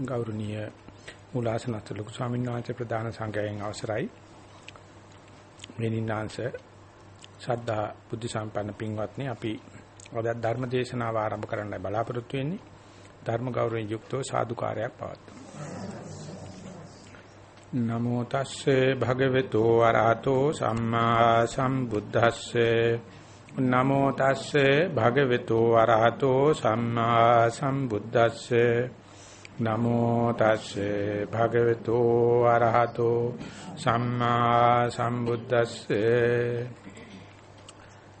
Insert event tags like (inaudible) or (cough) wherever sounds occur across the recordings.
ගෞරවනීය මූලාසනස්ත ලොකු ස්වාමීන් වහන්සේ ප්‍රධාන සංඝයාගෙන් අවසරයි. මෙනින්නාංශ ශ්‍රද්ධා බුද්ධ සම්පන්න පින්වත්නි අපි අද ධර්ම දේශනාව ආරම්භ කරන්නයි බලාපොරොත්තු වෙන්නේ. ධර්ම ගෞරවයෙන් යුක්තව සාදුකාරයක් පවත්වමු. නමෝ තස්සේ භගවතු වරහතෝ සම්මා සම්බුද්දස්සේ. නමෝ තස්සේ භගවතු වරහතෝ සම්මා සම්බුද්දස්සේ. නමෝ තස්සේ භගවතු අරහතෝ සම්මා සම්බුද්දස්සේ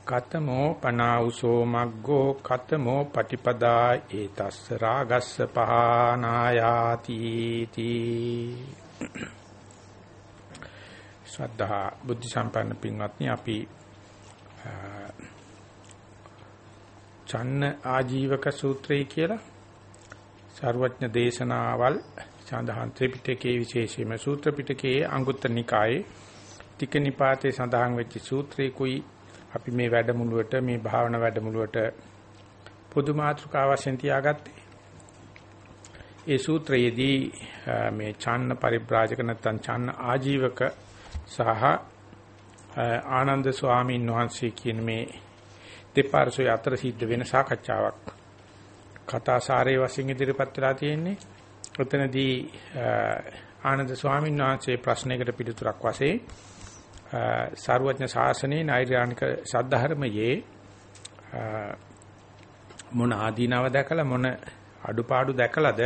කතමෝ පනාඋසෝ මග්ගෝ කතමෝ පටිපදා ඒතස්ස රාගස්ස පහනායාති තී ශ්‍රද්ධා බුද්ධ සම්පන්න පින්වත්නි අපි චන්න ආජීවක සූත්‍රය කියලා සර්වඥ දේශනාවල් සඳහන් ත්‍රිපිටකයේ විශේෂයෙන්ම සූත්‍ර පිටකයේ අංගුත්තර නිකායේ තික නිපාතේ සඳහන් වෙච්ච සූත්‍රේකුයි අපි මේ වැඩමුළුවට මේ භාවනා වැඩමුළුවට පොදු මාතෘකාව වශයෙන් තියාගත්තේ. ඒ සූත්‍රයේදී මේ ඡාන්න පරිබ්‍රාජක නැත්නම් ඡාන්න ආජීවක සහ ආනන්ද ස්වාමීන් වහන්සේ කියන මේ දෙපාර්ශ්වය අතර සිද්ධ වෙන සාකච්ඡාවක් කතාසාරයේ වශයෙන් ඉදිරිපත් වෙලා තියෙන්නේ. උතනදී ආනන්ද ස්වාමීන් වහන්සේ ප්‍රශ්නයකට පිළිතුරක් වශයෙන් සාරවත්න ශාසනයේ නෛර්යානික සද්ධර්මයේ මොන ආදීනව දැකලා මොන අඩුපාඩු දැකලාද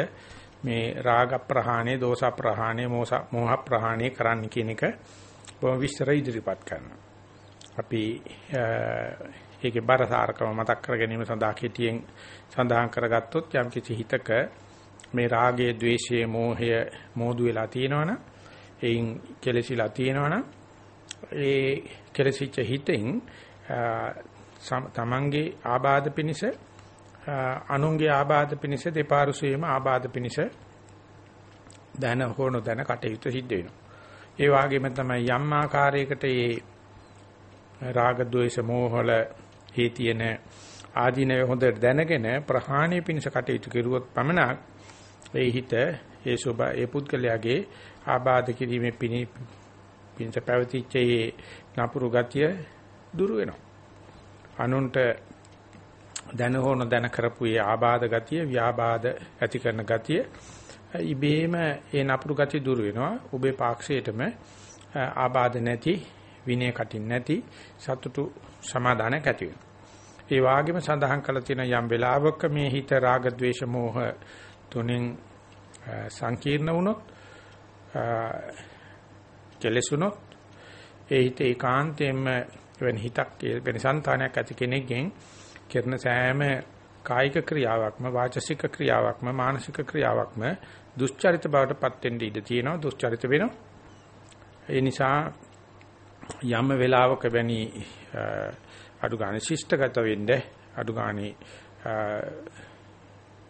මේ රාග ප්‍රහාණය, දෝෂ ප්‍රහාණය, මෝහ ප්‍රහාණය කරන්න කියන එක බොහොම විස්තර ඉදිරිපත් කරනවා. අපි ඒකේ බරසාරකම මතක් කර ගැනීම සඳහා කෙටියෙන් සඳහන් කරගත්තොත් යම් කිසි හිතක මේ රාගය, ద్వේෂය, මෝහය මෝදු වෙලා තියෙනවනම්, එයින් කෙලසිලා තියෙනවනම් ඒ කෙලසිච්ච හිතෙන් තමන්ගේ ආබාධ පිනිස අනුන්ගේ ආබාධ පිනිස දෙපාර්ශ්වයේම ආබාධ පිනිස දැන හෝන දැන කටයුතු සිද්ධ වෙනවා. ඒ වගේම තමයි යම් ආකාරයකට මේ රාග ద్వේෂ මෝහල හේතියන ආදීනව හොඳට දැනගෙන ප්‍රහාණය පිණිස කටයුතු කෙරුවොත් පමණක් ඒ හිත ඒ සෝබ ඒ පුද්ගලයාගේ ආබාධ කිරීමේ පිණිස පැවතිච්ච ඒ නපුරු ගතිය දුරු වෙනවා. අනුන්ට දැන හෝන දැන කරපු ඒ ආබාධ ගතිය ව්‍යාබාධ ඇති කරන ගතිය ඉබේම ඒ නපුරු ගතිය දුරු වෙනවා. ඔබේ පාක්ෂයටම ආබාධ නැති විනය කටින් නැති සතුටු සමාදානයක් ඇති වෙනවා. ඒ වාගෙම සඳහන් කළ තියෙන යම් වෙලාවක මේ හිත රාග ద్వේෂ මෝහ තුنين සංකීර්ණ වුණොත් කෙලෙසුනොත් ඒ හිත ඒකාන්තයෙන්ම වෙන හිතක් වෙන సంతානයක් ඇති කෙනෙක්ගෙන් කරන සෑම කායික ක්‍රියාවක්ම වාචසික ක්‍රියාවක්ම මානසික ක්‍රියාවක්ම දුස්චරිත බවට පත් වෙන්න ඉඩ තියෙනවා දුස්චරිත වෙනවා. ඒ නිසා යම් වෙලාවක වැනි අඩු ගානේ ශිෂ්ටගත වෙන්න අඩු ගානේ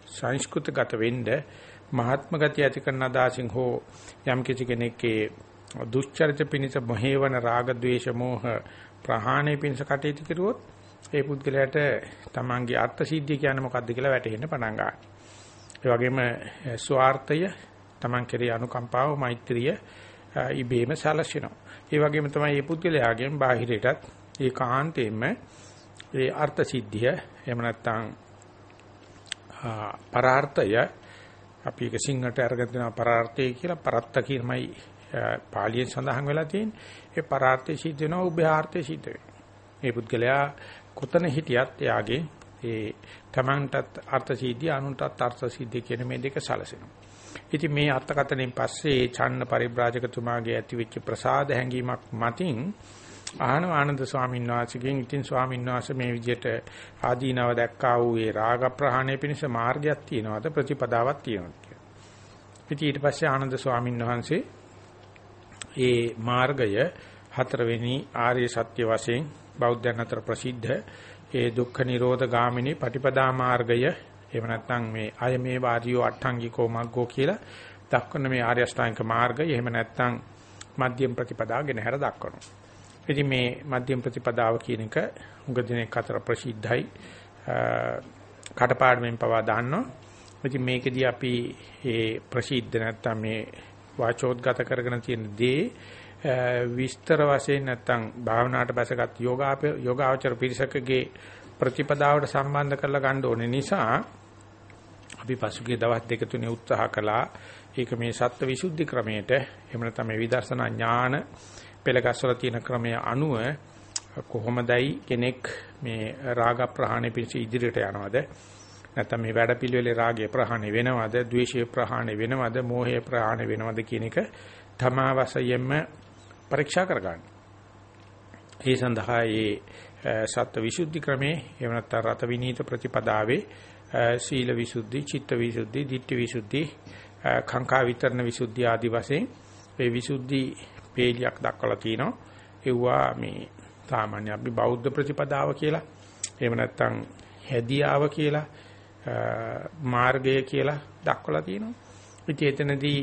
සංස්කෘතගත වෙන්න මහාත්ම ගති ඇති කරන අදහසින් හෝ යම් කිසි කෙනෙක්ගේ දුෂ්චරිත පිණිස මොහේවන රාග ద్వේෂ මෝහ ප්‍රහාණය පිණිස කටයුතු කරුවොත් ඒ පුද්ගලයාට තමන්ගේ අර්ථ සිද්ධිය කියන්නේ මොකද්ද කියලා වැටහෙන්න පටන් ගන්නවා. ඒ වගේම ස්වార్థය තමන් කෙරේ අනුකම්පාව මෛත්‍රිය ඉබේම සැලසෙනවා. ඒ වගේම තමයි මේ පුද්ගලයාගෙන් බාහිරයටත් ඒකාන්තයෙන්ම ඒ අර්ථ සිද්ධිය එහෙම නැත්නම් පරාර්ථය අපි ඒක සිංහට අරගෙන දෙනවා පරාර්ථය කියලා පරත්ත කියනමයි පාලියෙන් සඳහන් වෙලා තියෙන්නේ. ඒ පරාර්ථය සිද්ධ වෙනවා උභයාර්ථය සිද්ධ වෙනවා. මේ පුද්ගලයා කොතන හිටියත් එයාගේ ඒ තමන්ටත් අර්ථ සිද්ධිය අනුන්ටත් අර්ථ සිද්ධිය කියන මේ දෙක සැලසෙනවා. ඉතින් මේ අර්ථකතනෙන් පස්සේ චන්න පරිබ්‍රාජකතුමාගේ ඇතිවෙච්ච ප්‍රසාද හැඟීමක් මතින් ආහන ආනන්ද ස්වාමීන් වහන්සේගෙන් ඉතින් ස්වාමීන් වහන්සේ මේ විදිහට ආදීනව දැක්කා වූ ඒ රාග ප්‍රහාණය පිණිස මාර්ගයක් තියෙනවද ප්‍රතිපදාවක් තියෙනවද කියලා. ඉතින් ඊට පස්සේ ආනන්ද ස්වාමීන් වහන්සේ ඒ මාර්ගය හතරවෙනි ආර්ය සත්‍ය වශයෙන් බෞද්ධයන් අතර ප්‍රසිද්ධ ඒ දුක්ඛ නිරෝධ ගාමිනී පටිපදා මාර්ගය එහෙම නැත්නම් මේ අය මේ වාරියෝ අට්ඨංගිකෝ මග්ගෝ කියලා දක්වන මේ ආර්ය අෂ්ටාංගික මාර්ගය එහෙම නැත්නම් මධ්‍යම ප්‍රතිපදාව ගෙන හැර දක්වනවා. ඉතින් මේ මධ්‍යම ප්‍රතිපදාව කියන එක උග දිනක් අතර ප්‍රසිද්ධයි කටපාඩමින් පවා දාන්නවා. ඉතින් මේකෙදී අපි මේ ප්‍රසිද්ධ නැත්තම් මේ වාචෝද්ගත කරගෙන තියෙන දේ විස්තර වශයෙන් නැත්තම් භාවනාවට බැසගත් යෝගා යෝගාචර පිරිසකගේ ප්‍රතිපදාවට සම්බන්ධ කරලා ගන්න ඕනේ නිසා අපි පසුගිය දවස් දෙක තුනේ උත්සාහ කළා ඒක මේ සත්ත්ව විසුද්ධි ක්‍රමයට එහෙම නැත්නම් මේ විදර්ශනා ඥාන පෙළගස්වල තියෙන ක්‍රමය අනුව කොහොමදයි කෙනෙක් මේ රාග ප්‍රහාණය පිණිස ඉදිරියට යනවද? නැත්නම් මේ වැඩපිළිවෙලේ රාගය ප්‍රහාණය වෙනවද? ද්වේෂය ප්‍රහාණය වෙනවද? මෝහය ප්‍රහාණය වෙනවද කියන එක තමා වශයෙන්ම පරීක්ෂා කරගන්න. ඒ සඳහා මේ සත්ත්ව විසුද්ධි ක්‍රමේ එහෙම නැත්නම් රත විනීත ප්‍රතිපදාවේ සීල විසුද්ධි, චිත්ත විසුද්ධි, ditthi විසුද්ධි, කාංකා විතරණ විසුද්ධි ආදී වශයෙන් මේ විසුද්ධි පේලියක් දක්වලා තිනවා. ඒවා මේ සාමාන්‍ය අපි බෞද්ධ ප්‍රතිපදාව කියලා එහෙම නැත්නම් හැදියාව කියලා මාර්ගය කියලා දක්වලා තියෙනවා. ඉතින් එතනදී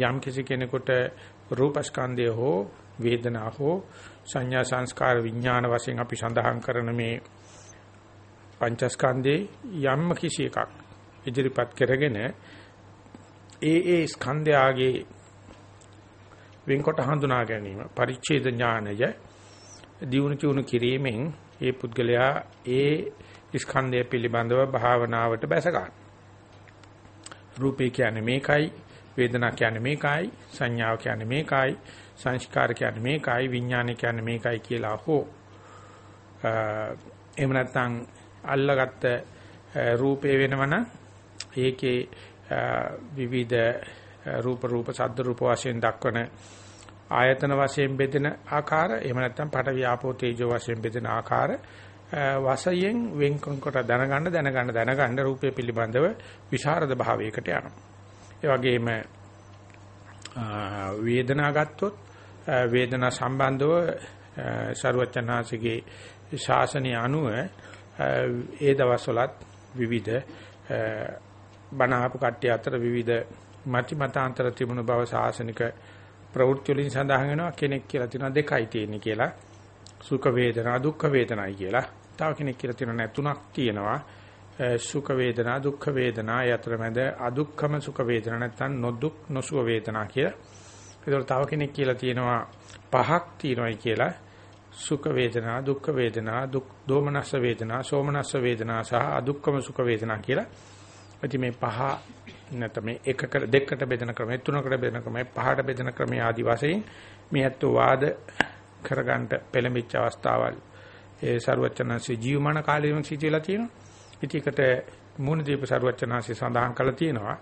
යම් කිසි කෙනෙකුට රූපස්කන්ධය හෝ වේදනා හෝ සංඥා සංස්කාර විඥාන වශයෙන් අපි සඳහන් කරන මේ පංචස්කන්ධේ යම් කිසි එකක් ඉදිරිපත් කරගෙන ඒ ඒ ස්කන්ධයාගේ වෙන්කොට හඳුනා ගැනීම පරිච්ඡේද ඥානය දියුණු චුණු කිරීමෙන් ඒ පුද්ගලයා ඒ ස්කන්ධය පිළිබඳව භාවනාවට බැස ගන්න. රූපේ කියන්නේ මේකයි, වේදනා කියන්නේ මේකයි, සංඥාව කියන්නේ මේකයි, සංස්කාර කියන්නේ මේකයි, විඥාන කියන්නේ මේකයි කියලා හෝ එහෙම නැත්නම් අල්ලගත්ත රූපේ වෙනවනම් ඒකේ විවිධ රූප රූප සද්ද රූප වශයෙන් දක්වන ආයතන වශයෙන් බෙදෙන ආකාර එහෙම නැත්නම් පඨවි ආපෝ තේජෝ වශයෙන් බෙදෙන ආකාර වශයෙන් වෙන්කොට දැනගන්න දැනගන්න දැනගන්න රූපය පිළිබඳව විශාරද භාවයකට යනවා. ඒ වගේම වේදනා ගත්තොත් වේදනා සම්බන්ධව ਸਰුවචනාසිගේ ශාසනය අනුව ඒ දවස්වලත් විවිධ බණ ආපු කට්ටිය අතර විවිධ මති මතාන්තර තිබුණු බව ශාසනික ප්‍රවෘත්ති වලින් සඳහන් වෙනවා කෙනෙක් කියලා තියෙනවා දෙකයි තියෙන්නේ කියලා. සුඛ වේදනා දුක්ඛ වේදනායි කියලා. තව කෙනෙක් කියලා තියෙනවා නෑ තුනක් තියෙනවා. සුඛ වේදනා දුක්ඛ වේදනා යතරමැද අදුක්ඛම සුඛ වේදනා නැත්නම් නොදුක් නොසුව වේදනා කියලා. ඒතකොට තව කෙනෙක් කියලා තියෙනවා පහක් තියෙනවායි කියලා. සුඛ වේදනා දුක්ඛ වේදනා දුක් දෝමනස්ස වේදනා සෝමනස්ස වේදනා සහ අදුක්ඛම සුඛ වේදනා කියලා. ඉතින් මේ පහ නැත්නම් මේ එකකට දෙකකට බෙදෙන ක්‍රමය තුනකට බෙදෙන ක්‍රමය පහට බෙදෙන ක්‍රමය ආදි වශයෙන් මේ අත්ෝ වාද කරගන්න පෙළඹිච්ච අවස්ථාවල්. ඒ ਸਰවචනන්සේ ජීවමාන කාලෙම සිටිලා තියෙනවා. පිටිකට මූණ දීප ਸਰවචනන්සේ සඳහන් කළා තියෙනවා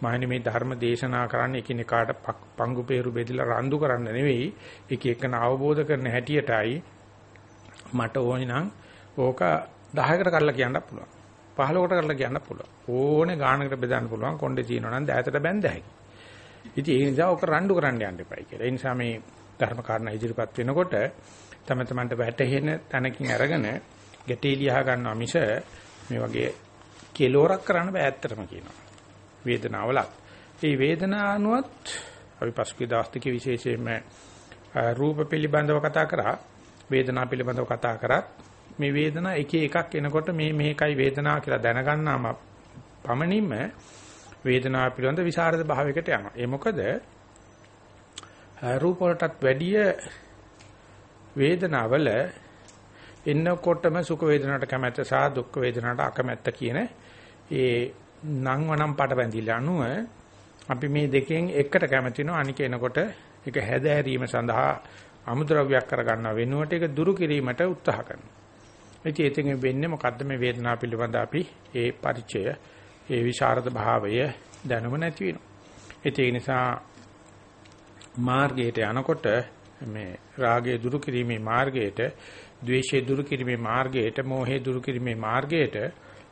මහනි මේ ධර්ම දේශනා කරන්න එකිනෙකාට පංගු peeru බෙදලා රණ්ඩු කරන්න නෙවෙයි. එක එකන අවබෝධ කරන හැටියටයි මට ඕනි නම් ඕක 10කට කල්ලා කියන්න පුළුවන්. 15කට කරලා කියන්න පුළුවන්. ඕනේ ගානකට බෙදන්න පුළුවන් කොණ්ඩේ තියෙනවා නම් දෑතට බැඳ හැකියි ඉතින් ඒ නිසා ඕක රණ්ඩු කරන්න යන්න එපයි කියලා. ඒ නිසා මේ ධර්ම කාරණා ඉදිරිපත් වෙනකොට තම තමන්ට වැටහෙන තැනකින් අරගෙන ගැටේ ලියා ගන්නවා මිස මේ වගේ කෙලෝරක් කරන්න බෑ ඇත්තටම කියනවා. වේදනාවලත්. මේ වේදනානුවත් අපි පසුගිය දවස් දෙකේ විශේෂයෙන්ම රූප පිළිබඳව කතා කරා වේදනා පිළිබඳව කතා කරත් මේ වේදනා එක එකක් එනකොට මේ මේකයි වේදනාව කියලා දැනගන්නාම පමණින්ම වේදනාව පිළිබඳ විසරද භාවයකට යනවා. ඒ මොකද රූප වලටත් වැඩිය වේදනාවල එන්නකොටම සුඛ වේදනාවට කැමැත්ත සහ දුක්ඛ වේදනාවට අකමැත්ත කියන ඒ නම් වනම් පට බැඳිලා අනුව අපි මේ දෙකෙන් එකට කැමතිනවා අනික එනකොට ඒක හැදෑරීම සඳහා අමුද්‍රව්‍යයක් කරගන්න වෙනුවට ඒක දුරු කිරීමට උත්සාහ කරනවා. ඉතින් එතෙන් වෙන්නේ මොකද්ද මේ වේදනාව පිළිබඳ අපි ඒ පරිචය ඒ විශාරද භාවය දැනුම නැති වෙනවා. ඒ නිසා මාර්ගයට යනකොට මේ රාගය දුරු කිරීමේ මාර්ගයට, ද්වේෂය දුරු කිරීමේ මාර්ගයට, මෝහය දුරු කිරීමේ මාර්ගයට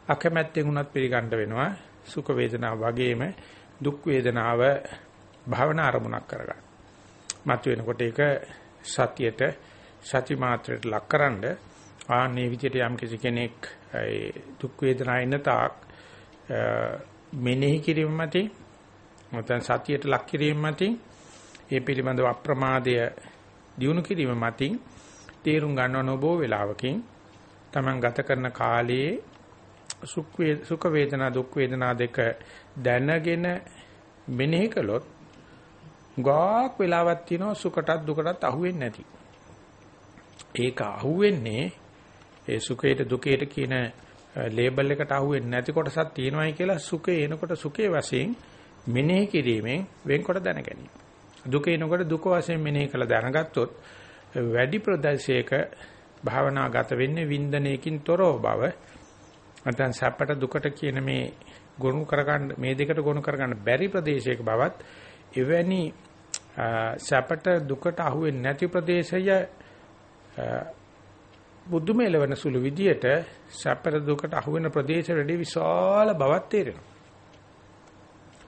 අකමැත්තෙන් උනත් පිළිගන්න වෙනවා සුඛ වේදනාව වගේම දුක් වේදනාව භාවනා අරමුණක් කරගන්න. මත වෙනකොට ඒක සතියට සති මාත්‍රයට ලක්කරනද ආන්නේ විදිහට යම් කිසි කෙනෙක් ඒ දුක් වේදනා එන තාක් මෙනෙහි කිරීම මතින් නැත්නම් සතියට ලක් කිරීම මතින් ඒ පිළිබඳව අප්‍රමාදය දිනු කිරීම මතින් තේරුම් ගන්නව නොබෝ වේලාවකින් Taman ගත කරන කාලයේ සුඛ වේදනා දුක් වේදනා දෙක දැනගෙන මෙනෙහි කළොත් ගාක් වෙලාවක් තියෙනවා සුඛටත් දුකටත් අහුවෙන්නේ නැති. ඒක අහුවෙන්නේ ඒ සුඛයට දුකයට කියන ලේබල් එකට අහුවෙන්නේ නැති කොටසක් තියෙනවායි කියලා සුඛේ එනකොට සුඛේ වශයෙන් මෙනෙහි කිරීමෙන් වෙන්කොට දැන ගැනීම. දුක එනකොට දුක වශයෙන් මෙනෙහි කළ දැනගත්තොත් වැඩි ප්‍රදේශයක භාවනා ගත වෙන්නේ වින්දනයකින් තොරව බව නැත්නම් සැපට දුකට කියන මේ ගොනු කරගන්න මේ දෙකට ගොනු කරගන්න බැරි ප්‍රදේශයක බවත් එවැනි සැපට දුකට අහු වෙන්නේ නැති ප්‍රදේශය බුදුම එළවෙන සුළු විදියට සැපට දුකට අහු වෙන ප්‍රදේශ වැඩි විශාල බවක් තේරෙනවා.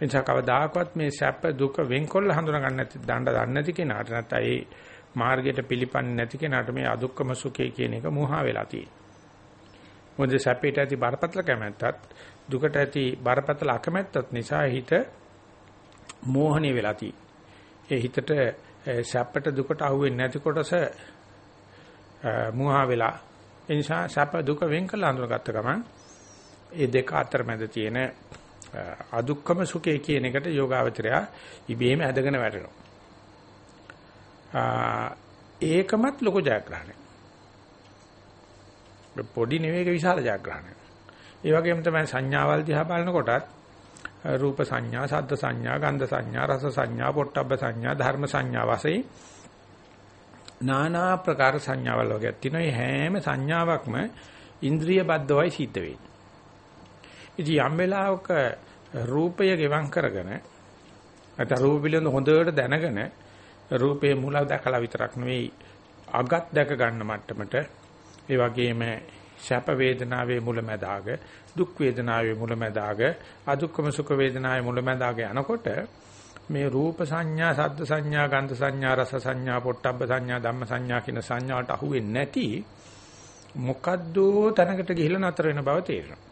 එනිසා කවදාකවත් මේ සැප දුක වෙන්කොල්ල හඳුනා ගන්න නැති දණ්ඩ දන්නේ නැති කෙනාට නැත්නම් ඒ මාර්ගයට පිළිපන්නේ නැති කෙනාට මේ අදුක්කම සුඛය කියන එක මෝහා වෙලා තියෙනවා. මොකද සැපේට ඇති බරපතල කැමැත්තත් දුකට ඇති බරපතල අකමැත්තත් නිසා හිත මෝහණී වෙලා තියෙනවා. ඒ හිතට සැපට දුකට අහුවෙන්නේ නැති කොටස මෝහා වෙලා ඒ නිසා සැප දුක වෙන් කළ අඳුරගත්ත ගමන් ඒ දෙක අතර මැද තියෙන අදුක්කම සුඛය කියන එකට යෝගාවචරය ඉබේම ඇදගෙන වැටෙනවා. ඒකමත් ලොකු ජයග්‍රහණයක්. පොඩි නෙවෙයි ඒක විශාල ජයග්‍රහණයක්. ඒ වගේම තමයි සංඥාවල් දිහා බලනකොටත් රූප සංඥා, ශබ්ද සංඥා, ගන්ධ සංඥා, රස සංඥා, පොට්ටබ්බ සංඥා, ධර්ම සංඥා වශයෙන් নানা ප්‍රකාර සංඥාවල් වගේ තියෙනවා. මේ හැම සංඥාවක්ම ඉන්ද්‍රිය බද්ධවයි සිද්ධ වෙන්නේ. ඉතින් යම් වෙලාවක රූපය ගෙවම් කරගෙන නැත්නම් රූප පිළිබඳ හොඳට දැනගෙන රූපේ මුල දැකලා විතරක් නෙවෙයි අගත් දැක ගන්න මට්ටමට ඒ වගේම ශප වේදනාවේ මුලැමැදාග දුක් වේදනාවේ මුලැමැදාග අදුක්කම සුඛ වේදනාවේ මුලැමැදාග යනකොට මේ රූප සංඥා සද්ද සංඥා ගන්ධ සංඥා රස සංඥා පොට්ටබ්බ සංඥා ධම්ම සංඥා කියන සංඥාවට අහුවෙන්නේ නැති මොකද්ද තැනකට ගිහිල්ලා නතර වෙන බව තේරෙනවා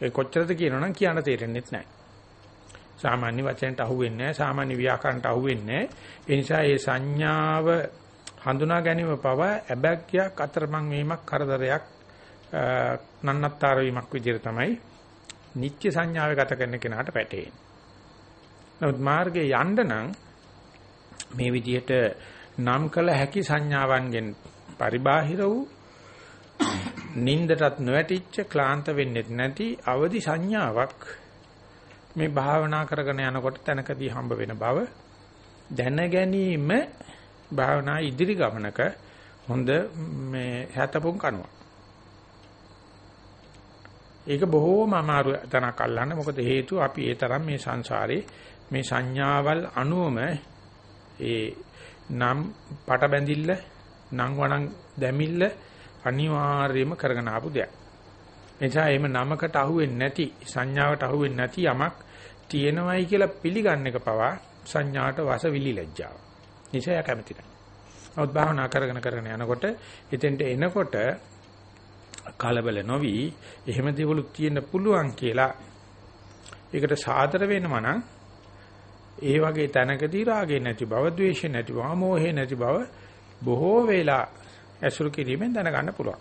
ඒ කොච්චරද කියනවනම් කියන්න තේරෙන්නේ නැහැ. සාමාන්‍ය වචනට අහුවෙන්නේ නැහැ. සාමාන්‍ය ව්‍යාකරණට අහුවෙන්නේ නැහැ. ඒ නිසා මේ සංඥාව හඳුනා ගැනීම පව ඇබැක්යක් අතරමං වීමක් කරදරයක් නන්නත්තර වීමක් විදිහට තමයි නිත්‍ය සංඥාවේ ගත කරන කෙනාට පැටහෙන්නේ. නමුත් මාර්ගයේ යන්න නම් මේ විදිහට නම් කළ හැකි සංඥාවන්ගෙන් පරිබාහිර වූ නින්දටත් නොවැටිච්ච ක්ලාන්ත වෙන්නේ නැති අවදි සංඥාවක් මේ භාවනා කරගෙන යනකොට තැනකදී හම්බ වෙන බව දැන ගැනීම භාවනා ඉදිරි ගමනක හොඳ මේ හැතපොන් කනවා. ඒක බොහෝම අමාරු තැනක් අල්ලන්න. මොකද හේතුව අපි ඒ තරම් මේ සංසාරේ මේ සංඥාවල් අනුවම ඒ නම් පට බැඳිල්ල නම් වණන් දැමිල්ල අනිවාර්යයෙන්ම කරගෙන ආපු දෙයක්. එනිසා එහෙම නමකට අහුවෙන්නේ නැති සංඥාවට අහුවෙන්නේ නැති යමක් තියෙනවයි කියලා පිළිගන්න එක පවා සංඥාට වසවිලි ලැජ්ජාව. නිසා කැමති නැහැ. නමුත් භාවනා කරගෙන කරගෙන යනකොට එතෙන්ට එනකොට කලබල නොවි එහෙම දේවලුත් තියෙන්න පුළුවන් කියලා ඒකට සාතර වෙනවා නම් ඒ වගේ තැනකදී රාගේ නැති බව, ද්වේෂේ නැති බව, මෝහේ නැති බව බොහෝ වෙලා ඇසුරු කිරීමෙන් දැනගන්න පුළුවන්.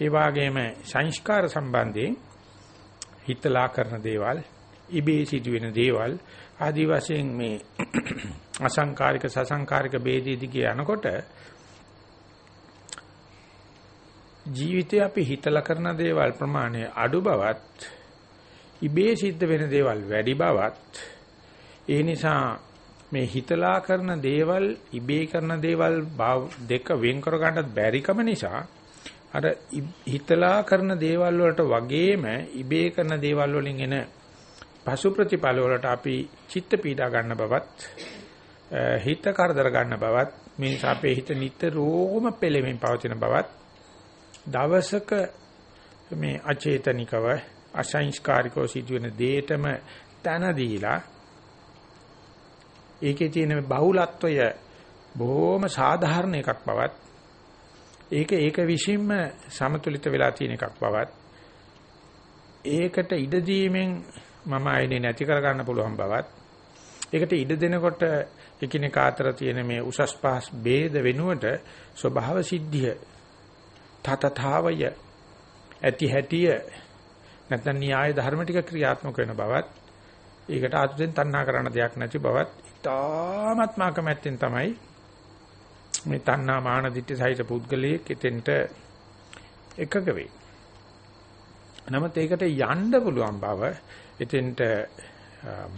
ඒ වගේම සංස්කාර සම්බන්ධයෙන් හිතලා කරන දේවල්, ඉබේ සිදුවෙන දේවල් ආදි වශයෙන් මේ (clears throat) අසංකාරික සසංකාරික ભેදී දිගේ යනකොට ජීවිතේ අපි හිතලා කරන දේවල් ප්‍රමාණය අඩු බවත් ඉබේ සිද්ධ වෙන දේවල් වැඩි බවත් ඒ නිසා මේ හිතලා කරන දේවල් ඉබේ කරන දේවල් දෙක වෙන් කර ගන්නත් බැරිකම නිසා අර හිතලා කරන දේවල් වලට වගේම ඉබේ කරන දේවල් වලින් එන පසු ප්‍රතිඵල වලට අපි චිත්ත පීඩා ගන්න බවත් හිත කරදර ගන්න බවත් මේ අපේ හිත නිතරම පෙළෙමින් පවතින බවත් දවසක මේ අචේතනිකව අසංස්කාරිකව සිදුවෙන දේටම තන දීලා ඒකේ තියෙන බහුලත්වය බොහොම සාධාරණ එකක් බවත් ඒක ඒක විශ්ින්ම සමතුලිත වෙලා තියෙන එකක් බවත් ඒකට ඉඩ දීමෙන් මම ආයේ නැති කර ගන්න පුළුවන් බවත් ඒකට ඉඩ දෙනකොට එකිනෙක අතර තියෙන මේ උසස් පහස් ભેද වෙනුවට ස්වභාව සිද්ධිය තතතාවය ඇති හැටිය නැත්නම් න්‍යාය ධර්ම ටික ක්‍රියාත්මක වෙන බවත් ඒකට ආතුෙන් තණ්හා කරන්න දෙයක් නැති බවත් ඉතාමත්ම අකමැත්තෙන් තමයි මේ තණ්හා මාන දිට්ඨි සහිත පුද්ගලයෙක් එතෙන්ට එකක වෙයි. නමුත් ඒකට යන්න පුළුවන් බව එතෙන්ට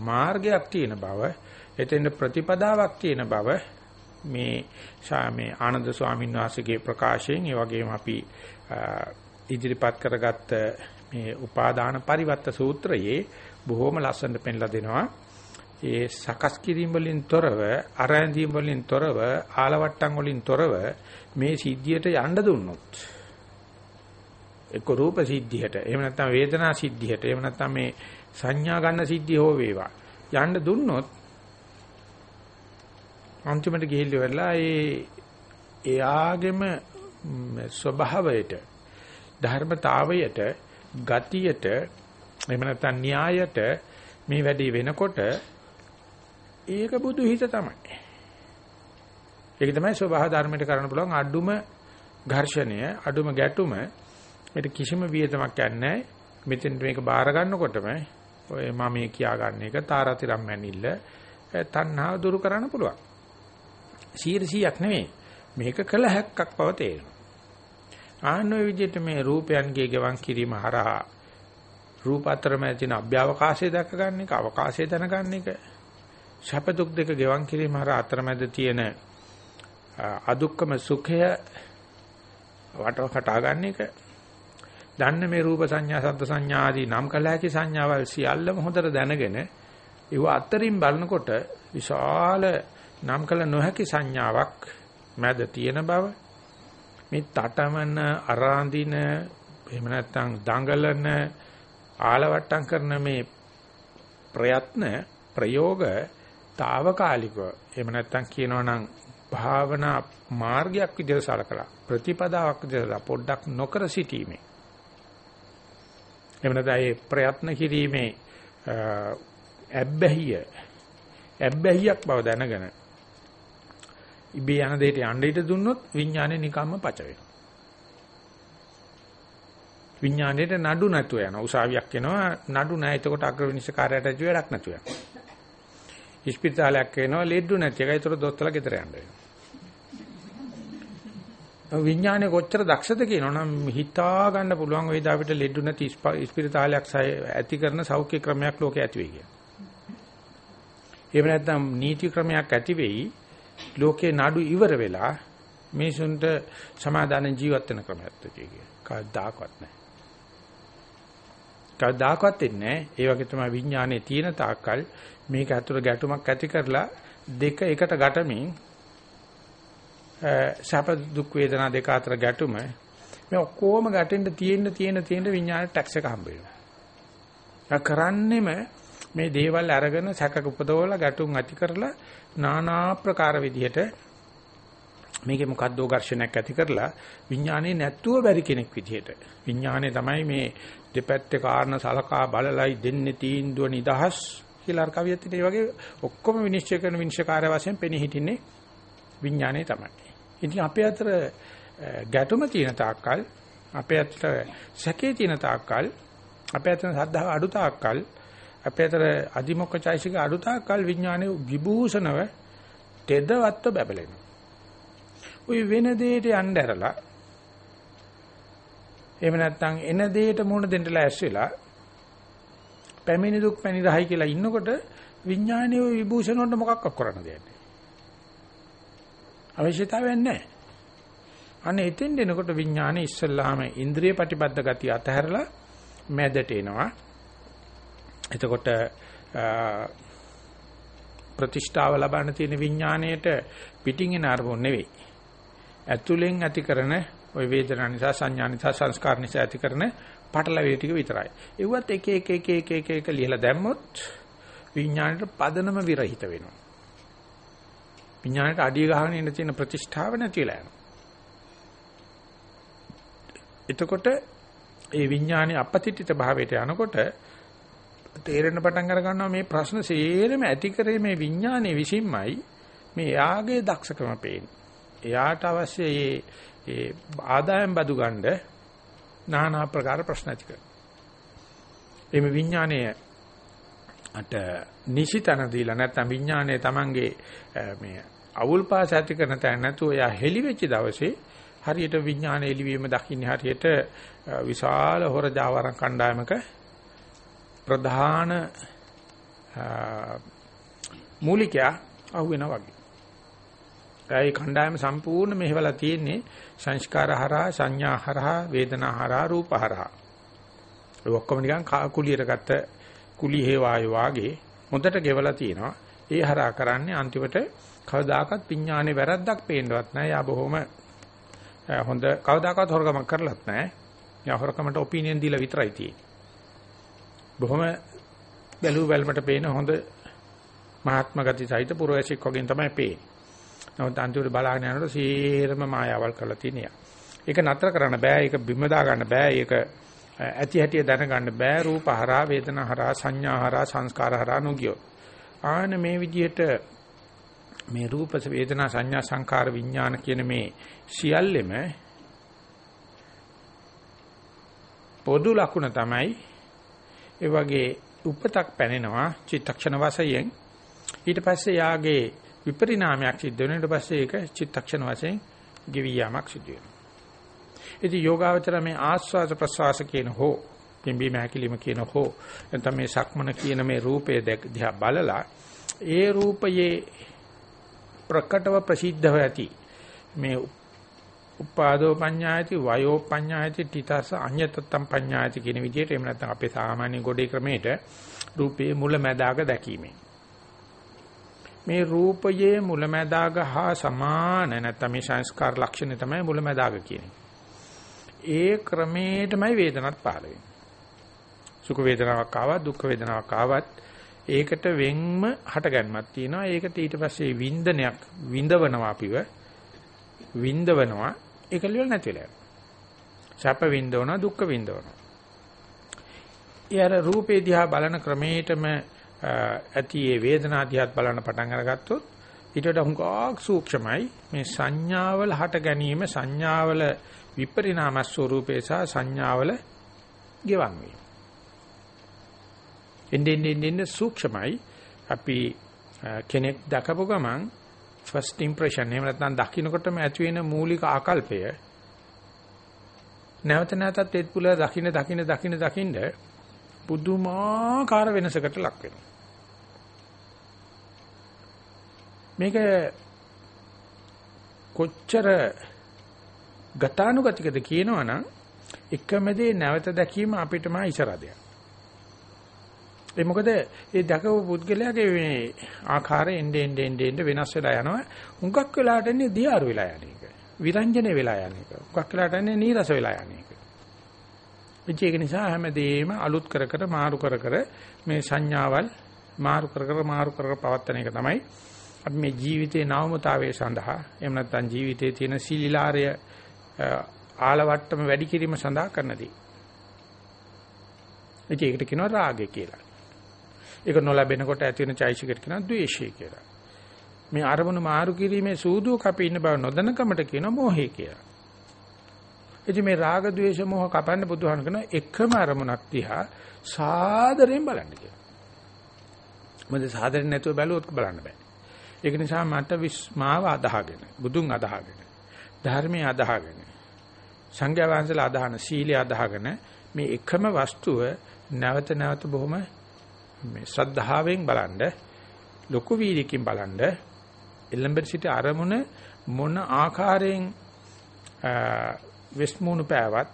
මාර්ගයක් තියෙන බව එතෙන්ට ප්‍රතිපදාවක් තියෙන බව මේ මේ ආනන්ද ස්වාමීන් වහන්සේගේ ප්‍රකාශයෙන් ඒ වගේම අපි ඉදිරිපත් කරගත්ත මේ උපාදාන පරිවර්ත සූත්‍රයේ බොහොම ලස්සනට පෙන්ලා දෙනවා. ඒ සකස් කිරීම වලින් තොරව, අරැඳීම් වලින් තොරව, ආලවට්ටම් වලින් තොරව මේ සිද්ධියට යන්න දුන්නොත් එක්ක රූප සිද්ධියට, එහෙම නැත්නම් වේදනා සිද්ධියට, එහෙම නැත්නම් මේ සංඥා ගන්න සිද්ධිය හෝ වේවා යන්න දුන්නොත් අන්තිමට ගිහිල්ලා වෙලා ඒ එයාගෙම ස්වභාවයට ධර්මතාවයට ගතියට එහෙම නැත්නම් න්‍යායට මේ වැඩේ වෙනකොට ඒක බුදු හිත තමයි. ඒක තමයි ස්වභාව ධර්මයට කරන්න පුළුවන් අඩුම ඝර්ෂණය, අඩුම ගැටුම. මේක කිසිම වියදමක් යන්නේ මෙතෙන් මේක බාර ගන්නකොටම ඔය මම මේ කියා ගන්න එක තාරතිරම් මැනිල්ල තණ්හාව දුරු කරන්න පුළුවන්. 100ක් නෙමෙයි. මේක කළ හැක්කක් බව තේරෙනවා. ආන්න ඔය විදිහට මේ රූපයන්ගේ ගෙවන් කිරීම හරහා රූප අතරමැද තියෙන අභ්‍යවකාශය දැක ගන්න එක, අවකාශය දැනගන්න එක, ශප දුක් දෙක ගෙවන් කිරීම හරහා අතරමැද තියෙන අදුක්කම සුඛය වටවකට ගන්න එක. දන්න මේ රූප සංඥා, සද්ද සංඥා ආදී නම් කළ හැකි සංඥාවල් සියල්ලම හොඳට දැනගෙන ඒව අතරින් බලනකොට විශාල නම් කළ නොහැකි සංඥාවක් මැද තියෙන බව මේ තටමන අරාඳින එහෙම නැත්නම් දඟලන ආලවට්ටම් කරන මේ ප්‍රයත්න ප්‍රයෝග తాවකාලිකව එහෙම නැත්නම් කියනවා නම් භාවනා මාර්ගයක් විදිහට සලකලා ප්‍රතිපදාවක් විදිහට පොඩ්ඩක් නොකර සිටීමේ එහෙම නැත්නම් ඒ ප්‍රයත්න කිරීමේ ඇබ්බැහිය ඇබ්බැහියක් බව දැනගෙන ඉබේ යන දෙයට යන්න ඉට දුන්නොත් විඥානේ නිකම්ම පච වෙනවා. විඥාණයට නඩු නැතුව යන උසාවියක් එනවා නඩු නැහැ එතකොට අග්‍රවිනිශ්චකාරයට ඇති වැඩක් නැතුව යන. ඉස්පිරිතාලයක් එනවා ලෙඩු නැති එකයි ඒතර දොස්තරලා ගෙදර යන්න වෙනවා. විඥානේ කොච්චර දක්ෂද කියනවනම් හිතා ගන්න පුළුවන් වේද අපිට ලෙඩු නැති ඉස්පිරිතාලයක් ඇති කරන සෞඛ්‍ය ක්‍රමයක් ලෝකේ ඇති වෙයි කියලා. එහෙම නැත්නම් නීති ක්‍රමයක් ඇති වෙයි ලෝකේ නඩු ඉවර වෙලා මිනිසුන්ට සමාදාන ජීවත් වෙන ක්‍රමයක් තියෙන්නේ. කවදාකවත් නැහැ. කවදාකවත් ඉන්නේ ඒ වගේ තමයි විඥානයේ තියෙන තාක්කල් මේක අතුර ගැටුමක් ඇති කරලා දෙක එකට ගැටමින් සැප දුක් වේදනා දෙක අතර ගැටුම මේ ඔක්කොම ගැටෙන්න තියෙන්න තියෙන තියෙන විඥානයේ ටැක්ස් එක හම්බ වෙනවා. කරන්නේම මේ දේවල් අරගෙන සැකක උපදවලා ගැටුම් ඇති කරලා নানা ප්‍රකාර විදිහට මේකේ මොකද්දෝ ඝර්ෂණයක් ඇති කරලා විඥානේ නැත්තුව බැරි කෙනෙක් විදිහට විඥානේ තමයි මේ දෙපැත්තේ කාරණ සලකා බලලයි දෙන්නේ තීන්දුව නිදහස් කියලා අර කවියත් ඉතින් වගේ ඔක්කොම විනිශ්චය කරන විනිශ්චයකාරය වශයෙන් පෙනී හිටින්නේ විඥානේ තමයි. ඉතින් අපේ අතර ගැටුම තියෙන තාක්කල් අපේ අතර සැකේ තියෙන තාක්කල් අපේ අතර සද්ධාව අඩු තාක්කල් අපේ අතර අදිමොක්ක චෛසික අඩුතාකල් විඥානයේ විභූෂණව තෙදවත්ව බබලෙනවා. ওই වෙන දෙයට යන්න ඇරලා එහෙම නැත්නම් එන දෙයට මුහුණ දෙන්න ලෑස් වෙලා පැමිණි දුක් පැණි රහයි කියලා ඉන්නකොට විඥානයේ විභූෂණ වලට මොකක් කරන්න දෙයක් නැහැ. අවශ්‍යතාවයක් නැහැ. අනේ එතෙන් දෙනකොට විඥානේ ඉස්සල්ලාම ඉන්ද්‍රිය ප්‍රතිබද්ධ ගති අතහැරලා මැදට එනවා. එතකොට ප්‍රතිෂ්ඨාව ලබන්න තියෙන විඥාණයට පිටින් එන අරමුණ නෙවෙයි. ඇතුලෙන් ඇති කරන ওই වේදනා නිසා සංඥා නිසා සංස්කාර නිසා ඇති කරන පටලැවිලි ටික විතරයි. ඒවත් එක එක එක එක එක එක ලියලා දැම්මොත් විඥාණයට පදනම විරහිත වෙනවා. විඥාණයට අඩිය ගහගෙන ඉන්න තියෙන ප්‍රතිෂ්ඨාව නැතිලා යනවා. එතකොට ඒ විඥානේ අපතිතිත භාවයට යනකොට තේරෙන්න පටන් අර ගන්නවා මේ ප්‍රශ්න සේරම ඇති කරේ මේ විඥානයේ විසින්මයි මේ යාගේ දක්ෂකම පේන්නේ. එයාට අවශ්‍ය ඒ ඒ ආදායම් බදු ගන්න নানা ආකාර ප්‍රශ්න ඇති කරනවා. එimhe විඥානය අට නිසිතන දීලා නැත්නම් විඥානය Tamange මේ අවුල් පාස ඇති කරන තැන නැතුව එයා හෙලි වෙච්ච දවසේ හරියට විඥාන එළිවීම දකින්නේ හරියට විශාල හොර ජාවරම් කණ්ඩායමක ප්‍රධාන මූලිකයා අහුවෙනා වගේ. ඒ කණ්ඩායම සම්පූර්ණ මෙහෙवला තියෙන්නේ සංස්කාර හරහා සංඥා හරහා වේදනා හරහා රූප හරහා. ඒ ඔක්කොම නිකන් කුලියට ගත්ත කුලි හේවායෝ වාගේ හොඳට ගෙවලා තියෙනවා. ඒ හරහා කරන්නේ අන්තිමට කවදාකවත් විඥානේ වැරද්දක් පේන්නවත් නැහැ. යා බොහොම හොඳ කවදාකවත් හොරකමක් කරලත් නැහැ. යා හොරකමට ඔපිනියන් දීලා විතරයි තියෙන්නේ. බොහොම බැලු බැලමට පේන හොඳ මහත්ම ගති සහිත පුරවැසියෙක් වගේ තමයි පේන්නේ. නමුත් අන්තිමට බලාගෙන යනකොට සීරම මායාවල් කරලා තියෙනවා. ඒක නතර කරන්න බෑ. ඒක බිම දා ගන්න බෑ. ඒක ඇති හැටි දැනගන්න බෑ. රූප හරහා, වේදනා හරහා, සංඥා හරහා, සංස්කාර හරහා නොගියොත්. ආන මේ විදිහට මේ රූප වේදනා සංඥා සංකාර විඥාන කියන මේ සියල්ලෙම පොදු ලක්ෂණ තමයි ඒ වගේ උපතක් පැනෙනවා චිත්තක්ෂණ වශයෙන් ඊට පස්සේ යාගේ විපරිණාමයක් සිද්ධ වෙන ඊට පස්සේ ඒක චිත්තක්ෂණ වශයෙන් ගෙවි යාමක් සිදු වෙනවා. ඉතින් යෝගාවචර මේ ආස්වාද ප්‍රසවාස කියන හෝ පිම්බීම හැකිලිම කියන හෝ නැත්නම් මේ සක්මන කියන මේ රූපය දිහා බලලා ඒ රූපයේ ප්‍රකටව ප්‍රසිද්ධව ඇති මේ උපාදෝ පඤ්ඤායති වයෝ පඤ්ඤායති තිතස අඤ්‍යතත්තම් පඤ්ඤායති කියන විදිහට එහෙම නැත්නම් අපේ සාමාන්‍ය ගොඩේ ක්‍රමයට රූපයේ මුල මැදාග දැකීමෙන් මේ රූපයේ මුල මැදාග හා සමාන නැත්නම් මේ සංස්කාර ලක්ෂණ තමයි මුල මැදාග කියන්නේ. ඒ ක්‍රමයටමයි වේදනත් පහළ වෙන්නේ. සුඛ වේදනාවක් ආවත් දුක්ඛ වේදනාවක් ආවත් ඒකට වෙන්ම හටගන්මක් තියෙනවා. ඒකට ඊට පස්සේ වින්දනයක් විඳවනවා අපිව විඳවනවා ඒක ලියල නැති වෙලා යනවා. සැප විඳවනවා දුක්ඛ විඳවනවා. ඒ අර රූපේ දිහා බලන ක්‍රමයටම ඇති ඒ වේදනා දිහාත් බලන්න පටන් අරගත්තොත් ඊට වඩා හුඟක් සූක්ෂමයි. මේ සංඥාවල හට ගැනීම සංඥාවල විපරිණාම ස්වરૂපේ සහ සංඥාවල ගෙවන් වීම. එන්නේ එන්නේ සූක්ෂමයි. අපි කෙනෙක් දැකපු ගමන් first impression එහෙම නැත්නම් දකින්නකොටම ඇති වෙන මූලික ආකල්පය නැවත නැවතත් ඒත් පුල දකින්න දකින්න දකින්න දකින්න පුදුමාකාර වෙනසකට ලක් වෙනවා. මේක කොච්චර ගතානුගතිකද කියනවනම් එකම දේ නැවත දැකීම අපිටම ඉසරදයක් ඒ මොකද ඒ දැකපු පුද්ගලයාගේ මේ ආකාරය එnde end end end වෙනස් වෙලා යනවා. හුඟක් වෙලාට එන්නේ දියාරු වෙලා යන එක. විරංජනේ වෙලා යන එක. හුඟක් වෙලාට එන්නේ නීරස වෙලා යන එක. ඒක නිසා හැමදේම අලුත් කර කර මාරු කර කර මේ සංඥාවල් මාරු කර කර මාරු කර කර පවත්තන එක තමයි අපි මේ ජීවිතේ නවමතාවයේ සඳහා එහෙම නැත්නම් ජීවිතයේ තියෙන සීලිලාරය ආලවට්ටම වැඩි කිරීම සඳහා කරන දේ. ඒකට කියනවා රාගය කියලා. ඒක නොලැබෙනකොට ඇති වෙන චෛසිකට කියනවා ද්වේෂය කියලා. මේ අරමුණු මාරු කිරීමේ සූදුවක අපි ඉන්න බව නොදැනකමට කියනවා මෝහය කියලා. එදි මේ රාග ද්වේෂ මෝහ කපන්න බුදුහාම කරන එකම අරමුණක් දිහා සාදරයෙන් බලන්න කියලා. මොකද සාදරයෙන් නැතුව බැලුවොත් බලන්න බෑ. ඒක නිසා මට මාව අදහගෙන බුදුන් අදහගෙන ධර්මයේ අදහගෙන සංඝයා වහන්සේලා අදහන සීලය අදහගෙන මේ එකම වස්තුව නැවත නැවත බොහොම මේ ශ්‍රද්ධාවෙන් බලන්න ලොකු වීර්යකින් බලන්න එළඹ සිට අරමුණ මොන ආකාරයෙන් වෙස්මුණු පෑවත්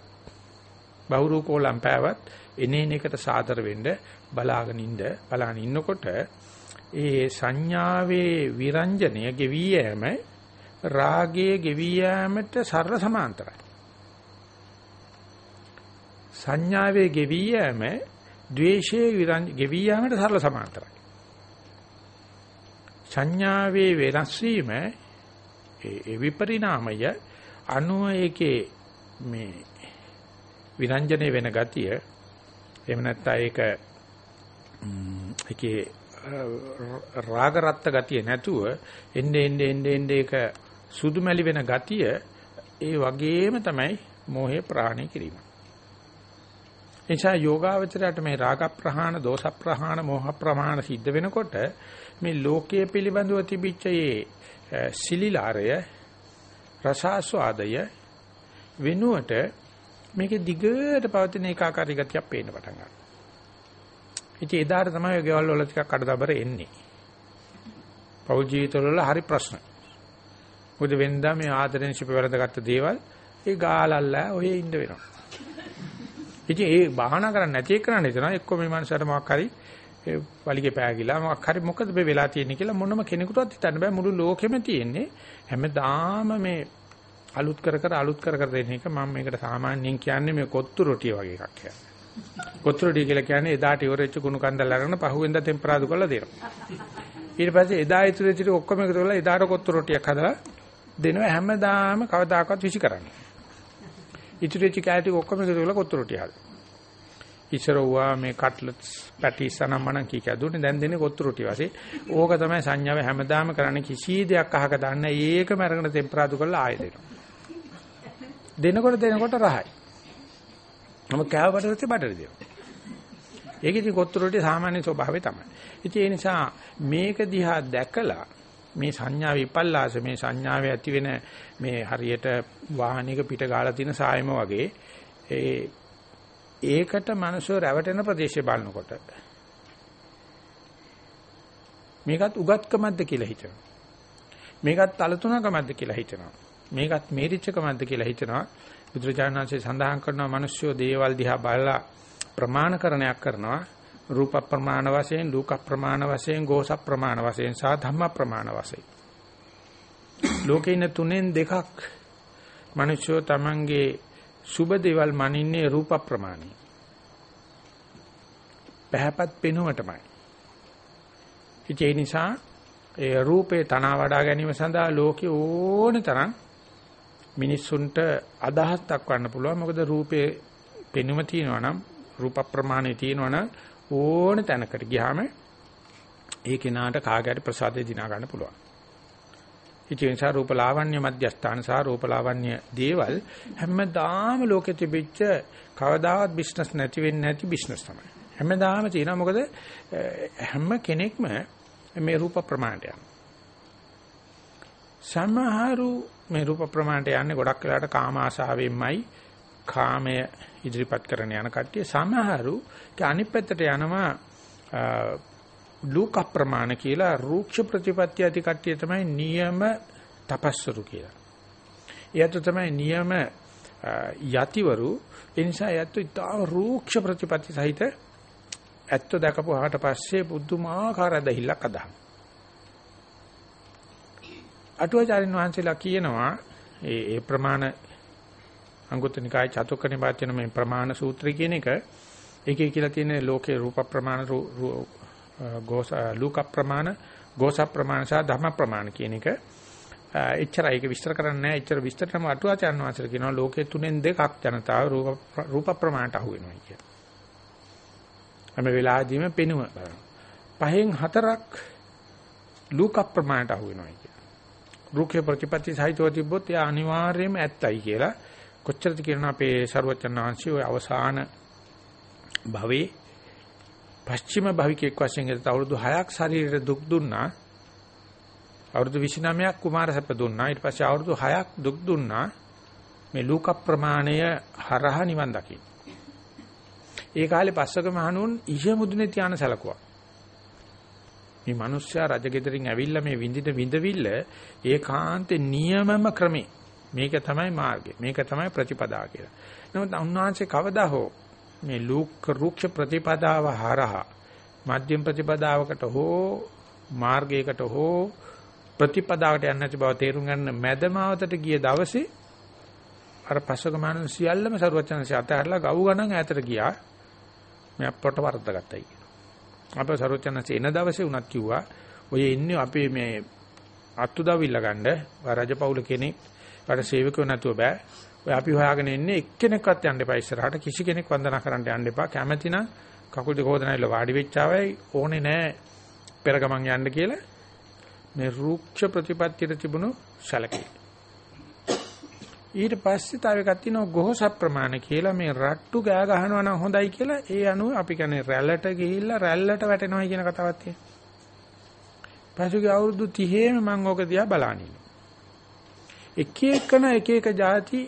බහුරු කෝලම් පෑවත් එනේන එකට සාදර වෙන්න බලාගෙන ඉන්න බලාගෙන ඉන්නකොට ඒ සංඥාවේ විරංජනය ගෙවි යෑම රාගයේ ගෙවි යෑමට සරල සමාන්තරයි සංඥාවේ ගෙවි යෑම ද්වේෂයේ ගෙවි යාමට සරල සමාන්තරයි. සංඥාවේ වෙනස් වීම ඒ විපරිණාමය අනුව ඒකේ මේ විරංජනේ වෙන ගතිය එහෙම නැත්නම් ඒක ඒකේ රාග රත්ත ගතිය නැතුව එන්නේ එන්නේ එන්නේ එන්නේ ඒක සුදුමැලි වෙන ගතිය ඒ වගේම තමයි මෝහේ ප්‍රාණය කිරීම. එනිසා යෝගාවචරයට මේ රාග ප්‍රහාණ, දෝෂ ප්‍රහාණ, මෝහ ප්‍රහාණ සිද්ධ වෙනකොට මේ ලෝකයේ පිළිබඳව තිබිච්ච මේ සිලිලාරය රසාස්වාදය වෙනුවට මේකේ දිගට පවතින ඒකාකාරී ගතියක් පේන්න පටන් ගන්නවා. ඉතින් එදාට තමයි ගෙවල් වල ටිකක් අඩදබර එන්නේ. පෞල් ජීවිතවල හරි ප්‍රශ්න. මොකද වෙනදා මේ ආදරෙන් ශිප වැරදගත්ත දේවල් ඒ ගාලල්ලා ඔය ඉන්න වෙනවා. ඉතින් ඒ බාහනා කරන්නේ නැති එක කරන්නේ තන එක්ක මේ මනුස්සයාට මොකක් හරි ඒ වලිගේ පෑගිලා මොකක් හරි මොකද මේ වෙලා තියෙන්නේ කියලා මොනම කෙනෙකුටවත් හිතන්න බෑ මුළු ලෝකෙම තියෙන්නේ හැමදාම මේ අලුත් කර කර අලුත් කර කර දෙන එක මම මේකට සාමාන්‍යයෙන් කියන්නේ මේ කොත්තු රොටිය වගේ එකක් කියලා. කොත්තු රොටිය කියලා කියන්නේ එදාට ඉවරෙච්ච කුණු කන්දල් අරගෙන පහුවෙන්ද ටෙම්පරාදු කරලා දෙනවා. ඊට පස්සේ එදා ඉතුරු ඉතුරු ඔක්කොම එකතු කරලා එදාට කොත්තු රොටියක් හදලා දෙනවා හැමදාම කවදාකවත් විසි කරන්නේ. ඉතුරු වෙච්ච කෑටි ඔක්කොම එකතු කරලා කොත්තු රොටිය හදලා. ඉස්සරවුවා මේ කට්ලට්ස් පැටිස් අනම්මනම් කී කැදුනේ දැන් දෙන්නේ කොත්තු රොටි වශයෙන්. ඕක තමයි සංඥාව හැමදාම කරන්නේ කිසි දෙයක් අහක දාන්න ඒකම අරගෙන ටෙම්පරාදු කරලා ආයෙ දෙනවා. දෙනකොට දෙනකොට රහයි. මම කෑවට පස්සේ බඩට දෙනවා. ඒක ඉතින් කොත්තු රොටිය සාමාන්‍ය ස්වභාවය තමයි. ඉතින් ඒ නිසා මේක දිහා දැකලා මේ සංඥා විපල්ලාස මේ සංඥාවේ ඇති වෙන මේ හරියට වාහනයක පිට ගාලා තියෙන සායම වගේ ඒ ඒකට මනසෝ රැවටෙන ප්‍රදේශය බලනකොට මේකත් උගත්කමක්ද කියලා හිතනවා. මේකත් තලතුණකමක්ද කියලා හිතනවා. මේකත් මේරිච්චකමක්ද කියලා හිතනවා. බුදුරජාණන්සේ සඳහන් කරනවා මිනිස්සු දේවල් දිහා බලලා ප්‍රමාණකරණයක් කරනවා. රූප ප්‍රමාණ වශයෙන්, ලෝක ප්‍රමාණ වශයෙන්, ගෝස ප්‍රමාණ වශයෙන්, සහ ධම්ම ප්‍රමාණ වශයෙන්. ලෝකේ තුනෙන් දෙකක් මිනිස්සු තමන්ගේ සුබ දේවල් මනින්නේ රූප ප්‍රමාණي. පැහැපත් පෙනුමටමයි. ඒ නිසා ඒ රූපේ තනවා වඩා ගැනීම සඳහා ලෝකේ ඕන තරම් මිනිස්සුන්ට අදහස් දක්වන්න පුළුවන්. මොකද රූපේ පෙනුම තියෙනවා නම් රූප ප්‍රමාණය තියෙනවා නම් ඕන තැනකට ගියාම ඒ කෙනාට කාගෑරි ප්‍රසාදේ දිනා ගන්න පුළුවන්. ඉතින් නිසා රූපලාවන්‍ය මධ්‍යස්ථාන සහ රූපලාවන්‍ය දේවල් හැමදාම ලෝකෙ තිබිච්ච කවදාවත් බිස්නස් නැති වෙන්නේ නැති බිස්නස් තමයි. හැමදාම තියෙනවා මොකද හැම කෙනෙක්ම මේ රූප ප්‍රමාණයට යනවා. සමහරු මේ රූප ප්‍රමාණයට යන්නේ ගොඩක් වෙලාට කාම ආශාවෙන්මයි කාමය ඉදිරිපත් කරන යන කට්ටිය සමහරු අනිත් පැත්තට යනවා ලූක ප්‍රමාණ කියලා රූක්ෂ ප්‍රතිපත්ති ඇති කට්ටිය තමයි නියම තපස්සරු කියලා. එයත් තමයි නියම යතිවරු ඒ නිසා එයත් ඉතාම රූක්ෂ ප්‍රතිපත්ති සහිත ඇත්ත දැකපුවාට පස්සේ බුද්ධමාකාර දෙහිල්ලක් අදහන. අටුවාචාරින් වහන්සේලා කියනවා ඒ ඒ ප්‍රමාණ අංගුත්තර නිකාය චතුක්ක නිපාතන මේ ප්‍රමාණ සූත්‍රය කියන එක ඒකේ කියලා තියෙන ලෝකේ රූප ප්‍රමාණ ගෝස ලූක ප්‍රමාණ ගෝස ප්‍රමාණ සහ ධම්ම ප්‍රමාණ කියන එක. එච්චරයි. ඒක විස්තර කරන්නේ නැහැ. එච්චර විස්තරටම අටුවාචාන් වහන්සේ කියනවා ලෝකයේ තුනෙන් දෙකක් ජනතාව රූප රූප ප්‍රමාණයට අහු වෙනවා කියන. හැම වෙලාවෙදීම පෙනුම පහෙන් හතරක් ලූක ප්‍රමාණයට අහු වෙනවා කියන. රූපේ ප්‍රතිපatti සහිතව තිබ්බොත් එයා අනිවාර්යයෙන්ම ඇත්තයි කියලා කොච්චරද කියනවා අපේ ਸਰවචන් වහන්සේ ඔය අවසාන භවයේ පස්චිම භවිකෙක් වශයෙන් ගත්ත අවුරුදු 6ක් ශරීරයට දුක් දුන්නා. අවුරුදු 29ක් කුමාර සැප දුන්නා. ඊට පස්සේ අවුරුදු 6ක් දුක් දුන්නා. මේ ලූක ප්‍රමාණය හරහා නිවන් දකින්න. ඒ කාලේ පස්සක මහණුන් ඉහ මුදුනේ තියාන සැලකුවා. මේ මිනිස්සයා රජගෙදරින් ඇවිල්ලා මේ විඳින විඳවිල්ල ඒකාන්තේ නියමම ක්‍රමේ. මේක තමයි මාර්ගය. මේක තමයි ප්‍රතිපදාව කියලා. නමුත් උන්වහන්සේ කවදා හෝ මේ ලූක රුක්ෂ ප්‍රතිපදාව හරහා මධ්‍යම ප්‍රතිපදාවකට හෝ මාර්ගයකට හෝ ප්‍රතිපදාවට යන්නේ නැති බව තේරුම් ගන්න මැදමාවතට ගිය දවසේ අර පස්සක මානව සියල්ලම සරුවචනසේ අතහැරලා ගව් ගණන් ඈතට ගියා මේ අපට වර්ධගත්තයි කියනවා. අපේ සරුවචනසේ එන දවසේ උනත් කිව්වා ඔය ඉන්නේ අපේ මේ අත්උදවිල්ල ගන්න රජපෞල කෙනෙක් වට සේවකව නැතුව බෑ. ඔය අපි හොයාගෙන ඉන්නේ එක්කෙනෙක්වත් යන්න එපා ඉස්සරහට කිසි කෙනෙක් වන්දනා කරන්න යන්න එපා. කැමැති නම් කකුල් දෙක හොදනයිල වාඩි වෙච්චාවයි ඕනේ නෑ පෙර ගමන් යන්න කියලා. මේ රූක්ෂ ප්‍රතිපත්තියට තිබුණු සැලකේ ඊට පස්සේ තව එකක් තියෙනවා ගොහස ප්‍රමාණ කියලා මේ රට්ටු ගෑ ගහනවා නම් හොඳයි කියලා ඒ අනුව අපි කියන්නේ රැල්ලට ගිහිල්ලා රැල්ලට වැටෙනවා කියන කතාවක් තියෙනවා. පසුගිය අවුරුදු 30ෙම මම ඕක දිහා බලන්නේ. එක එකන එක එක જાති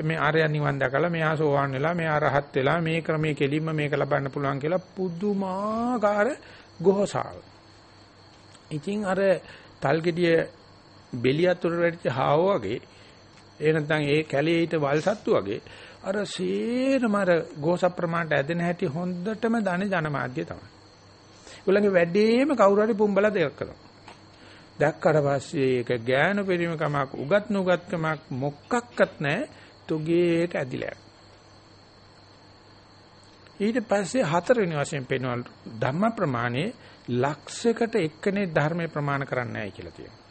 මේ ආර්ය නිවන් දැකලා මෙහා සෝවාන් වෙලා මෙහා රහත් වෙලා මේ ක්‍රමයේ කෙලින්ම මේක ලබන්න පුළුවන් කියලා පුදුමාකාර ගොහසාව. ඉතින් අර තල්ගෙඩිය බෙලියතුර වැඩිච්ච හාව වගේ ඒ නැත්නම් ඒ කැලේ හිට වල් සත්තු වගේ අර සේරම අර ගෝස ප්‍රමාණයට ඇදෙන හැටි හොඳටම දන්නේ ජනමාධ්‍ය තමයි. ඒගොල්ලන්ගේ වැඩේම කවුරු හරි පුම්බලා දෙයක් කරනවා. දැක්කට පස්සේ ඒක ගෑනු පරිමකමක් උගත් නුගත්කමක් මොකක්වත් නැහැ. තුගේට ඇදිලා ඊට පස්සේ හතරවෙනි වශයෙන් පෙන්වන ධම්ම ප්‍රමාණය ලක්ෂයකට එක්කනේ ධර්මයේ ප්‍රමාණ කරන්නේ නැහැ කියලා තියෙනවා.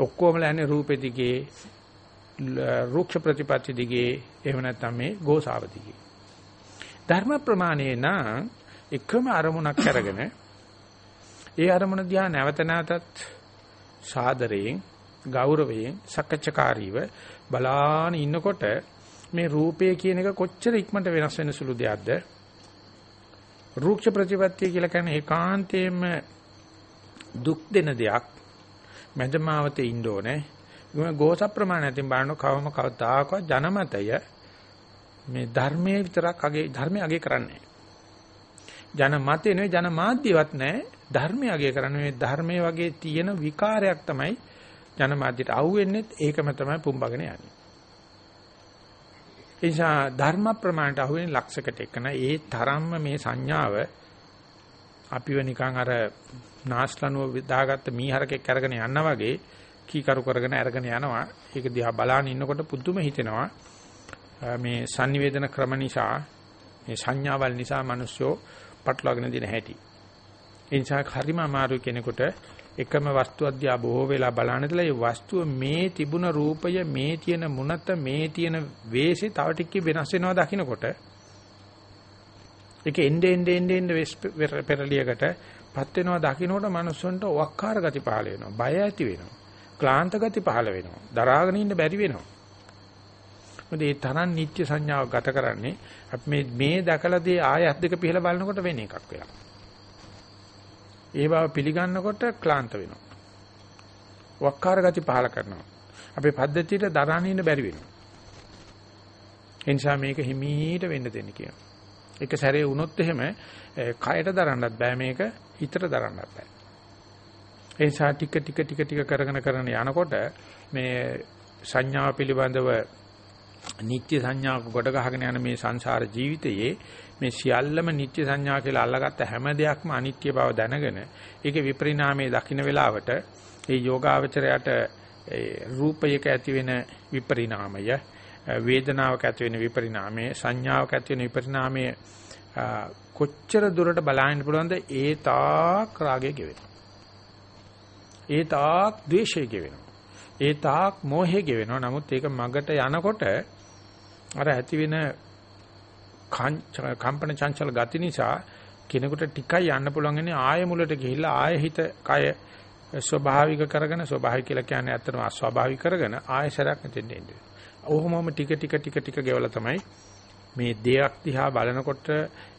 ඔක්කොමලා යන්නේ රූපෙ දිගේ රුක්ෂ ප්‍රතිපatti දිගේ එහෙම නැත්නම් මේ ගෝසාව දිගේ. ධර්ම ප්‍රමාණේ නම් එකම අරමුණක් අරගෙන ඒ අරමුණ දිහා නැවත නැවතත් සාදරයෙන් ගෞරවයෙන් සකච්ඡකාරීව බලාන ඉන්නකොට මේ රූපය කියන එක කොච්චර ඉක්මනට වෙනස් වෙන සුළු දෙයක්ද රුක්ෂ ප්‍රතිපත්තිය කියලා කියන්නේ ඒකාන්තයෙන්ම දුක් දෙන දෙයක් මැදමාවතේ ඉන්න ඕනේ. ගෝස ප්‍රමාණයෙන් බලන කවම කවදාකවත් ජනමතය මේ ධර්මයේ විතරක් අගේ ධර්මයේ අගේ කරන්නේ ජනමතේ නෙවෙයි ජනමාධ්‍යවත් නැහැ. ධර්මයේ අගේ කරන්නේ මේ ධර්මයේ වගේ තියෙන විකාරයක් තමයි ජනමාධ්‍යට අහුවෙන්නේ. ඒකම තමයි පුම්බගෙන යන්නේ. ඒ නිසා ධර්ම ප්‍රමාණයට අහුවෙන ලක්ෂයකට එකන ඒ තරම්ම මේ සංඥාව අපිව නිකන් අර නාස්ලනුව දාගත්ත මීහරකෙක් අරගෙන යනවා වගේ කීකරු කරගෙන අරගෙන යනවා. ඒක දිහා බලාන ඉන්නකොට පුදුම හිතෙනවා. මේ sannivedana ක්‍රම නිසා මේ සංඥාවල් නිසා මිනිස්සු පටලවාගෙන දින හැටි. ඒ නිසා හරිම අමාරු කෙනෙකුට එකම වස්තුවක් දිහා බොහෝ වෙලා බලන ඉතලා ඒ වස්තුව මේ තිබුණ රූපය මේ තියෙන මුනත මේ තියෙන වේශේ තව ටිකක් වෙනස් වෙනවා දකින්නකොට ඒක එnde ende ende ende පෙරලියකට පත් වෙනවා දකින්නකොට මනුස්සන්ට වක්කාර ගති පහල වෙනවා බය ඇති වෙනවා ක්ලාන්ත ගති පහල වෙනවා දරාගෙන ඉන්න බැරි වෙනවා මොකද ඒ තරම් නිත්‍ය සංඥාව ගත කරන්නේ අපි මේ මේ දැකලා දී ආයත් දෙක පිහලා බලනකොට වෙන එකක් වෙලා ඒ බව පිළිගන්නකොට ක්ලාන්ත වෙනවා. වක්කාර ගති පහල කරනවා. අපේ පද්ධතියට දරානින්න බැරි වෙනවා. ඒ නිසා මේක හිමීට වෙන්න දෙන්න කියනවා. එක සැරේ වුණොත් එහෙම කයට දරන්නත් බෑ මේක හිතට දරන්නත් බෑ. ඒ නිසා ටික ටික ටික ටික කරගෙන කරගෙන යනකොට මේ සංඥා පිළිබඳව නිත්‍ය සංඥාක ගොඩ ගහගෙන යන මේ සංසාර ජීවිතයේ මේ සියල්ලම නිත්‍ය සංඥා කියලා අල්ලගත්ත හැම දෙයක්ම අනිත්‍ය බව දැනගෙන ඒකේ විපරිණාමයේ දකින්න වෙලාවට ඒ යෝගාවචරයට රූපයක ඇති වෙන විපරිණාමය වේදනාවක ඇති වෙන විපරිණාමය සංඥාවක ඇති වෙන විපරිණාමය කොච්චර දුරට බලන්න පුළුවන්ද? ඒ තාක් රාගය ගෙවෙනවා. ඒ තාක් ද්වේෂය ගෙවෙනවා. ඒ තාක් මෝහය ගෙවෙනවා. නමුත් ඒක මගට යනකොට අර ඇති වෙන කම්පන චංචල ගති නිසා කෙනෙකුට ටිකයි යන්න පුළුවන් ඉන්නේ ආය මුලට ගිහිල්ලා ආය හිත කය ස්වභාවික කරගෙන ස්වභාවික කියලා කියන්නේ ඇත්තටම අස්වභාවික කරගෙන ආයශරයක් මෙතෙන්ට එන්නේ. ඔහොමම ටික ටික ටික ටික ගෙවලා තමයි මේ දෙයක් දිහා බලනකොට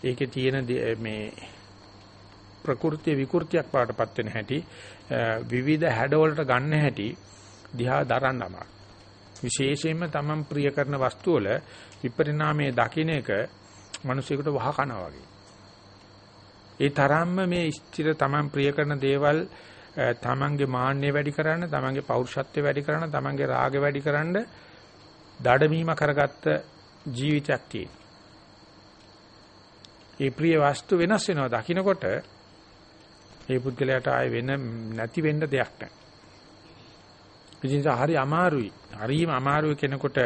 ඒකේ තියෙන මේ ප්‍රകൃති විකෘතියක් පාටපත් වෙන හැටි විවිධ හැඩවලට ගන්න හැටි දිහා දරන්න අමාරුයි. විශේෂයෙන්ම තමන් ප්‍රිය කරන වස්තු වල විපරිණාමයේ දකින්න එක මිනිසෙකුට වහ කනවා වගේ. ඒ තරම්ම මේ ස්ථිර තමන් ප්‍රිය කරන දේවල් තමන්ගේ මාන්නය වැඩි කරන්න, තමන්ගේ පෞරුෂත්වය වැඩි කරන්න, තමන්ගේ රාගය වැඩි කරන්න දඩමීම කරගත්ත ජීවිතයක් තියෙනවා. ඒ ප්‍රිය වස්තු වෙනස් වෙනවා දකින්නකොට ඒ පුද්ගලයාට ආය වෙන නැති වෙන්න දෙයක් නැහැ. ඉතින් හරි අමාරුයි. හරිම අමාරුයි කෙනෙකුට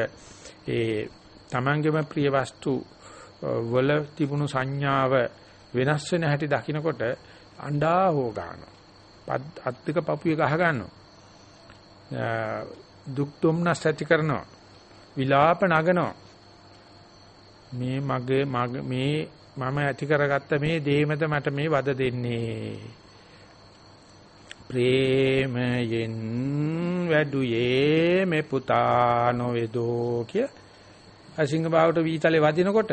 ඒ තමන්ගේම ප්‍රිය වස්තු වල තිබුණු සංඥාව වෙනස් වෙන හැටි දකිනකොට අඬා හො ගන්නවා. අත්තික පපුවේ ගහ ගන්නවා. දුක් දුම්නස් ඇති කරනවා. විලාප නගනවා. මේ මගේ මේ මම ඇති කරගත්ත මේ දේමද මට මේ වද දෙන්නේ. ප්‍රේමයෙන් වැඩුයේ මේ පුතා නොවේදෝ කිය අසිංහ බාවට වීතලේ වදිනකොට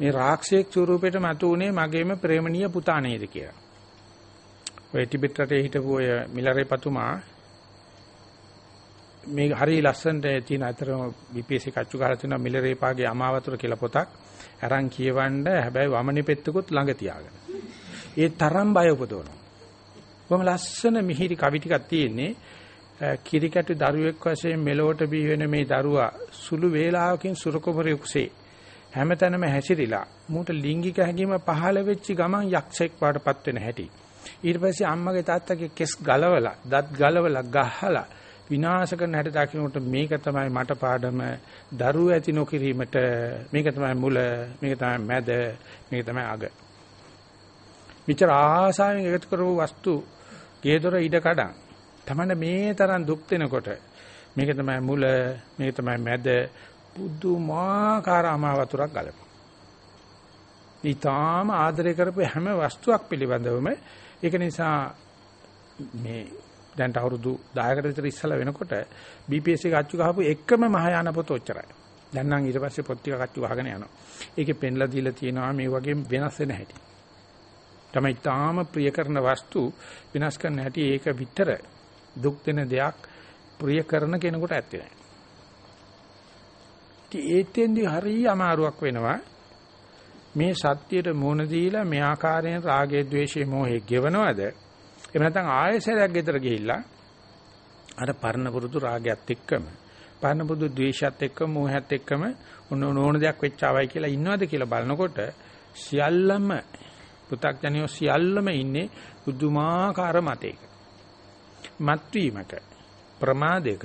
මේ රාක්ෂේක් ස්වරූපෙට මතු උනේ මගේම ප්‍රේමණීය පුතා නේද කියලා. ඔය ටිබෙට් රටේ හිටපු ඔය මිලරේ පතුමා මේ හරි ලස්සනට තියෙන අතරම BPSC කච්චු ගහලා තියෙන මිලරේපාගේ අමාවතුර කියලා පොතක් අරන් කියවන්න හැබැයි වමනේ පෙත්තකුත් ළඟ තියාගෙන. ඒ තරම් බය උපදවනවා. බොහොම ලස්සන මිහිරි කවි ටිකක් තියෙන්නේ. කිරිකැටි දරුවෙක් වශයෙන් මෙලොවට බිහි වෙන මේ දරුවා සුළු වේලාවකින් සුරකුමරියුක්සේ හැමතැනම හැසිරිලා මූට ලිංගික හැඟීම පහළ වෙච්ච ගමන් යක්ෂයෙක් වඩපත් වෙන හැටි. ඊට පස්සේ අම්මගේ තාත්තගේ කෙස් ගලවලා, දත් ගලවලා ගහලා විනාශ කරන හැටි දකින්නට මේක තමයි මට පාඩම දරුව ඇති නොකිරීමට මේක තමයි මුල මේක තමයි මැද මේක තමයි අග. විචාර ආසාවෙන් එකතු කරපු වස්තු ගේදොර ඉඩ කඩන්. තමන්න මේ තරම් දුක් දෙනකොට මේක තමයි මුල මේක තමයි මැද පුදුමාකාර අමාවතුරක් ගලපන. ඊටාම ආදරය කරපු හැම වස්තුවක් පිළිබඳවම ඒක නිසා මේ දැන් අවුරුදු 10කට විතර ඉස්සලා වෙනකොට BPS එක අච්චු ගහපු එකම මහායාන පොත ඔච්චරයි. දැන් නම් ඊට පස්සේ පොත් ටික අච්චු ගහගෙන යනවා. ඒකේ පෙන්ලා දීලා තියෙනවා මේ වගේ වෙනස් වෙන හැටි. තමයි තාම ප්‍රිය කරන වස්තු විනාශ කරන හැටි ඒක විතර දුක් දෙන දෙයක් ප්‍රිය කරන කෙනෙකුට ඇත්තේ නැහැ. ඒතෙන්දි හරිය අමාරුවක් වෙනවා. මේ සත්‍යයට මුහුණ දීලා මේ ආකාරයෙන් රාගය, ద్వේෂය, මොහේ ගෙවනවද? එහෙම නැත්නම් ආයෙසරයක් ගෙදර ගිහිල්ලා අර පරණ පුරුදු රාගයත් එක්කම පරණ පුරුදු ද්වේෂයත් එක්කම මෝහයත් එක්කම ඕන ඕන දෙයක් වෙච්චාවයි කියලා ඉන්නවද කියලා බලනකොට සියල්ලම පු탁ජනියෝ සියල්ලම ඉන්නේ බුදුමාකාර මතයක. මත්වීමක ප්‍රමාදයක.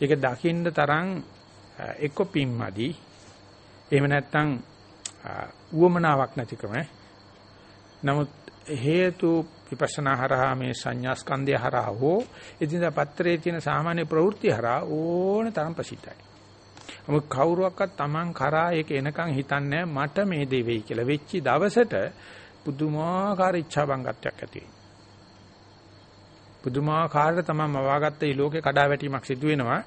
ඒක දකින්න තරම් එක්ක පිම්මදි එහෙම නැත්නම් උවමනාවක් නැතිකම. නමුත් හේතු විපස්සනා හරහා මේ සංඥා ස්කන්ධය හරහා හෝ එදිනදා පත්‍රයේ තියෙන සාමාන්‍ය ප්‍රවෘත්ති හරහා ඕන තරම් ප්‍රසිද්ධයි. මොකද කවුරුවක්වත් Taman කරා ඒක එනකන් හිතන්නේ මට මේ දේ වෙයි කියලා. වෙච්චි දවසට පුදුමාකාර ඉච්ඡා බංගත්වයක් ඇති වෙනවා. පුදුමාකාරට Taman මවාගත්ත මේ ලෝකේ කඩාවැටීමක් සිදු වෙනවා.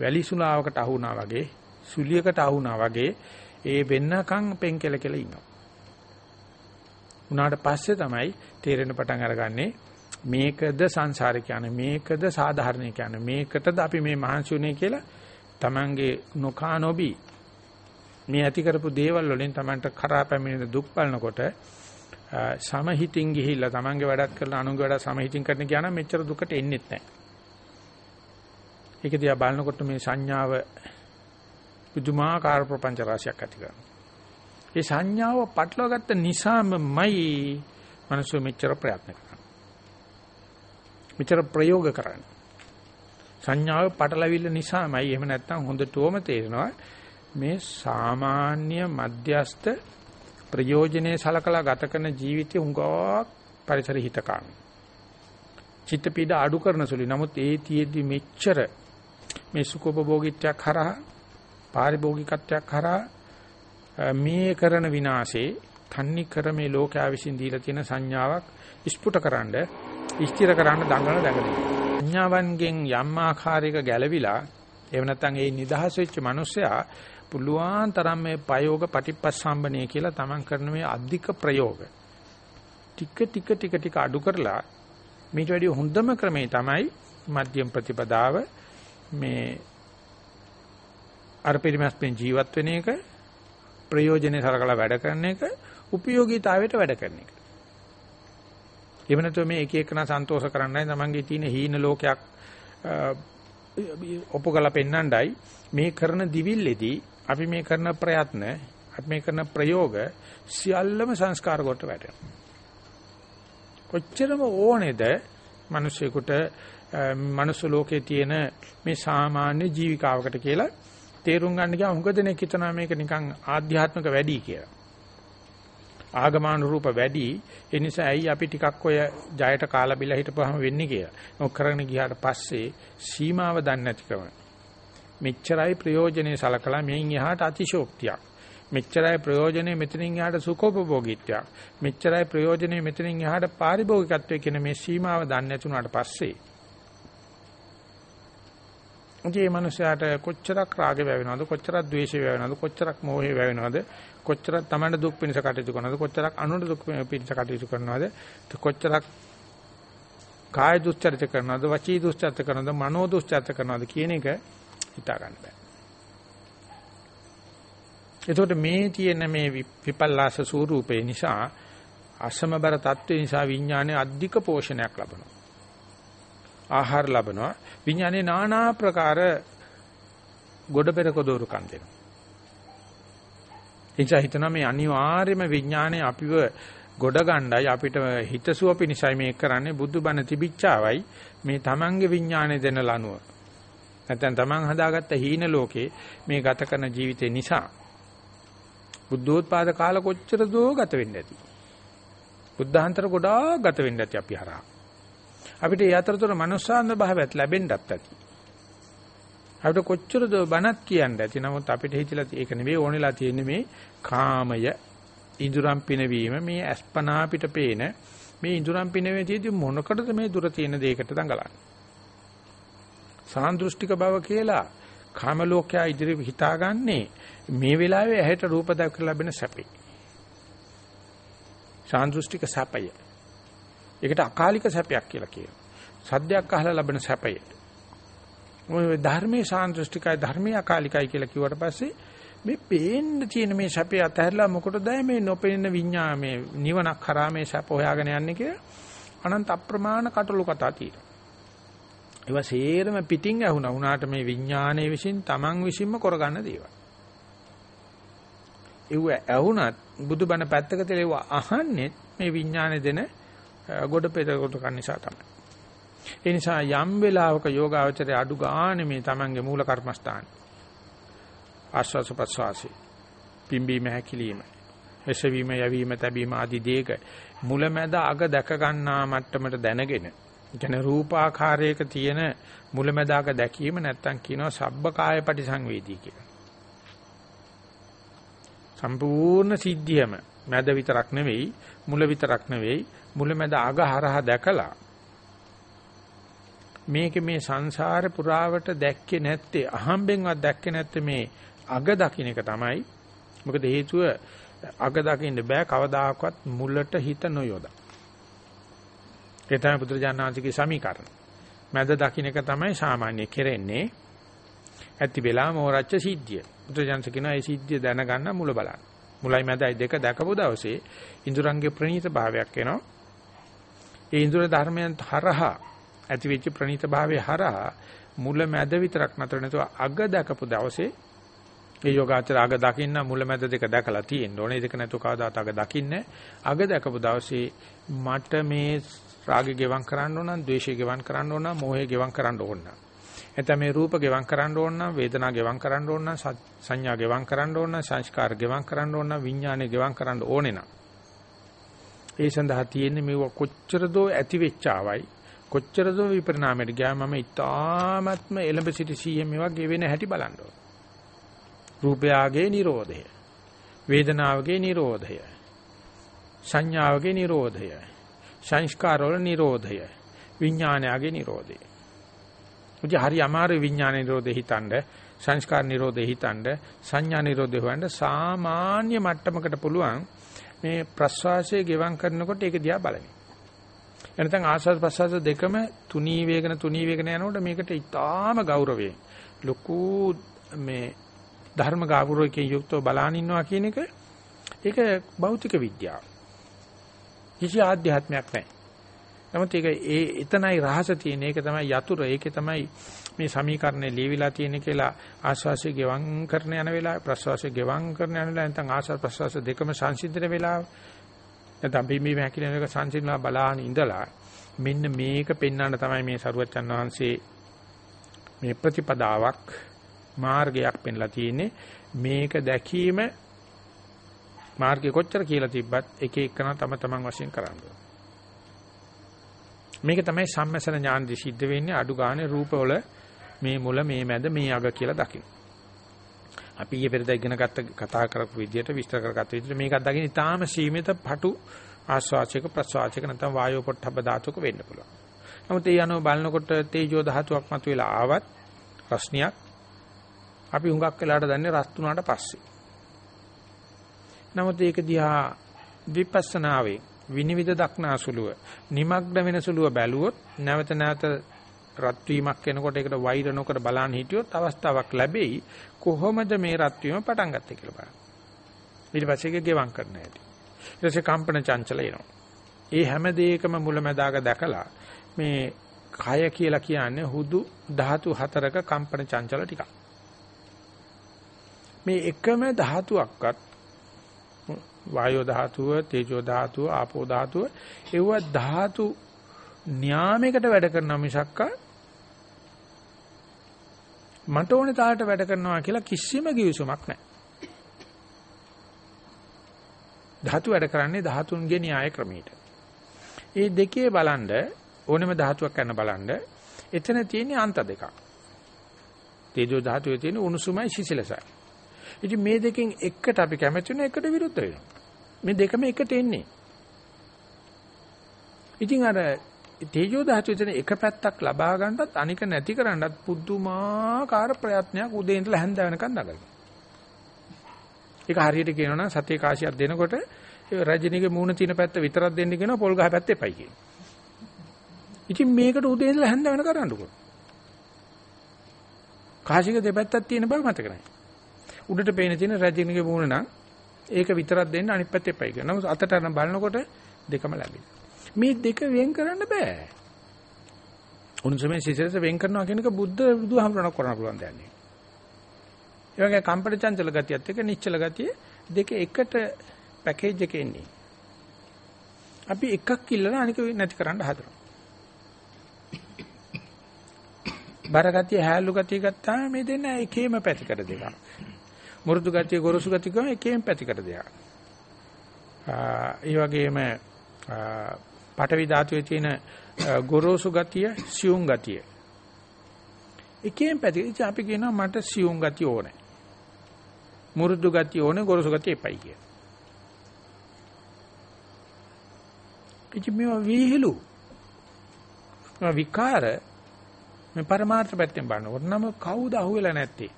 වැලි සුලාවකට අහුණා වගේ, සුලියකට අහුණා වගේ ඒ වෙන්නකන් පෙන් කෙල කෙල ඉන්නවා. උනාට පස්සේ තමයි තේරෙන පටන් අරගන්නේ මේකද සංසාරේ කියන්නේ මේකද සාධාරණ කියන්නේ මේකටද අපි මේ මහන්සි උනේ කියලා Tamange නොකා නොබි මේ ඇති කරපු දේවල් වලින් Tamanට කරා පැමිණෙන දුක් බලනකොට සමහිතින් ගිහිල්ලා Tamange වැඩක් කරලා අනුන්ගේ වැඩ සමහිතින් කරන කියන මෙච්චර දුකට එන්නේ නැහැ. ඒක දිහා බලනකොට මේ සංඥාව පුදුමාකාර ප්‍රපංච රාශියක් ඇති කරනවා. ඒ සංඥාව පටලවාගත්ත නිසාමයි මිනිස්සු මෙච්චර ප්‍රයත්න කරන්නේ. මෙච්චර ප්‍රයෝග කරන්නේ. සංඥාව පටලවිල්ල නිසාමයි එහෙම නැත්නම් හොඳටම තේරෙනවා මේ සාමාන්‍ය මධ්‍යස්ත ප්‍රයෝජනේ සලකලා ගත කරන ජීවිතය හුඟක් පරිසර හිතකාමී. චිත්ත පීඩ අඩු කරන සුළු. නමුත් ඒ තියේදී මෙච්චර මේ සුඛෝපභෝගීත්වයක් හරහා පාරිභෝගිකත්වයක් හරහා මේ කරන විනාශේ තන්නි කර මේ ලෝකයා විසින් දීලා තියෙන සංඥාවක් ඉස්පුටකරනද ස්ථිර කරන්න දඟලන දඟලන සංඥාවන්ගෙන් යම් ආකාරයක ගැළවිලා එහෙම නැත්නම් ඒ නිදහස් වෙච්ච මිනිස්සයා පුළුවන් තරම් මේ ප්‍රයෝග පටිපස්සම්බනේ කියලා තමන් කරන මේ අධික ප්‍රයෝග ටික ටික ටික ටික අඩු කරලා මේට වැඩිය හොඳම ක්‍රමේ තමයි මධ්‍යම ප්‍රතිපදාව මේ අර පරිමස්පෙන් ජීවත් වෙන එක ප්‍රයෝජනේ සලකලා වැඩ කරන එක උපයෝගීතාවයට වැඩ කරන එක. එහෙම නැත්නම් මේ එක එකන සන්තෝෂ කරන්නයි තමන්ගේ තියෙන හීන ලෝකයක් ඔප්පු කරලා පෙන්නණ්ඩයි මේ කරන දිවිල්ලේදී අපි මේ කරන ප්‍රයත්න අපි මේ කරන ප්‍රයෝග සියල්ලම සංස්කාර කොට වැටෙනවා. කොච්චරම ඕනේද මිනිසෙකුට මනුස්ස ලෝකයේ තියෙන මේ සාමාන්‍ය ජීවිකාවකට කියලා තේරුම් ගන්න ගියාම හුඟ දෙනෙක් හිතනවා මේක නිකන් ආධ්‍යාත්මික වැඩි කියලා. ආගමානුරූප වැඩි ඒ නිසා ඇයි අපි ටිකක් ඔය ජයට කාලා බිලා හිටපුවාම වෙන්නේ කියලා. මොක කරගෙන ගියාට පස්සේ සීමාව දන්නේ නැතිකම. මෙච්චරයි ප්‍රයෝජනේ සලකලා මෙයින් එහාට අතිශෝක්තියක්. මෙච්චරයි ප්‍රයෝජනේ මෙතනින් එහාට සුඛෝපභෝගීත්වයක්. මෙච්චරයි ප්‍රයෝජනේ මෙතනින් එහාට පාරිභෝගිකත්වයේ කියන මේ සීමාව දන්නේ නැතුණාට පස්සේ ඉතින් මේ මනුස්සයාට කොච්චරක් රාගය වැවෙනවද? කොච්චරක් ද්වේෂය වැවෙනවද? කොච්චරක් මෝහය වැවෙනවද? කොච්චරක් තමන්ට දුක් පිණිස කටයුතු කරනවද? කොච්චරක් අනුන්ට දුක් පිණිස කටයුතු කරනවද? කොච්චරක් කාය දුස්චරිත කරනවද? වචී දුස්චරිත කරනවද? මනෝ දුස්චරිත කරනවද කියන එක හිතා ගන්න බෑ. එතකොට මේ තියෙන මේ විපල්ලාස ස්වරූපේ නිසා අසමබර තත්ත්වේ නිසා විඥානයේ අධික පෝෂණයක් ලබනවා. ආහාර ලබනවා. විඥානයේ নানা ප්‍රකාර ගොඩ පෙරක දෝරුකම් දෙනවා. එනිසා හිතනවා මේ අනිවාර්යම විඥානයේ අපිව ගොඩ ගණ්ඩායි අපිට හිතසුව පිණිසයි මේක කරන්නේ බුදුබණ තිබිච්චාවයි මේ තමන්ගේ විඥානයේ දෙන ලනුව. නැත්නම් තමන් හදාගත්ත හීන ලෝකේ මේ ගත කරන ජීවිතේ නිසා බුද්ධෝත්පාද කාල කොච්චර දෝ ගත වෙන්නේ නැති. බුද්ධාන්තර ගොඩාක් ගත වෙන්නේ නැති අපි හරහා. අපිට ඒ අතරතුර මනුස්සාන්ත භාවයත් ලැබෙන්නත් ඇති. අපිට කොච්චර දෝ බණක් කියන්න ඇති. නමුත් අපිට හිතලා ඒක නෙවෙයි ඕනෙලා තියෙන්නේ මේ කාමය ඉඳුරම් පිනවීම මේ අස්පනා පිට පේන මේ ඉඳුරම් පිනවීමේදී මොනකටද මේ දුර තියෙන දෙයකට දඟලන්නේ. සාන්දෘෂ්ටික බව කියලා කාම ලෝකයා ඉදිරි හිතාගන්නේ මේ වෙලාවේ ඇහැට රූප දැක ලැබෙන සැපේ. සාන්දෘෂ්ටික සැපය. ඒකට අකාලික සැපයක් කියලා කියනවා. සද්දයක් අහලා ලැබෙන සැපය. මොකද ධර්මයේ සාන්දෘෂ්ටිකයි ධර්මයේ අකාලිකයි කියලා කිව්වට පස්සේ මේ පේන්න තියෙන මේ සැපේ අතහැරලා මොකටද මේ නොපෙනෙන විඤ්ඤා මේ නිවනක් කරා මේ සැප හොයාගෙන යන්නේ කියලා අනන්ත අප්‍රමාණ කටළු කතා තියෙනවා. ඒවා සේරම පිටින් ඇහුණා. උනාට මේ විඥානයේ විසින් Taman විසින්ම කරගන්න දේවල්. ඒව ඇහුණත් බුදුබණ පැත්තක තියලා අහන්නේ මේ විඥානේ දෙන ගොඩ පෙරකොට කන්න නිසා තමයි. ඒ නිසා යම් වෙලාවක යෝගාවචරය අඩු ගානේ මේ Tamanගේ මූල කර්මස්ථාන ආස්වාස ප්‍රසවාසී පිම්බීම හැකිලිම එසවීම යවීම තැබීම ආදී දේක මුලැමැද අග දැක ගන්නා මට්ටමට දැනගෙන කියන්නේ රූපාකාරයක තියෙන මුලැමැදාක දැකීම නැත්තම් කියනවා සබ්බකාය පටිසංවේදී කියලා. සම්පූර්ණ සිද්ධියම මැද විතරක් නෙවෙයි මුල විතරක් නෙවෙයි මුලැමැද අග හරහා දැකලා මේක මේ සංසාර පුරාවට දැක්කේ නැත්තේ අහම්බෙන්වත් දැක්කේ නැත්තේ මේ අග දකින්න එක තමයි මොකද හේතුව අග දකින්න බෑ කවදාකවත් මුලට හිත නොයොදා ඒ තමයි බුදුරජාණන්සේගේ සමීකරණ. මැද දකින්න එක තමයි සාමාන්‍ය කෙරෙන්නේ. ඇති වෙලා මෝරච්ච සිද්ධිය. බුදුරජාණන්සේ කියනවා මේ සිද්ධිය දැනගන්න මුල බලන්න. මුලයි මැදයි දෙක දැකපු දවසේ ඉඳුරංගේ ප්‍රණීත භාවයක් එනවා. ඒ ඉඳුර ධර්මයන් හරහා ඇති වෙච්ච ප්‍රණීත භාවයේ හරහා මුල මැද විතරක් නතර නැතුව අග දැකපු දවසේ ඒ යෝගාචර අග දකින්න මුල මැද දෙක දැකලා තියෙන්න ඕනේ. දෙක නැතුව කවදාත් අග දකින්නේ අග දැකපු දවසේ මට මේ රාගය ගෙවම් කරන්න ඕන නම්, ද්වේෂය ගෙවම් කරන්න ඕන නම්, මෝහය ගෙවම් කරන්න ඕන නම්. එතන මේ රූප ගෙවම් කරන්න ඕන නම්, වේදනා ගෙවම් කරන්න ඕන නම්, සංඥා ගෙවම් කරන්න ඕන නම්, සංස්කාර ගෙවම් කරන්න ඕන නම්, විඥානය ගෙවම් කරන්න ඕනේ නම්. ඒ සඳහා තියෙන්නේ මේව කොච්චර දෝ ඇති වෙච්චාවයි කොච්චර දෝ විපරිණාමයට ගියාම මම ඊ타ත්ම එලඹ සිටි සීයෙන් මේවා ගෙවෙන හැටි බලන්න ඕන. රූපයාගේ Nirodhaය. වේදනාවගේ Nirodhaය. සංඥාවගේ Nirodhaය. සංස්කාරවල නිරෝධය විඥානයගේ නිරෝධය. උදේ හරි අමාරු විඥාන නිරෝධය හිතනද සංස්කාර නිරෝධය හිතනද සංඥා නිරෝධය හොයන්න සාමාන්‍ය මට්ටමකට පුළුවන් මේ ප්‍රස්වාසයේ ගෙවම් කරනකොට ඒක දිහා බලන්න. එනතන් ආස්වාද ප්‍රස්වාස දෙකම තුනී වේගන තුනී වේගන යනකොට මේකට ඊටාම ගෞරවයෙන් ලොකු මේ ධර්ම ගෞරවයෙන් යුක්තව බලාන ඉන්නවා කියන එක ඒක භෞතික විද්‍යාව. කිසි ආධ්‍යාත්මයක් නැහැ. නමුත් ඒක ඒ එතනයි රහස තියෙන. ඒක තමයි යතුරු. ඒකේ තමයි මේ සමීකරණේ ලියවිලා තියෙන කියලා ආස්වාසිය ගෙවම් කරන යන වෙලාව ප්‍රස්වාසිය ගෙවම් කරන යන වෙලාව නැත්නම් ආස්වාද ප්‍රස්වාස දෙකම සංසිඳන වෙලාව. නැත්නම් බිම්බි මහැකිලන එක සංසිඳනවා බලාන ඉඳලා මෙන්න මේක පෙන්වන්න තමයි මේ සරුවච්චන් වහන්සේ මේ ප්‍රතිපදාවක් මාර්ගයක් පෙන්ලා තියෙන්නේ. මේක දැකීම මාර්ගය කොච්චර කියලා තිබ්බත් එක එකන තම තමන් වශයෙන් කරන්න මේක තමයි සම්මසන ඥානදි සිද්ධ වෙන්නේ අඩු ගානේ රූපවල මේ මුල මේ මැද මේ අග කියලා දකින්න. අපි ඊයේ පෙරද ඉගෙන ගත්ත කතා කරපු විදිහට විස්තර කරගත්ත විදිහට මේකත් දකින්න ඊටාම සීමිත පටු ආස්වාචක ප්‍රසවාචක නැත්නම් වායෝ පොට්ටබ්බ ධාතුක වෙන්න පුළුවන්. නමුත් ඒ අනුව බලනකොට තේජෝ ධාතුවක් මතුවලා ආවත් රස්නියක් අපි හුඟක් වෙලාට දන්නේ රස් තුනට පස්සේ. නමුත් ඒක දිහා විපස්සනාවේ විනිවිද දක්නාසුලුව නිමග්න වෙන සුලුව බැලුවොත් නැවත නැවත රත් වීමක් එනකොට ඒකට වෛර නොකර බලන්න හිටියොත් අවස්ථාවක් ලැබෙයි කොහොමද මේ රත් වීම පටන් ගත්තේ කියලා බලන්න. ඊට පස්සේ ඒක ගෙවම් කරන්න හැටි. ඊට පස්සේ කම්පන චංචල එනවා. ඒ හැම දෙයකම මුලැමැදාක දැකලා මේ කය කියලා කියන්නේ හුදු ධාතු හතරක කම්පන චංචල ටිකක්. මේ එකම ධාතුවක්වත් වායෝ ධාතුව, තේජෝ ධාතුව, ආපෝ ධාතුව ඒව ධාතු න්යාමයකට වැඩ කරන මිසක්ක මට ඕනේ තාලට වැඩ කරනවා කියලා කිසිම කිවිසුමක් නැහැ. ධාතු වැඩ කරන්නේ ධාතුන්ගේ න්‍යාය ක්‍රමයට. මේ දෙකේ බලන්ඩ ඕනෙම ධාතුවක් කරන බලන්ඩ එතන තියෙන අන්ත දෙකක්. තේජෝ ධාතුවේ තියෙන උණුසුමයි සිසිලසයි. ඉතින් මේ දෙකෙන් එකට අපි කැමති වෙන එකට විරුද්ධ වෙනවා. මේ දෙකම එකට එන්නේ. ඉතින් අර තේජෝ ධාතුවේ තියෙන එක පැත්තක් ලබා ගන්නත් අනික නැති කරන්නත් පුදුමාකාර ප්‍රයත්නයක් උදේ ඉඳලා හැන්ද වෙනකන් දඟලනවා. ඒක හරියට කියනවා නම් සතේ කාසියක් දෙනකොට රජිනිගේ මූණ තියෙන පැත්ත විතරක් දෙන්න කියනවා පොල් ගහ පැත්ත එපයි කියනවා. ඉතින් මේකට උදේ ඉඳලා හැන්ද වෙන කරන්නකො. කාසික දෙපැත්තක් තියෙන බව මතක නැහැ. උඩට පේන තියෙන රජිනිගේ මූණ නම් ඒක විතරක් දෙන්න අනිත් පැත්ත එපයි කියනවා. නමුත් අතට අරන් බලනකොට දෙකම ලැබෙනවා. මේ දෙක වෙන් කරන්න බෑ. උණුසුමෙන් සිසිලස වෙන් කරනවා කියන එක බුද්ධ බුදුහාමුදුරණ කරන්න පුළුවන් දෙයක් නෙවෙයි. ඒ වගේ කම්පන චංචල ගතියත් එක්ක නිශ්චල ගතිය දෙක එකට පැකේජ් එකේ එන්නේ. අපි එකක් ඉල්ලලා අනික නැති කරන්න හදනවා. බර ගතිය හැලු ගතිය ගත්තාම මේ දෙන්න එකේම පැතිකඩ දෙකක්. මුරුදු ගතිය ගොරසු ගතිය ගම එකේම පැතිකඩ දෙකක්. ඒ වගේම පටවි ධාතුවේ තියෙන ගොරෝසු ගතිය, සියුම් ගතිය. එකේම පැතිකඩ අපි කියනවා මට සියුම් ගතිය ඕනේ. මුරුදු ගතිය ඕනේ ගොරසු ගතිය එපයි කිය. ඉති මේවා විහිළු. මේවා විකාර මේ පරමාර්ථ පැත්තෙන් බලනකොට නම් කවුද අහුවෙලා නැත්තේ?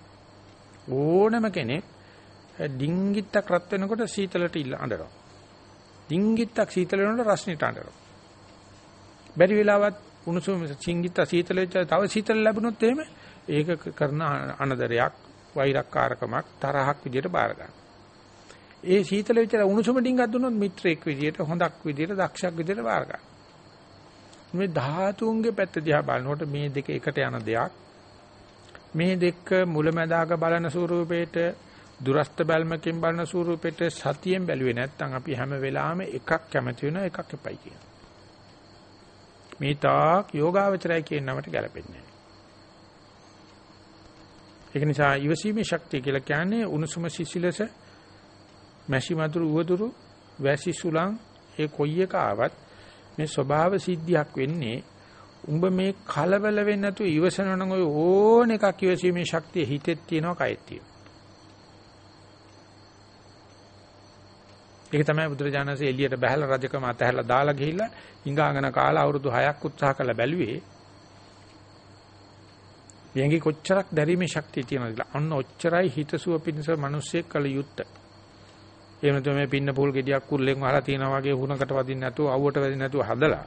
ඕනම කෙනෙක් ඩිංගිත්තක් රත් වෙනකොට සීතලට ඉල්ල අඬනවා. ඩිංගිත්තක් සීතල වෙනකොට රස්නිට අඬනවා. බැරි වෙලාවත් උණුසුම සිංගිත්ත සීතල වෙච්ච තව සීතල ලැබුණොත් එහෙම ඒක කරන අනදරයක් වෛරක්කාරකමක් තරහක් විදියට බාර ගන්න. ඒ සීතල වෙච්ච උණුසුම ඩිංගක් දුන්නොත් මිත්‍රෙක් විදියට හොඳක් විදියට දක්ෂක් විදියට බාර ගන්න. මේ ධාතුන්ගේ පැත්ත දිහා බලනකොට මේ දෙක එකට යන දෙයක්. මේ දෙක මුලැමැදාක බලන ස්වරූපේට දුරස්ත බැල්මකින් බලන ස්වරූපෙට සතියෙන් බැලුවේ නැත්නම් අපි හැම වෙලාවෙම එකක් කැමති වෙනවා එකක් එපයි කියනවා. මේ තාක් යෝගාවචරය කියන නමට ගැලපෙන්නේ ඒක නිසා ඉවසීමේ ශක්තිය කියලා කියන්නේ උණුසුම සිසිලස මැසි මදුරු උවදුරු වැසි සුලං ඒ කොයි එක ආවත් මේ ස්වභාව සිද්ධියක් වෙන්නේ උඹ මේ කලබල වෙන්නේ නැතුව ඉවසනවා නම් ඔය ඕන එකක් ඉවසීමේ ශක්තිය හිතෙත් තියෙනවා කයෙත් තියෙනවා. ඒක තමයි බුදුරජාණන්සේ එළියට බහැලා රජකම අතහැරලා දාලා ගිහිල්ලා ඉංගාංගන කාලා අවුරුදු 6ක් උත්සාහ කරලා බැලුවේ යංගි කොච්චරක් දැරීමේ ශක්තිය තියෙනවද කියලා. අන්න ඔච්චරයි හිතසුව පිණිස මිනිස්සෙක් කල යුත්තේ. එහෙම නැත්නම් මේ පින්න පූල් ගෙඩියක් කුල්ලෙන් වහලා තියනා වගේ වුණකට වදින්න නැතුව අවුවට වැදින්න නැතුව හදලා.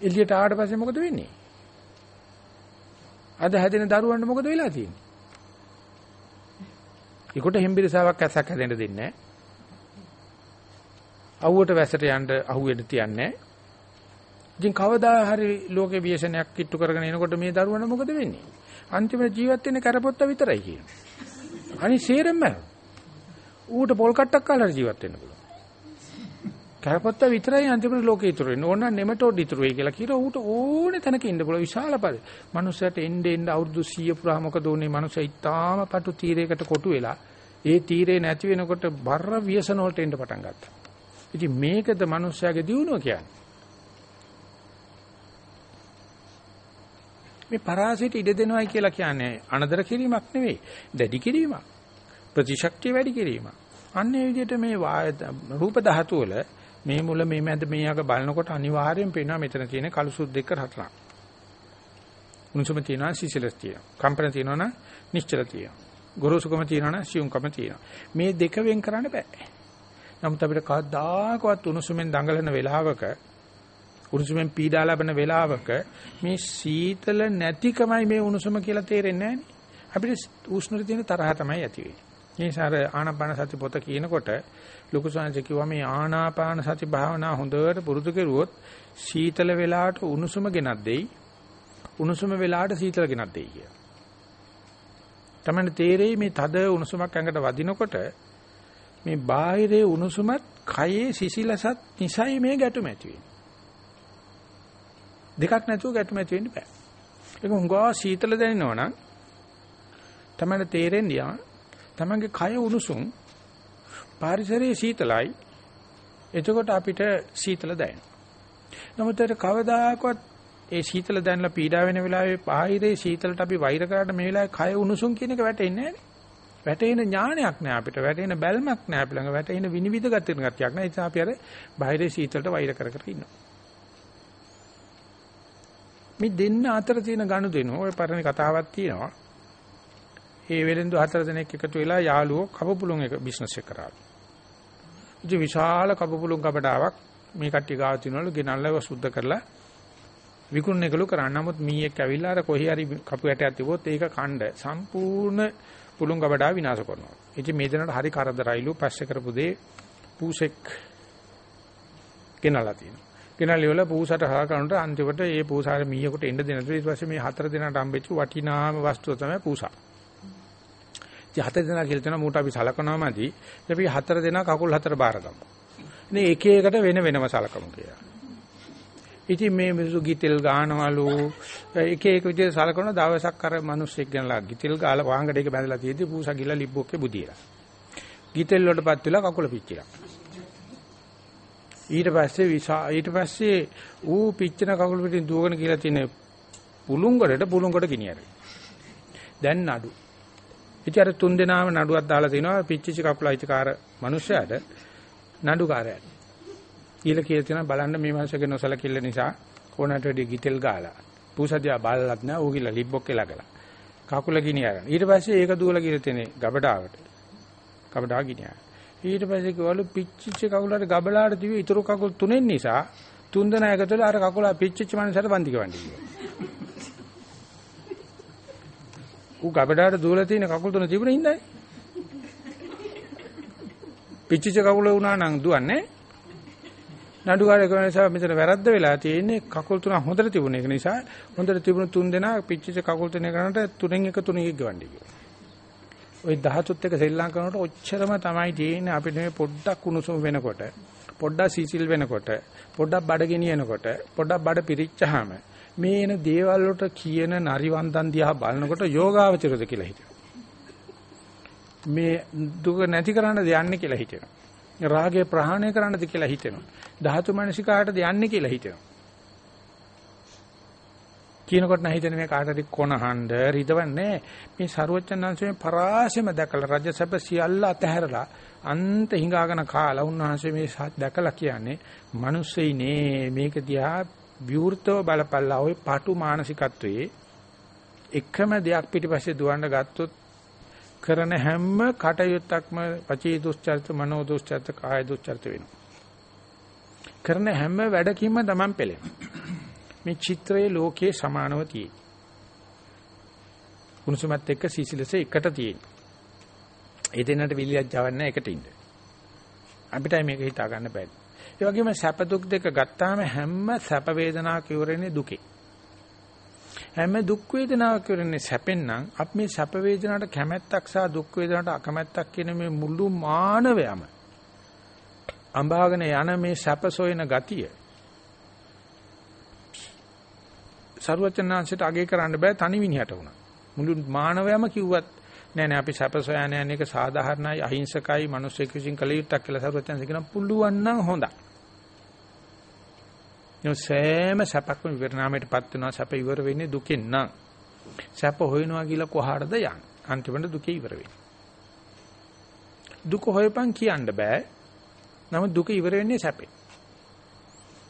එළියට ආවට පස්සේ මොකද වෙන්නේ? අද හැදෙන දරුවන්ට මොකද වෙලා තියෙන්නේ? ඒකට හෙම්බිරිසාවක් ඇසක් හැදෙන්න දෙන්නේ නැහැ. අවුවට වැසට යන්න අහුවෙන්න තියන්නේ නැහැ. ඉතින් කවදා හරි ලෝකේ ව්‍යසනයක් කිට්ටු කරගෙන එනකොට මේ දරුවන මොකද වෙන්නේ? අන්තිමට ජීවත් වෙන්නේ කරපොත්ත විතරයි කියන්නේ. අනිත් සේරම ඌට පොල් කට්ටක් කාලා ජීවත් වෙන්න පුළුවන්. කරපොත්ත විතරයි අන්තිමට ලෝකේ ඉතුරු වෙන්නේ. ඕන නෙමටෝඩ් ඉතුරු වෙයි කියලා කියලා ඌට ඕනේ තැනක ඉන්න පුළුවන් විශාල පරි. මනුස්සයට එන්න එන්න අවුරුදු 100 පුරා මොකද උනේ? මනුස්සය ඉතාම පටු තීරයකට කොටු වෙලා ඒ තීරේ නැති වෙනකොට බර ව්‍යසන වලට එන්න පටන් ගත්තා. ඉතින් මේකද මනුස්සයාගේ දියුණුව කියන්නේ. මේ පරාසයට ඉඩ දෙනවයි කියලා කියන්නේ අනදර කිරීමක් නෙවෙයි. දැඩි කිරීමක්. ප්‍රතිශක්තිය වැඩි කිරීමක්. අන්න ඒ විදිහට මේ රූප ධාතු වල මේ මුල මේ මැද මේ අග බලනකොට අනිවාර්යෙන් පේනවා මෙතන තියෙන කළු සුදු දෙක රටරක්. උණුසුම තියෙනවා සිසිලස් තියෙනවා. කම්පන තියෙනවා නම් නිශ්චල තියෙනවා. ගොරෝසුකම තියෙනවා නම් සියුම්කම තියෙනවා. මේ දෙක වෙන් කරන්න බෑ. නමුත් අපිට කවදාකවත් උණුසුමෙන් දඟලන වෙලාවක උණුසුමෙන් පීඩා ලබන වෙලාවක මේ සීතල නැතිකමයි මේ උණුසුම කියලා තේරෙන්නේ නැහැ අපිට උෂ්ණට තියෙන තරහ තමයි ඇති වෙන්නේ. මේ සාර ආනාපාන සති පොත කියනකොට ලොකු සංජය කිව්වා මේ ආනාපාන සති භාවනා හොඳට පුරුදු කෙරුවොත් සීතල වෙලාවට උණුසුම ගෙනත් දෙයි. උණුසුම වෙලාවට සීතල ගෙනත් දෙයි කියලා. තමයි තේරෙයි මේ තද උණුසුමක් ඇඟට වදිනකොට මේ බාහිරේ උණුසුමත් කයේ සිසිලසත් නිසයි මේ ගැටුම ඇති වෙන්නේ. දෙකක් නැතුව ගැටුම ඇති වෙන්න බෑ. ඒක හුඟා සීතල දැනෙනවා නම් තමයි තේරෙන්නේ තමන්ගේ කය උණුසුම් පරිසරයේ සීතලයි. එතකොට අපිට සීතල දැනෙනවා. නමුත් ඒක කවදාකවත් ඒ සීතල දැනලා පීඩා වෙන වෙලාවේ බාහිරේ සීතලට අපි වෛර කරාට මේ වෙලාවේ කය උණුසුම් කියන එක වැටෙන්නේ නැහැ. වැටෙන ඥානයක් නෑ අපිට. වැටෙන බැල්මක් නෑ අපි ළඟ. වැටෙන විනිවිද ගතින ගතියක් නෑ. ඒ නිසා අපි අර බාහිරේ සීතලට වෛර කර කර ඉන්නවා. මේ දෙන්න අතර තියෙන ගනුදෙනු ඔය පරණ කතාවක් තියෙනවා. ඒ වෙලෙන්දු හතර දෙනෙක් එකතු වෙලා යාළුවෝ කපපුලුන් එක බිස්නස් එක කරාලු. ඉතින් විශාල කපපුලුන් කපඩාවක් මේ කට්ටිය ගාව තිනවලු ගෙනල්ලා සුද්ධ කරලා විකුණන එකලු කරා. නමුත් මීයක් ඇවිල්ලා අර කොහේ හරි කපු ඇටයක් තිබුවොත් ඒක කණ්ඩ සම්පූර්ණ පුළුන් ගබඩාව විනාශ කරනවා. ඉතින් මේ දෙනාට හරි කරදරයිලු පස්සේ කරපු දේ පූසෙක් ගෙනලා තියෙනවා. ගෙනල්ලි වල පූසට හා කරනට අන්තිමට ඒ පූසාර මීයකට එන්න දෙන ඊට පස්සේ මේ හතර දෙනාට හම්බෙච්ච වටිනාම වස්තුව තමයි පූසා. ඉතින් හතර දෙනා කියලා තන මූට අපි සලකනවාමදි අපි හතර දෙනා කකුල් හතර බාර ගමු. ඉතින් එක එකට වෙන වෙනම සලකමු කියලා. ඉතින් මේ මිනිස්සු ගිතෙල් ගානවලු එක එක විදිහට සලකන දවසක් අර මිනිස්සෙක් ගෙනලා ගිතෙල් ගාලා වාංගඩ එක බැඳලා තියෙද්දි පූසා ගිහලා ලිබ්බොක්කේ බුදියලා. ගිතෙල් වලටපත් වෙලා කකුල පිච්චිලා. ඊට පස්සේ විසා ඊට පස්සේ ඌ පිච්චෙන කකුල පිටින් දුවගෙන කියලා තියෙන පුලුංගඩට පුලුංගඩ ගෙනියරේ. දැන් නඩු. ඉතින් අර තුන් දෙනාම නඩුවක් දාලා තිනවා පිච්චිච්ච කකුල අයිතිකාර මිනිස්සයාට නඩුකාරයාට. කියලා කියලා තියෙනවා බලන්න මේ මාසයේ නොසලකිල්ල නිසා ඕනට වැඩි ගිතෙල් ගාලා. පූසදියා බාලලත් නෑ ඌ කියලා ලිබ්බොක් කියලා ගලා. කකුල ගිනියරන. ඊට පස්සේ ඒක දුවලා කියලා තියෙනේ ගබඩාවට. ගබඩාව ගිනියන. ඊට පස්සේ කිව්වලු පිච්චිච්ච කකුලට ගබලාට තිබි ඉතුරු කකුල් තුනෙන් නිසා තුන් දෙනා එකතු වෙලා අර කකුල පිච්චිච්ච මනසට වන්දි කවන්නේ කිව්වා. ඌ ගබඩාවට දුවලා තියෙන කකුල් තුන තිබුණේ ඉඳයි. පිච්චිච්ච කකුල වුණා නම් දුවන්නේ නඩුකාරය කරන නිසා මෙතන වැරද්ද වෙලා තියෙන්නේ කකුල් තුන හොඳට තිබුණ එක නිසා හොඳට තිබුණු තුන් දෙනා පිච්චිච්ච කකුල් තුන කරනට තුනෙන් එක තුනෙක ගවන්නේ කියලා. ওই 13ත් එක සෙල්ලම් කරනකොට ඔච්චරම තමයි තියෙන්නේ අපිට මේ පොඩ්ඩක් උණුසුම් වෙනකොට පොඩ්ඩක් සීසිල් වෙනකොට පොඩ්ඩක් බඩ ගෙනියනකොට පොඩ්ඩක් බඩ පිරිච්චාම මේ එන දේවල් වලට කියන නරිවන්දන් දිහා බලනකොට යෝගාවචරද කියලා හිතෙනවා. මේ දුක නැති කරන්න දෙන්නේ කියලා හිතෙනවා. රාගය ප්‍රහාණය කරන්නද කියලා හිතෙනවා. ධාතු මනසිකාටද යන්නේ කියලා හිතෙනවා. කියනකොට නම් හිතන්නේ මේ කාටද කොනහඬ රිදවන්නේ මේ ਸਰුවචනංශයේ පරාසෙම දැකලා රජසප සියල්ල අතහැරලා අන්ත හිඟාගෙන කාලා උන්වහන්සේ මේ දැකලා කියන්නේ මිනිස්සෙයිනේ මේක දිහා විවෘතව බලපල්ලා ওই පාටු මානසිකත්වයේ එකම දෙයක් පිටිපස්සේ දුවන්න ගත්තොත් කරන හැම කටයුත්තක්ම පචී දුස්චරිත මනෝ දුස්චරිත කාය දුස්චරිත වෙනවා. කරන හැම වැඩකින්ම තමන් පෙළෙනවා. මේ චිත්‍රයේ ලෝකයේ සමානව තියෙයි. උණුසුමත් එක්ක සීසිලස එකට තියෙයි. ඒ දෙන්නට විලියක් ජවන්නේ එකට ඉන්න. අපිටයි මේක හිතා ගන්න බෑ. ඒ වගේම සැප දුක් දෙක ගත්තාම හැම සැප වේදනාවක් ඉවරන්නේ දුකේ. හැම දුක් වේදනාවක් කරන්නේ සැපෙන් නම් අපි මේ සැප වේදනාවට කැමැත්තක් සහ දුක් වේදනාවට අකමැත්තක් කියන මේ මුළු මානවයම අඹාගෙන යන මේ සැප සොයන ගතිය ਸਰවචනාංශයට අගය කරන්න බෑ තනි විනිහට උනා මුළු මානවයම කිව්වත් නෑ නෑ අපි සැප සොයන යන එක සාධාරණයි අහිංසකයි මිනිස්සෙක් විසින් කළ යුත්තක් කියලා ਸਰවචනාංශ කියන පුළුවන් නම් හොඳයි. සෑම සැපක්ම විවරණාමයටපත් වෙනවා. සැප ඉවර වෙන්නේ දුකෙන් නම්. සැප හොයනවා කියලා කොහාටද යන්නේ? අන්තිමට දුකේ ඉවර වෙන්නේ. දුක හොයපන් කියන්න බෑ. නමුත් දුක ඉවර වෙන්නේ සැපේ.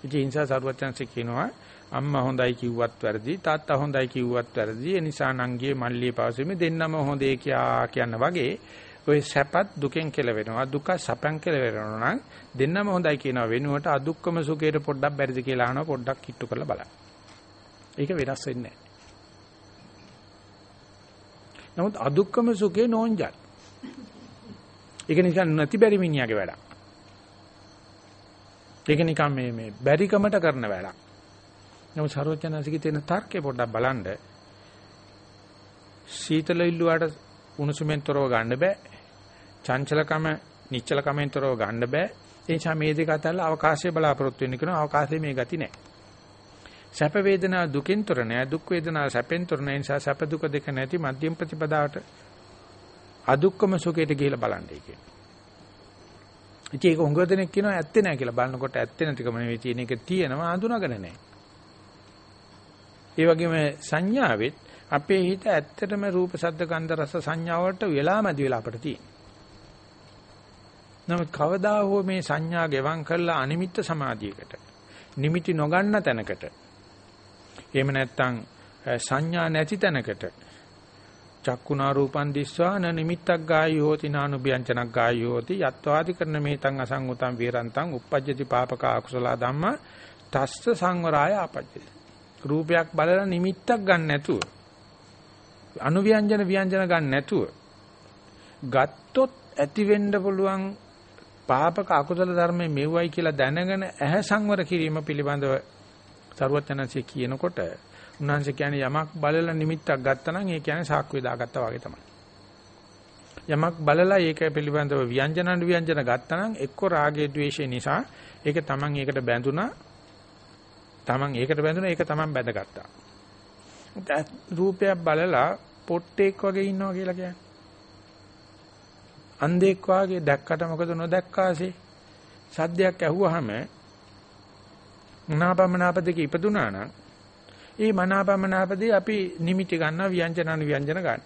ඉතින් ඒ නිසා සරුවචන්සේ කියනවා අම්මා හොඳයි කිව්වත් වැරදි තාත්තා හොඳයි කිව්වත් වැරදි ඒ නිසා නංගියේ මල්ලියේ පවසෙමි දෙන්නම හොඳේ කියා කියන වගේ ඔය සැපත් දුකෙන් කෙලවෙනවා දුක සැපෙන් කෙලවෙනවා නම් දෙන්නම හොඳයි කියනවා වෙනුවට අදුක්කම සුඛයට පොඩ්ඩක් බැරිද කියලා අහනවා පොඩ්ඩක් කිට්ටු කරලා බලන්න. ඒක වෙනස් වෙන්නේ නැහැ. නමුත් අදුක්කම සුඛේ නෝන්ජල්. ඒක නිකන් නැති බැරි මිනිහාගේ වැඩක්. ඒක නිකන් මේ මේ බැරිකමට කරන වැඩක්. නමුත් සරෝජනසිකේ තියෙන තර්කේ පොඩ්ඩක් බලන්න. සීතල ඉල්ලුවාට උණුසුමෙන් තොරව ගන්න බෑ. චංචලකම නිශ්චලකමෙන් තොරව ගන්න බෑ. ඒ නිසා මේ දෙක අතරලා අවකාශය බලාපොරොත්තු වෙන්න කියනවා. අවකාශයේ මේ ගති නැහැ. සැප වේදනා දුකින් තොර නැහැ. දුක් වේදනා සැපෙන් තොර නැහැ. නිසා සැප දුක දෙක නැති මධ්‍යම ප්‍රතිපදාවට අදුක්කම සුඛයට ගිහිලා බලන්නයි කියන්නේ. ඉතින් ඒක හොඟ දෙනෙක් කියනවා ඇත්තේ නැහැ කියලා බලනකොට ඇත්තේ නැතිකම නෙවෙයි තියෙන එක තියෙනවා අඳුනගෙන නැහැ. ඒ වගේම සංඥාවෙත් අපේ හිත ඇත්තටම රූප ශබ්ද ගන්ධ රස සංඥා වලට වෙලාමදි වෙලා අපට තියෙනවා. නමුත් කවදා හෝ මේ සංඥා ගෙවම් කරලා අනිමිත්ත සමාධියකට නිමිති නොගන්න තැනකට එහෙම නැත්නම් සංඥා නැති තැනකට චක්කුණා රූපං දිස්වා න නිමිත්තක් ගායී හෝති නානුභ්‍යංජනක් ගායී හෝති යත්වාදි කරන මේතං අසංගතං විරන්තං uppajjati papaka akusala dhamma තස්ස සංවරාය ආපජ්ජති රූපයක් බලලා නිමිත්තක් ගන්න නැතුව අනුව්‍යංජන ව්‍යංජන ගන්න නැතුව ගත්තොත් ඇති වෙන්න පුළුවන් පාපක අකුසල ධර්මයේ මෙව්වයි කියලා දැනගෙන ඇහැ සංවර කිරීම පිළිබඳව සරුවචනන්සේ කියනකොට උන්වහන්සේ කියන්නේ යමක් බලලා නිමිත්තක් ගත්තා නම් ඒ කියන්නේ සාක්කුවේ දාගත්තා වගේ තමයි. යමක් බලලා ඒක පිළිබඳව ව්‍යංජන ව්‍යංජන ගත්තා නම් එක්ක රාගයේ ද්වේෂය නිසා ඒක Taman ඒකට බැඳුනා. Taman ඒකට බැඳුනා ඒක Taman බැඳගත්තා. රූපයක් බලලා පොට්ටෙක් වගේ ඉන්නවා කියලා කියන්නේ. අන්ධෙක් වාගේ දැක්කට මොකද නොදැක්කාසේ සද්දයක් ඇහුවාම මනාපමනාප දෙක ඉපදුනා නම් ඒ මනාපමනාපදී අපි නිමිති ගන්නවා ව්‍යංජන අනුව්‍යංජන ගන්න.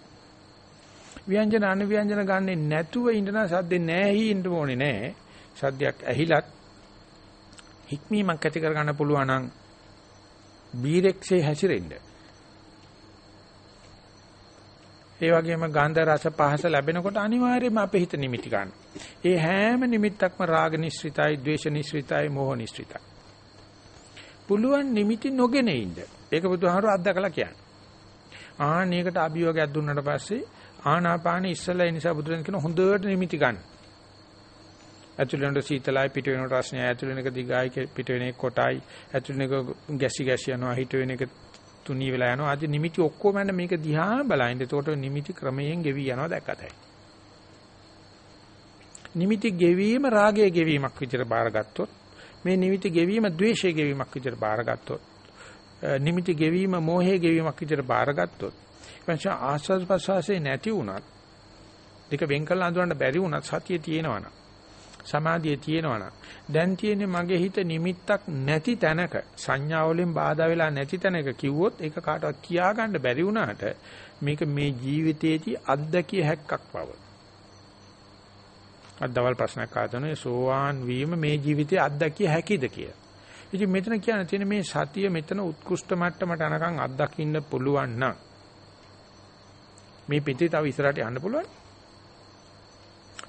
ව්‍යංජන අනුව්‍යංජන ගන්නෙ නැතුව ඉඳන සද්දේ නැහැ ඉන්න ඕනේ නැහැ. සද්දයක් ඇහිලත් හික්මීමක් ඇති කර ගන්න පුළුවන් නම් බීරෙක්සේ හැසිරෙන්න. ඒ වගේම ගන්ධ රස පහස ලැබෙනකොට අනිවාර්යයෙන්ම අපේ හිත නිමිති ගන්න. ඒ හැම නිමිත්තක්ම රාග නිස්ෘතයි, ද්වේෂ නිස්ෘතයි, මෝහ නිස්ෘතයි. පුළුවන් නිමිති නොගෙන ඉන්න. ඒක බුදුහාමුදුර අත්දකලා කියන්නේ. ආනේකට අභියෝගයක් දුන්නාට පස්සේ ආනාපාන ඉස්සලා ඒ නිසා බුදුරජාණන් කියන හොඳට නිමිති ගන්න. ඇතුළේට සීතලයි පිට වෙනට රස්නයයි ඇතුළේනක දිගයි පිට වෙන එක කොටයි ඇතුළේනක ගැසි ගැසි යනවා හිට වෙන එක තුනී වෙලා යනවා. අද නිමිති ඔක්කොම යන මේක දිහා බලයින්ද එතකොට නිමිති ක්‍රමයෙන් ගෙවි යනවා දැක්කතයි. නිමිති ගෙවීම රාගයේ ගෙවීමක් විදිහට බාරගත්තොත් මේ නිමිති ගෙවීම ද්වේෂයේ ගෙවීමක් විදිහට බාරගත්තොත් නිමිති ගෙවීම මෝහයේ ගෙවීමක් විදිහට බාරගත්තොත් එනිසා ආස්වාද ප්‍රසවාසයේ නැති වුණත් දෙක වෙන් කළ අඳුරන්න බැරි වුණත් සතිය තියෙනවනම් සමාධිය තියෙනවනම් දැන් තියෙන්නේ මගේ හිත නිමිත්තක් නැති තැනක සංඥා වලින් බාධා වෙලා නැති තැනක කිව්වොත් ඒක කාටවත් කියා ගන්න බැරි වුණාට මේක මේ ජීවිතයේදී අත්දැකිය හැක්කක් බව. අදවල් ප්‍රශ්නයක් ආතනේ සෝවාන් වීම මේ ජීවිතයේ අත්දැකිය හැකිද කියලා. ඉතින් මෙතන කියන්න තියෙන මේ සතිය මෙතන උත්කෘෂ්ඨ මට්ටමට අනකම් අත්දකින්න පුළුවන් නම් මේ පිටේ තව ඉස්සරහට යන්න පුළුවන්.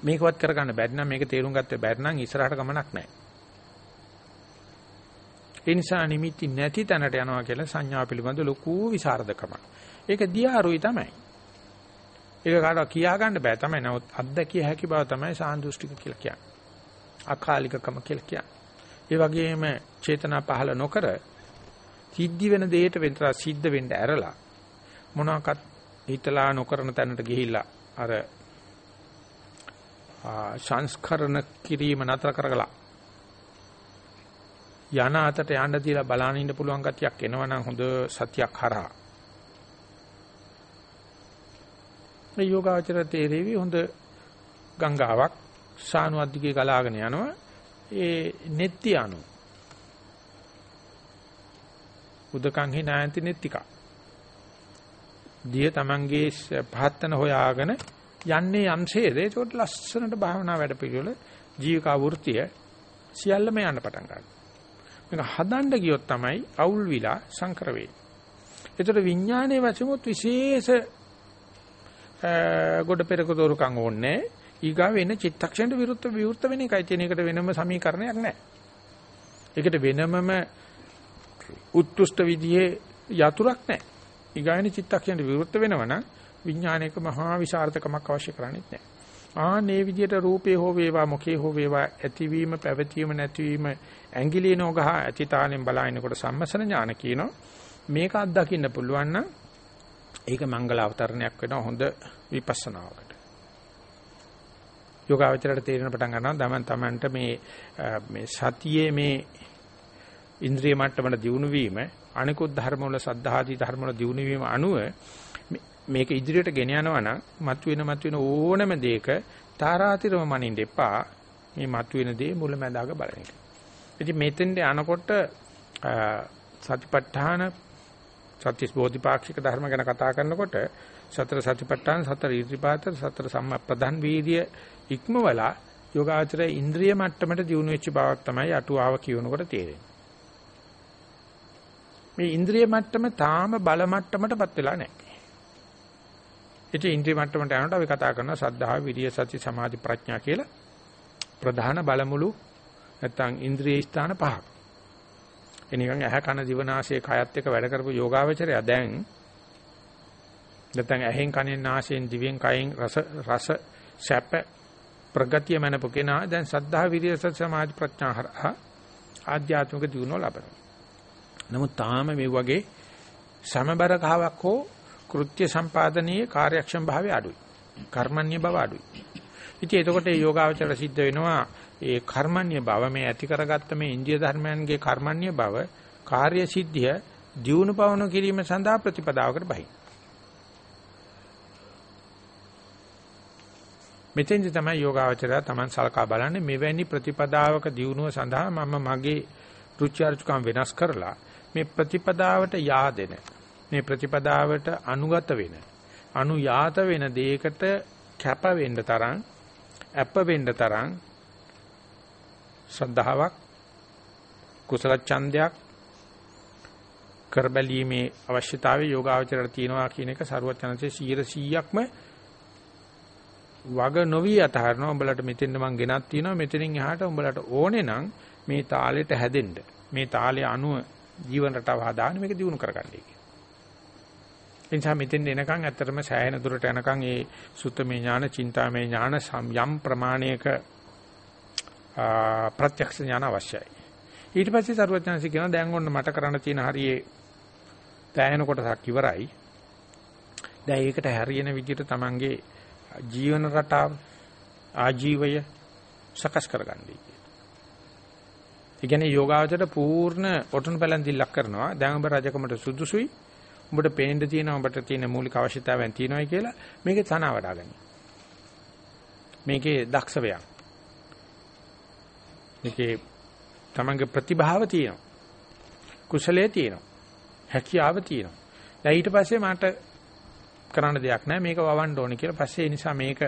මේකවත් කරගන්න බැරි නම් මේක තේරුම් ගත්ත බැරි නම් ඉස්සරහට ගමනක් නැහැ. ඒ නිසා නිමිති නැති තැනට යනවා කියලා සංඥා පිළිබඳ ලොකු විසරදකමක්. ඒක දියාරුයි තමයි. ඒක කාටවත් කියා ගන්න බෑ තමයි. නමුත් අත්දැකිය හැකි බව තමයි සාන්දෘෂ්ටික කියලා කියන්නේ. අකාලිකකම කියලා කියන්නේ. ඒ වගේම චේතනා පහළ නොකර සිද්ධි වෙන දෙයට වෙනතර සිද්ධ වෙන්න ඇරලා මොනවාක්වත් හිතලා නොකරන තැනට ගිහිල්ලා අර සංස්කරණ කිරීම නතර කරගලා. යන අතට යන්න දීලා බලන්න ඉන්න පුළුවන් ගතියක් එනවනම් හොඳ සතියක් හරහා. මේ යෝගාචර තේරෙවි හොඳ ගංගාවක් සානුවත් දිගේ ගලාගෙන යනවා. ඒ නෙත්ති අනු උදකං හිනායන්ති නෙත්තිකා. දිය තමන්ගේ පහත්තන හොයාගෙන යන්නේ යම්සේද ඒකට ලස්සනට භාවනා වැඩ පිළිවෙල ජීවිකා වෘත්තිය සියල්ලම යන්න පටන් ගන්නවා. මේක හදන්න ගියොත් තමයි අවුල් විලා සංකර වෙන්නේ. ඒතර විඥානයේ වශයෙන්මුත් විශේෂ ගොඩ පෙරක දොරකම් ඕනේ. ඊගාව එන චිත්තක්ෂණයට විරුද්ධ විවෘත වෙන එකයි තියෙන එකට වෙනම සමීකරණයක් නැහැ. ඒකට වෙනමම උත්කෘෂ්ඨ විදිහේ යතුරක් නැහැ. ඊගායන චිත්තක්ෂණයට විවෘත වෙනවා නම් විඥානයක මහා විශාරදකමක් අවශ්‍ය කරන්නේ නැහැ. ආනේ විදිහට රූපේ හෝ වේවා මොකේ හෝ වේවා ඇතිවීම පැවතීම නැතිවීම ඇඟිලි නෝගහ ඇතිතාලෙන් බලනකොට සම්මසන ඥාන කියනවා. මේක අත්දකින්න පුළුවන් නම් ඒක මංගල අවතරණයක් වෙනවා හොඳ විපස්සනාවකට. යෝගාවචරයට තේරෙන පටන් ගන්නවා තමන් තමන්ට මේ මේ සතියේ මේ ඉන්ද්‍රිය මට්ටමන දියුණු වීම අනිකුත් ධර්ම වල සද්ධාදී ධර්ම වල දියුණු වීම අනුව මේක ඉදිරියට ගෙන යනවා නම් මතුවෙන මතුවෙන ඕනම දෙයක තාරාතිරම මනින්න එපා මේ මතුවෙන දේ මුලැමැදාග බලන එක. ඉතින් මෙතෙන්ට යනකොට සතිපට්ඨාන සත්‍තිස් බෝධිපාක්ෂික ධර්ම ගැන කතා කරනකොට සතර සතිපට්ඨාන සතර ඊර්තිපාත සතර සම්ප්‍රදාන් වීර්ය ඉක්මවලා යෝගාචරය ඉන්ද්‍රිය මට්ටමට දියුණු වෙච්ච බවක් තමයි අටුවාව කියනකොට තේරෙන්නේ. මේ ඉන්ද්‍රිය මට්ටම තාම බල මට්ටමටපත් වෙලා නැහැ. ඉතින් ඉන්ද්‍රිය මට්ටමට යනකොට අපි කතා කරනවා සද්ධා, විරිය, සති, සමාධි, ප්‍රඥා කියලා ප්‍රධාන බලමුළු නැත්තම් ඉන්ද්‍රිය ස්ථාන පහක්. එනිකන් ඇහ කන දිව නාසය කයත් එක්ක වැඩ කරපු යෝගාවචරය දැන් නැත්තම් ඇහෙන් කනෙන් නාසයෙන් දිවෙන් කයෙන් රස රස සැප ප්‍රගතිය මනපු කෙනා දැන් සද්ධා විරිය සති සමාධි ප්‍රඥා හරහා ආධ්‍යාත්මික දියුණුව ලබනවා. නමුත් තාම මේ වගේ සමබර කහවක් හෝ කෘත්‍ය සම්පාදනයේ කාර්යක්ෂම භාවය අඩුයි. කර්මන්‍ය බව අඩුයි. ඉතින් එතකොට මේ යෝගාවචර සිද්ධ වෙනවා ඒ කර්මන්‍ය බව මේ ඇති කරගත්ත මේ ඉන්දිය ධර්මයන්ගේ කර්මන්‍ය බව කාර්ය සිද්ධිය දියුණු පවණු කිරීම සඳහා ප්‍රතිපදාවකට බහි. මෙතෙන්දි තමයි යෝගාවචරය Taman සලකා බලන්නේ මෙවැනි ප්‍රතිපදාවක දියුණුව සඳහා මම මගේ රුචි අරුචිකම් වෙනස් කරලා මේ ප්‍රතිපදාවට yaadෙන මේ ප්‍රතිපදාවට අනුගත වෙන අනුයාත වෙන දෙයකට කැප වෙන්න තරම් අප වෙන්න තරම් ශ්‍රද්ධාවක් කුසල ඡන්දයක් කරබැලීමේ අවශ්‍යතාවය යෝගාවචරයට තියෙනවා කියන එක සරුවචනන්සේ 100%ක්ම වග නොවි අතහරනවා. උඹලට මෙතෙන්ද මං ගෙනත් තියෙනවා. මෙතනින් එහාට උඹලට ඕනේ නම් මේ තාලෙට හැදෙන්න මේ තාලේ අනුව ජීවන රටාව හදාගෙන මේක දිනු කරගන්නයි කියන්නේ. එනිසා මෙතෙන් එනකන් ඇත්තටම සෑහෙන දුරට යනකන් ඒ සුත්තමේ ඥාන, චින්තාමේ ඥාන යම් ප්‍රමාණයක ප්‍රත්‍යක්ෂ ඥාන අවශ්‍යයි. ඊට පස්සේ සරුවචනසි කියනවා දැන් ඔන්න මට කරන්න තියෙන හරියේ තෑයෙන කොටසක් ඉවරයි. දැන් ඒකට හරියන විදිහට Tamange ජීවන රටාව ආජීවය සකස් කරගන්නයි. ඒ කියන්නේ යෝගාවචරයට පූර්ණ ඔටුන පැලැන්තිල්ලක් කරනවා. දැන් ඔබ රජකමට සුදුසුයි. ඔබට පේන්න තියෙන ඔබට තියෙන මූලික අවශ්‍යතාවයන් තියෙනවායි කියලා මේකේ තන වඩා ගන්න. මේකේ දක්ෂ වේයක්. මේකේ තමන්ගේ ප්‍රතිභාව තියෙනවා. කුසලයේ තියෙනවා. හැකියාව තියෙනවා. දැන් ඊට පස්සේ මට කරන්න දෙයක් නැහැ මේක වවන්න ඕනේ කියලා. පස්සේ ඒ නිසා මේක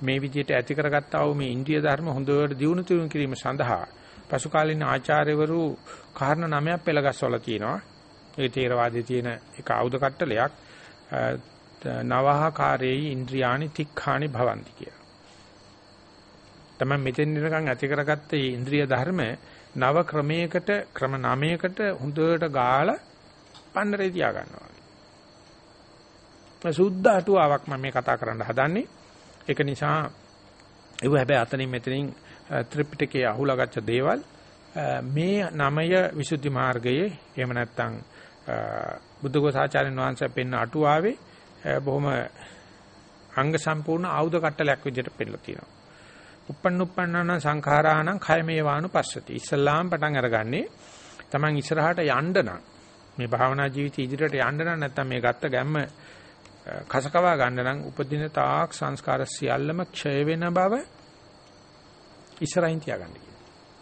මේ විදිහට ඇති කරගත්තා වූ මේ ඉන්ද්‍රිය ධර්ම හොඳට දියුණු තුරු කිරීම සඳහා පසු කාලින ආචාර්යවරු කාරණා නමයක් පෙළගස්වලා තියෙනවා. ඒ තේරවාදයේ තියෙන එක ආයුධ කට්ටලයක් නවහකාරේයි ඉන්ද්‍රියානි තික්ඛානි භවಂತಿ කියලා. තමයි මෙතෙන් ඉඳන් ඇති කරගත්ත මේ ඉන්ද්‍රිය ධර්ම නව ක්‍රමයකට ක්‍රම නමයකට හොඳට ගාලා පන්නරේ තියා ගන්නවා. සුද්ධ අටුවාවක් මම මේ කතා කරන්න හදන්නේ. ඒක නිසා ඒව හැබැයි අතනින් මෙතනින් ත්‍රිපිටකයේ අහුලාගත්ත දේවල් මේ නමය විසුද්ධි මාර්ගයේ එහෙම නැත්නම් බුද්ධඝෝසාචාර්යන් වහන්සේ පෙන්න අටුවාවේ බොහොම අංග සම්පූර්ණ ආයුධ කට්ටලයක් විදිහට පෙන්නලා තියෙනවා. uppannuppanana සංඛාරාණං khayamevanu පස්සති. ඉස්ලාම් පටන් අරගන්නේ Taman ඉස්සරහට යන්න නම් මේ භාවනා ජීවිතය ඉදිරියට යන්න නම් නැත්නම් මේ ගත්ත ගැම්ම කසකවා ගන්න නම් උපදින තාක් සංස්කාර සියල්ලම ක්ෂය වෙන බව ඉස්සරහින් තියාගන්න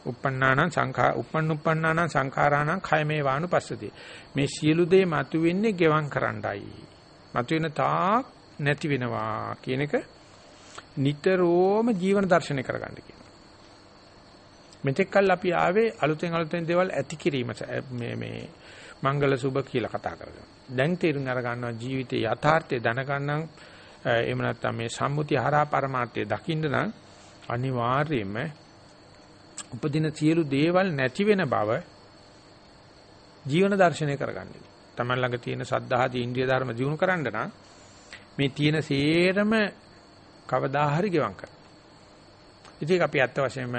කියනවා. uppannānaṁ සංඛා uppannuppanānaṁ සංඛාරාණං khayamevanu පස්සති. මේ සියලු දේ මතුවෙන්නේ ගෙවම් කරන්නයි. මතුවෙන තාක් නැති වෙනවා කියන එක නිතරම ජීවන දර්ශනය කරගන්න කියනවා. මෙතෙක් කල් අපි ආවේ අලුතෙන් අලුතෙන් දේවල් ඇති කිරීම මේ මේ මංගල සුබ කියලා කතා කරගෙන. දැන් තේරුම් අර ගන්නවා ජීවිතයේ යථාර්ථය දැනගන්නම් එහෙම නැත්නම් මේ සම්මුතිය හරහා පරමාර්ථය දකින්න නම් අනිවාර්යයෙන්ම උපදින සියලු දේවල් නැති වෙන බව ජීවන දර්ශනය කරගන්න. තමන් ළඟ තියෙන සද්ධාදී ඉන්ද්‍රිය ධර්ම දිනු කරන්න නම් මේ තියෙන සේරම කවදා හරි ගෙවම් කරන්න. ඉතින් අපි ඇත්ත වශයෙන්ම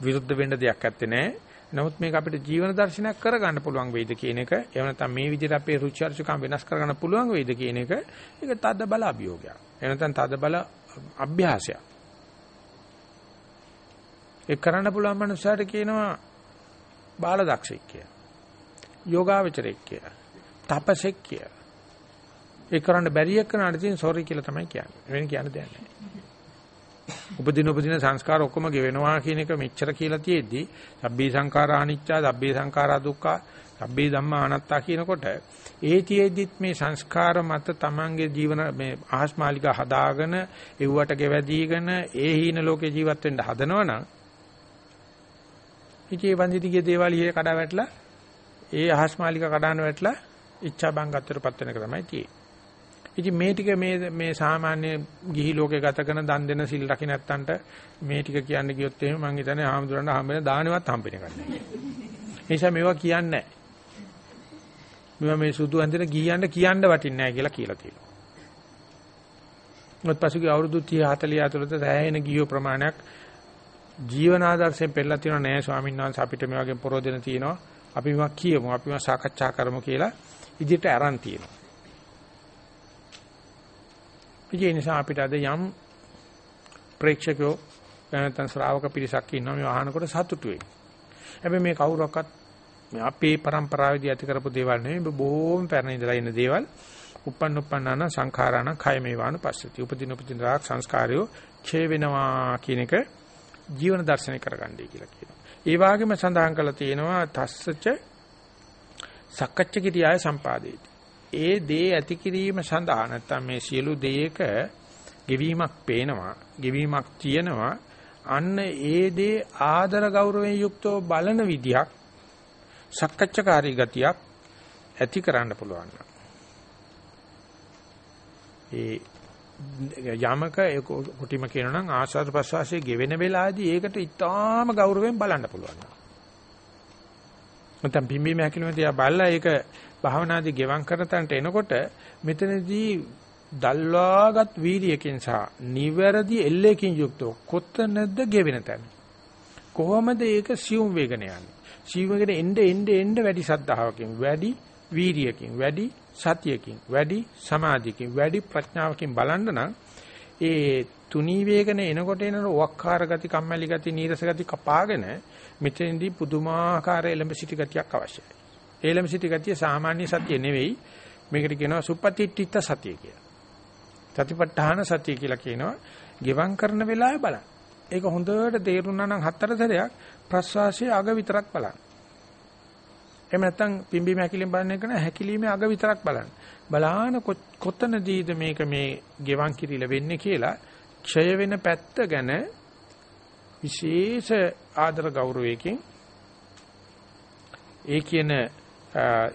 විරුද්ධ වෙන්න දෙයක් ඇත්තේ නැහැ. නමුත් මේක අපිට ජීවන දර්ශනයක් කරගන්න පුළුවන් වෙයිද කියන එක එහෙම නැත්නම් මේ විදිහට අපේ රුචි අරුචිකම් වෙනස් කරගන්න පුළුවන් වෙයිද කියන එක ඒක තද බල අභියෝගයක්. එහෙම නැත්නම් තද බල අභ්‍යාසයක්. ඒ කරන්න පුළුවන් මනුස්සයාට කියනවා බාල දක්ෂෙක් කියලා. යෝගාවචරෙක් කියලා. තපසෙක් කියලා. ඒ කරන්න බැරි එක්කනට තියෙන සෝරි කියලා තමයි කියන්නේ. වෙන කියන්න දෙයක් නැහැ. උපදින උපදින සංස්කාර ඔක්කොම ගෙවෙනවා කියන එක මෙච්චර කියලා තියෙද්දි සබ්බේ සංඛාරා අනිච්චා සබ්බේ සංඛාරා දුක්ඛා සබ්බේ ධම්මා අනාත්තා කියනකොට ඒ තියෙද්දිත් මේ සංස්කාර මත තමන්ගේ ජීවන මේ ආහස්මාලික හදාගෙන එව්වට ගෙවැදීගෙන ඒ හීන ලෝකේ ජීවත් වෙන්න හදනවනම් ඉතිේ වන්දිතිගේ දේවල් ඉහේ කඩා වැටලා ඒ අහස්මාලික කඩාන වැටලා ඉච්ඡා බංගත්තරපත් වෙන එක තමයි තියෙන්නේ. ඉතින් මේ ටික මේ මේ සාමාන්‍ය ගිහි ලෝකේ ගත කරන දන් දෙන සිල් රකින්න නැත්තන්ට මේ ටික කියන්න ගියොත් එහෙම මං හිතන්නේ ආහමුදුරන්ට හම්බෙන දානෙවත් හම්බෙන එකක් නෑ. ඒ නිසා මේවා කියන්නේ නෑ. මේවා මේ සුදු අන්දින ගියන්න කියන්න වටින්නේ නෑ කියලා කියලා තියෙනවා. මොකද පසුගිය අවුරුදු 30 40 ඇතුළත සෑහෙන ගියෝ ප්‍රමාණයක් ජීවන ආදර්ශයෙන් පෙළලා තියෙනවා නෑ ස්වාමීන් වහන්සේ අපිට මේ වගේ පොරොදෙන තියෙනවා. අපි මේවා කියමු, අපි මේවා සාකච්ඡා කරමු කියලා ඉදිරියට අරන් තියෙනවා. ඒ නිසා අපිට අද යම් ප්‍රේක්ෂකයෝ නැත්නම් ශ්‍රාවක පිරිසක් ඉන්නවා මේ අහනකොට සතුටු වෙයි. හැබැයි මේ කවුරක්වත් මේ අපේ પરම්පරාවේදී ඇති කරපු දේවල් නෙවෙයි බොහෝම පැරණි ඉඳලා ඉන්න දේවල්. uppන්න uppන්නාන සංඛාරාණ කය මේවාන පස්සති. උපදින උපදින රාග සංස්කාරයෝ ඡේ වෙනවා කියන එක ජීවන දර්ශනය කරගන්නයි කියලා කියනවා. ඒ වගේම සඳහන් කරලා තියෙනවා තස්සච සක්කච්ඡ කිරියාය සම්පාදේති. ඒ දේ ඇති කිරීම සඳහා නැත්තම් මේ සියලු දේයක ගෙවීමක් පේනවා, ගෙවීමක් තියෙනවා. අන්න ඒ දේ ආදර ගෞරවයෙන් යුක්තව බලන විදියක් සක්කච්ඡාකාරී ගතියක් ඇති කරන්න පුළුවන්. ඒ යමක කොටිම කියනවා නම් ආස්වාද ප්‍රසවාසයේ ගෙවෙන වෙලාවේදී ඒකට ඉතාම ගෞරවයෙන් බලන්න පුළුවන්. නැත්නම් පිම්බීම හැකිලිම තියා බලලා ඒක භාවනාදී ගෙවම් කරන තැනට එනකොට මෙතනදී දල්වාගත් වීර්යයෙන් සහ නිවැරදි එල්ලේකින් යුක්තව කොතනද ගෙවෙන තැන කොහොමද ඒක සියුම් වේගන යන්නේ සියුම් වේගන එnde එnde එnde වැඩි සද්ධාවකින් වැඩි වීර්යයෙන් වැඩි සතියකින් වැඩි සමාධියකින් වැඩි ප්‍රඥාවකින් බලන්න නම් ඒ තුනී වේගන එනකොට එන වක්කාර ගති කම්මැලි ගති නීරස ගති කපාගෙන මෙතෙන්දී පුදුමාකාර එලඹ සිටි ගතියක් අවශ්‍යයි ඒලම සිටි ගතිය සාමාන්‍ය සතිය නෙවෙයි. මේකට කියනවා සුපතිට්ඨිත සතිය කියලා. සතිපට්ඨාන සතිය කියලා කියනවා. ගෙවම් කරන වෙලාවේ බලන්න. ඒක හොඳට තේරුණා නම් හතර සැරයක් ප්‍රස්වාසයේ අග විතරක් බලන්න. එහෙම නැත්නම් පිම්බීම හැකිලිම බලන එක නෑ. හැකිලිමේ අග විතරක් බලන්න. බලාන කොතනදීද මේක මේ ගෙවම් කිරිල වෙන්නේ කියලා ක්ෂය වෙන පැත්ත ගැන විශේෂ ආදර ගෞරවයකින් ඒ කියන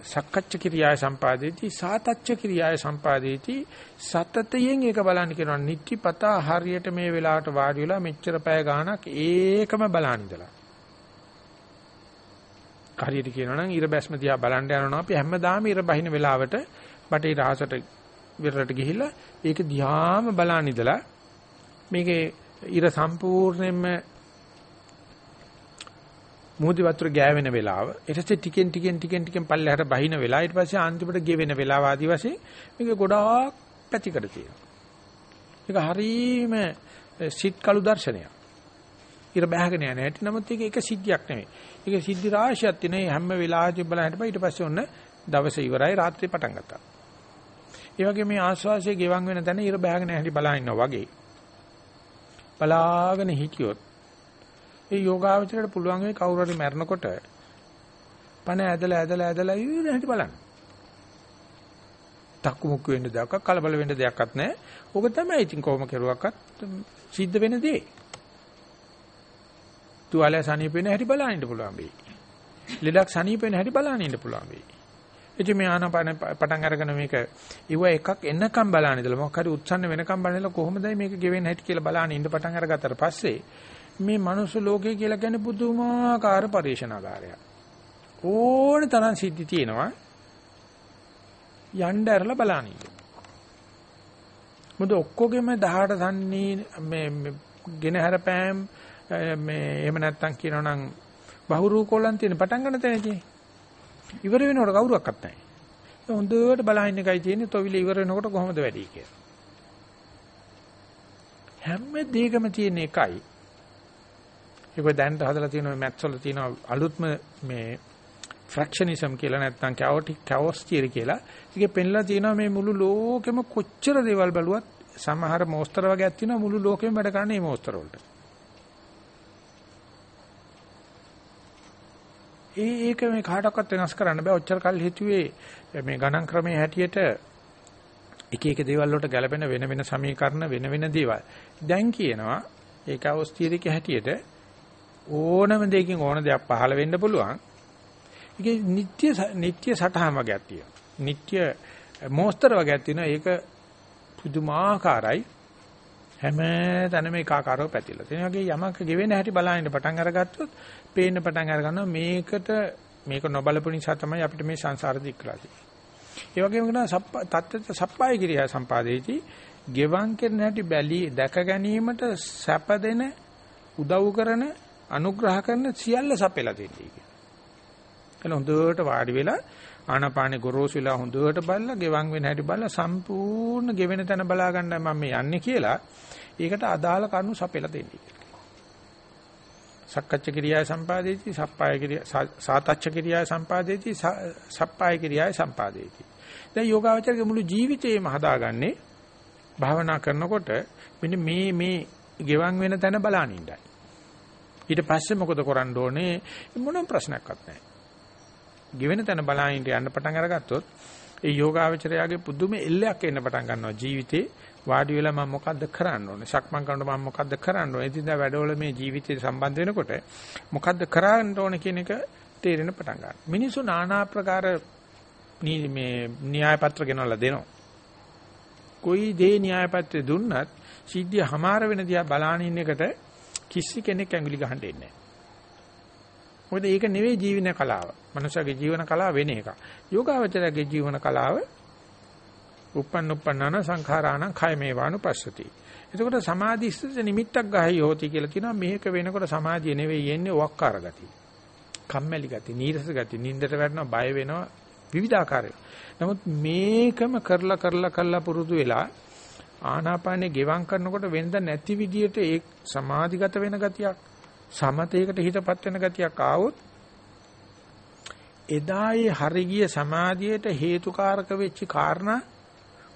සක්කච්ඡ කිරියාය සම්පාදේති සාතච්ඡ කිරියාය සම්පාදේති සතතයෙන් ඒක බලන්න කියනවා. නිත්‍යපතා හරියට මේ වෙලාවට වාඩි වෙලා මෙච්චර පැය ගාණක් ඒකම බලන් ඉඳලා. හරියට කියනවා නම් ඉර බැස්ම දිහා බලන්න යනවා අපි හැමදාම ඉර බහින වෙලාවට බටේ රහසට විරලට ගිහිල්ලා ඒක දිහාම බලන් ඉඳලා මේකේ ඉර සම්පූර්ණයෙන්ම මුහුදු වතුර ගෑවෙන වෙලාව ඊට පස්සේ ටිකෙන් ටිකෙන් ටිකෙන් ටිකෙන් පල්ලෙහාට බහින වෙලාව ඊට පස්සේ අන්තිමට ගෙවෙන වෙලාව ආදි වශයෙන් මේක ගොඩාක් පැතිකඩ තියෙනවා. ඒක හරීම සිත් කළු දර්ශනයක්. ඊට බහගෙන යන හැටි නමුත් ඒක එක සිද්ධියක් නෙමෙයි. ඒක සිද්ධි රාශියක් තියෙන හැම වෙලාවෙම බලහිට ඊට පස්සේ ඔන්න දවස ඉවරයි රාත්‍රියේ පටන් ගත්තා. ඒ වගේ මේ ආස්වාසිය ගෙවන් වෙන තැන ඊට බහගෙන හැටි බලා ඉන්නවා වගේ. බලාගෙන හිටියොත් ඒ යෝගාවචරයට පුළුවන් වෙයි කවුරු හරි මැරෙනකොට පණ ඇදලා ඇදලා ඇදලා ඉවර හැටි බලන්න. තක්කු මුක්කු වෙන්න දෙයක් කලබල වෙන්න දෙයක්වත් නැහැ. ඕක තමයි ඉතින් කොහොම කෙරුවක්වත් සිද්ධ වෙන දේ. තුවාලය සනීප වෙන හැටි බලන්න ඉන්න පුළුවන් වෙයි. ලෙඩක් සනීප වෙන හැටි බලන්න ඉන්න පුළුවන් වෙයි. ඉතින් මේ ආනාපාන පටන් අරගෙන මේක ඉව එකක් එන්නකම් බලන්න ඉඳලා මොකක් හරි උත්සන්න වෙනකම් බලනලා කොහොමදයි මේක ගෙවෙන්නේ හැටි කියලා බලන්න ඉන්න පටන් අරගත්තට පස්සේ මේ මනුස්ස ලෝකය කියලා කියන්නේ පුදුමාකාර පරිශනාකාරයක්. ඕන තරම් සිද්ධි තියෙනවා. යන්න ඇරලා බලන්න ඉන්න. මොකද ඔක්කොගෙම 18 තන්නේ මේ ගෙන හැරපෑම් මේ එහෙම නැත්තම් කියනවනම් බහුරූ කොලන් තියෙන පටන් ගන්න තැනදී ඉවර වෙනකොට කවුරුවක්වත් නැහැ. හොඳට බලහින්න එකයි තියෙන්නේ තොවිල ඉවර වෙනකොට කොහොමද වැඩි කියලා. හැම දෙයකම තියෙන එකයි. ඒක දැන් හදලා තියෙන මැත්ස් වල තියෙන අලුත්ම මේ ෆ්‍රැක්ෂනිසම් කියලා නැත්නම් කැවටික් කැවස් තියරි කියලා. ඒකේ පෙන්ලා තියෙනවා මේ මුළු ලෝකෙම කොච්චර දේවල් බලුවත් සමහර මෝස්තර වගේක් තියෙනවා මුළු ලෝකෙම වැඩ කරන්නේ මේ මෝස්තර වලට. ඒ ඒක මේ කාටවත් වෙනස් කරන්න බෑ. ඔච්චර කල් හිතුවේ මේ ගණන් ක්‍රමයේ හැටියට එක එක දේවල් වලට ගැලපෙන වෙන වෙන සමීකරණ වෙන වෙන දේවල්. දැන් කියනවා ඒක අවස්ථීරික හැටියට ඕනම දෙයකින් ඕන දෙයක් පහළ වෙන්න පුළුවන්. ඒකේ නිත්‍ය නිත්‍ය සටහන් වගේක් තියෙනවා. නිත්‍ය මෝස්තර වගේක් තියෙනවා. ඒක පුදුමාකාරයි. හැම තැනම ඒකාකාරව පැතිරලා. ඒ වගේ යමක් ගෙවෙන හැටි බලන්න පටන් අරගත්තොත් පේන්න පටන් අර ගන්නවා මේකට මේක නොබලපු නිසා තමයි අපිට මේ සංසාර දික්කලා තියෙන්නේ. ඒ වගේම කරනවා තත්ත්ව සප්පාය කිරියා සම්පාදේති ගෙවන් කරන හැටි බැලී දැක ගැනීමට සැප දෙන උදව් කරන අනුග්‍රහ කරන සියල්ල සපෙලා දෙන්නේ කියලා. එන හොඳට වාඩි වෙලා ආනාපානේ ගොරෝසු වෙලා හොඳට බලලා ගෙවන් වෙන හැටි බලලා සම්පූර්ණ ගෙවෙන තැන බලා ගන්න මම මේ යන්නේ කියලා ඒකට අදාළ කරුණු සපෙලා දෙන්නේ. සක්කච්ඡ කිරියාය සම්පාදේති සප්පාය කිරියා සාතච්ඡ කිරියාය සම්පාදේති සප්පාය කිරියාය සම්පාදේති. දැන් යෝගාවචරගේ මුළු ජීවිතේම හදාගන්නේ භාවනා කරනකොට මෙන්න මේ මේ ගෙවන් වෙන තැන බලන ඉඳයි ඊට පස්සේ මොකද කරන්න ඕනේ? මොනම ප්‍රශ්නයක්වත් නැහැ. ගෙවෙන තැන බලන යන්න පටන් අරගත්තොත් ඒ යෝගාවචරයාගේ පුදුම එල්ලයක් එන්න පටන් ගන්නවා ජීවිතේ වාඩි වෙලා මම මොකද්ද කරන්න ඕනේ? සක්මන් කරනකොට මම මොකද්ද කරන්න ඕනේ? ඉතින් වැඩවල මේ ජීවිතේ සම්බන්ධ වෙනකොට මොකද්ද කරන්න ඕනේ කියන එක තේරෙන පටන් ගන්නවා. මිනිස්සු নানা ආකාර මේ න්‍යාය පත්‍ර ගෙනල්ලා දෙනවා. કોઈ දේ න්‍යාය පත්‍රය දුන්නත් සිද්ධිය හමාර වෙන දිහා බලාන ඉන්න එකට කිසි කෙනෙක් ඇඟිලි ගහන්න දෙන්නේ නැහැ. මොකද ඒක නෙවෙයි ජීවන කලාව. මනුෂ්‍යගේ ජීවන කලාව වෙන එක. යෝගාවචරයේ ජීවන කලාව uppන්න uppන්නාන සංඛාරාණං khය මේවානුපස්සති. එතකොට සමාධිස්ස නිමිත්තක් ගහයි හොති කියලා කියනවා මේක වෙනකොට සමාධිය නෙවෙයි එන්නේ වක්කාර ගතිය. කම්මැලි ගතිය, නීරස ගතිය, නින්දට වැටෙනවා, බය වෙනවා, විවිධාකාරය. නමුත් මේකම කරලා කරලා කරලා පුරුදු වෙලා ආනාපානේ ගෙවම් කරනකොට වෙනද නැති විදියට ඒ සමාධිගත වෙන ගතියක්, සමතේකට හිතපත් වෙන ගතියක් ආවොත් එදායේ හරිය සමාධියට හේතුකාරක වෙච්ච කාරණා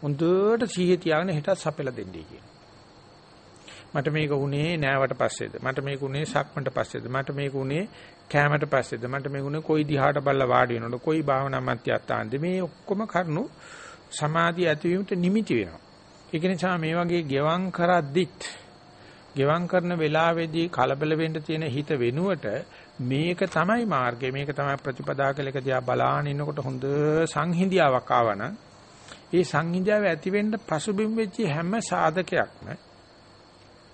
හොඳට සිහිය තියාගෙන හිතත් සපෙලා දෙන්නේ කියන. මට මේක උනේ නෑවට පස්සේද? මට මේක උනේ සක්මන්ට පස්සේද? මට මේක උනේ කැමරට පස්සේද? මට මේක උනේ කොයි දිහාට බල්ලා වාඩි වෙනවද? කොයි භාවනා මධ්‍යස්ථානද? මේ ඔක්කොම කරුණු සමාධිය ඇතිවීමට නිමිති වෙනවා. ඒක නිසා මේ වගේ ගෙවම් කරද්දිත් ගෙවම් කරන වෙලාවේදී කලබල වෙන්න තියෙන හිත වෙනුවට මේක තමයි මාර්ගය මේක තමයි ප්‍රතිපදා කළ එක දිහා බලාගෙන ඉන්නකොට හොඳ සංහිඳියාවක් ආවනම් ඒ සංහිඳියාව ඇති වෙන්න පසුබිම් වෙච්ච හැම සාධකයක්ම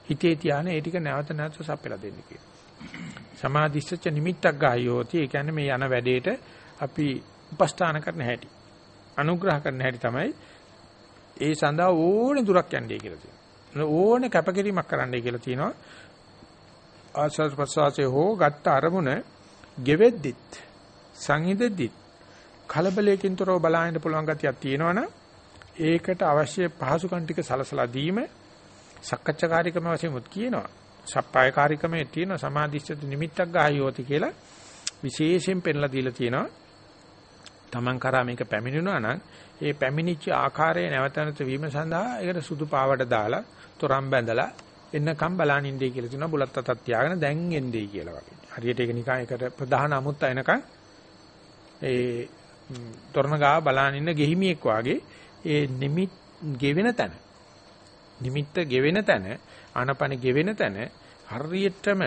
හිතේ තියාන ඒ ටික නැවත නැවත සපයලා දෙන්න කියනවා. සමාධිස්සච නිමිත්තක් ගායෝති. ඒ කියන්නේ මේ යන වැඩේට අපි උපස්ථාන කරන හැටි. අනුග්‍රහ කරන හැටි තමයි ඒ සඳහා ඕනේ දුරක් යන්නේ කියලා තියෙනවා. ඕනේ කැපකිරීමක් කරන්නයි කියලා තියෙනවා. ආස්වාද ප්‍රසවාසයේ හෝ ගත්ත අරමුණ ගෙවෙද්දිත් සංහිඳෙද්දිත් කලබලයකින් තොරව බලන්න පුළුවන් ගතියක් තියෙනවනම් ඒකට අවශ්‍ය පහසුකම් ටික සලසලා දීම සක්කච්ඡාකාරීකම වශයෙන් උත් කියනවා. සප්පායකාරීකමේ තියෙන සමාධිස්ත්‍ය නිමිත්තක් ගායෝති කියලා විශේෂයෙන් පෙන්ලා දීලා තියෙනවා. Taman කරා මේක පැමිණුණා නම් ඒ පැමිණිච්ච ආකාරය නැවත නැවත වීම සඳහා ඒකට සුදු පාවඩ දාලා තොරම් බැඳලා එන්නකම් බලන් ඉන්නේ කියලා තියෙනවා. බුලත් අතක් තියාගෙන දැන් එන්නේ කියලා වගේ. හරියට ඒක නිකන් ඒකට ප්‍රධාන අමුත්ත එනකම් ඒ තොරණ ගාව බලන් ඉන්න ගෙහිමියෙක් වාගේ ඒ නිමිත් ගෙවෙන තැන නිමිත්ත ගෙවෙන තැන ආනපන ගෙවෙන තැන හරියටම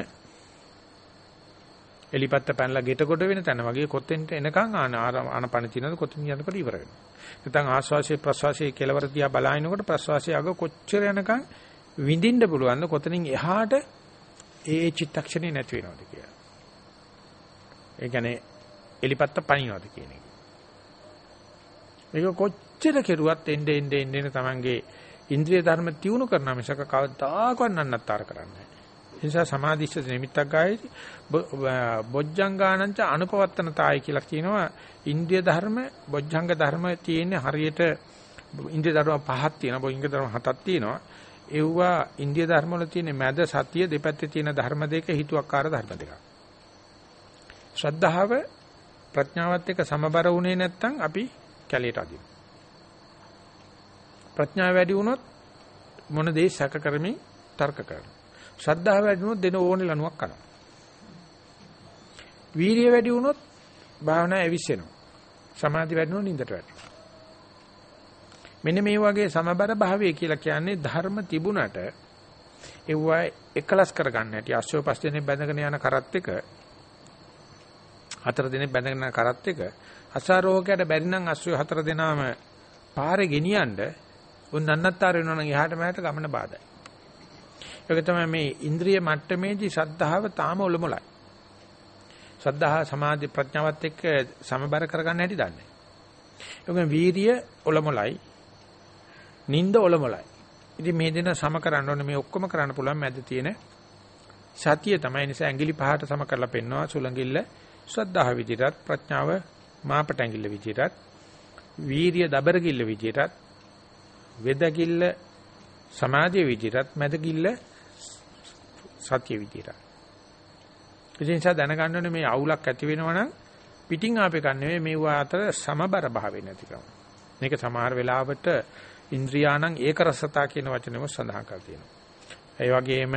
එලිපත්ත පැනලා ගෙට කොට වෙන තැන වගේ කොතෙන්ට එනකන් ආනපන තියනද කොතෙන් යනකොට ඉවර වෙනවා. නැත්නම් ආස්වාසිය ප්‍රස්වාසයේ කෙලවර තියා බලනකොට ප්‍රස්වාසයේ අග කොච්චර යනකන් විඳින්න පුළුවන්ද කොතනින් එහාට ඒ චිත්තක්ෂණේ නැති වෙනවද කියලා. ඒ කියන්නේ එලිපත්ත පනිනවද කියන එක. ඒක කොච්චර කෙරුවත් එnde ende ende තමන්ගේ ඉන්ද්‍රිය ධර්ම තියුණු කරන මිසක කවදාකවත් නන්නත්තර කරන්නේ නැහැ. ඒ නිසා සමාධිස්ස නිමිත්තක් ගායති බොජ්ජංගානංච අනුපවත්තන තායි කියලා කියනවා ඉන්ද්‍රිය ධර්ම බොජ්ජංග ධර්ම තියෙන්නේ හරියට ඉන්ද්‍රිය ධර්ම පහක් තියෙනවා බොජ්ජංග ධර්ම හතක් තියෙනවා ඒවා ඉන්දිය ධර්ම වල තියෙන මැද සතිය දෙපැත්තේ තියෙන ධර්ම දෙක හිතුවක්කාර ධර්ම දෙකක්. ශ්‍රද්ධාව ප්‍රඥාවත් එක්ක සමබර වුණේ නැත්නම් අපි කැලේට අදිනවා. ප්‍රඥාව වැඩි වුණොත් මොන දේ සැක කරමින් තර්ක කරනවා. ශ්‍රද්ධාව වැඩි වුණොත් දෙන ඕනේ ලණුවක් කරනවා. වීරිය වැඩි වුණොත් භාවනා ඇවිස්සෙනවා. සමාධි වැඩි වුණොත් නින්දට වැටෙනවා. මෙන්න මේ වගේ සමබර භාවය කියලා කියන්නේ ධර්ම තිබුණට ඒවා එකලස් කරගන්න හැටි අශ්වය පස් දෙනෙක් බැඳගෙන යන කරත් එක හතර දෙනෙක් බැඳගෙන යන කරත් එක අසාරෝගයට බැරි නම් අශ්වය හතර දෙනාම පාරේ ගෙනියන්න උන් නන්නත්තර වෙනවා නම් එහාට මෙහාට ගමන බාධායි. ඒක තමයි මේ ඉන්ද්‍රිය මට්ටමේදී ශ්‍රද්ධාව තාම ඔලොමලයි. ශ්‍රද්ධා සමාධි ප්‍රඥාවත් එක්ක සමබර කරගන්න හැටි දන්නේ. ඒක වීරිය ඔලොමලයි නිନ୍ଦ ඔලොමලයි. ඉතින් මේ දෙන සම කරන්න ඕනේ මේ ඔක්කොම කරන්න පුළුවන් මැද තියෙන සතිය තමයි නිසා ඇඟිලි පහට සම කරලා පෙන්නවා සුලංගිල්ල ශ්‍රද්ධාව විදිහටත් ප්‍රඥාව මාපට ඇඟිල්ල විදිහටත් වීරිය දබරගිල්ල විදිහටත් වෙදගිල්ල සමාධිය විදිහටත් මැදගිල්ල සතිය විදිහටත් ඒ නිසා දැනගන්න ඕනේ මේ අවුලක් ඇති වෙනවනම් පිටින් ආපේ කන්නේ නෙවෙයි මේවා අතර සමබර භාවය නැතිකම. මේක සමහර වෙලාවට ඉන්ද්‍රියාණං ඒක රසතා කියන වචනෙම සඳහන් කරලා තියෙනවා. ඒ වගේම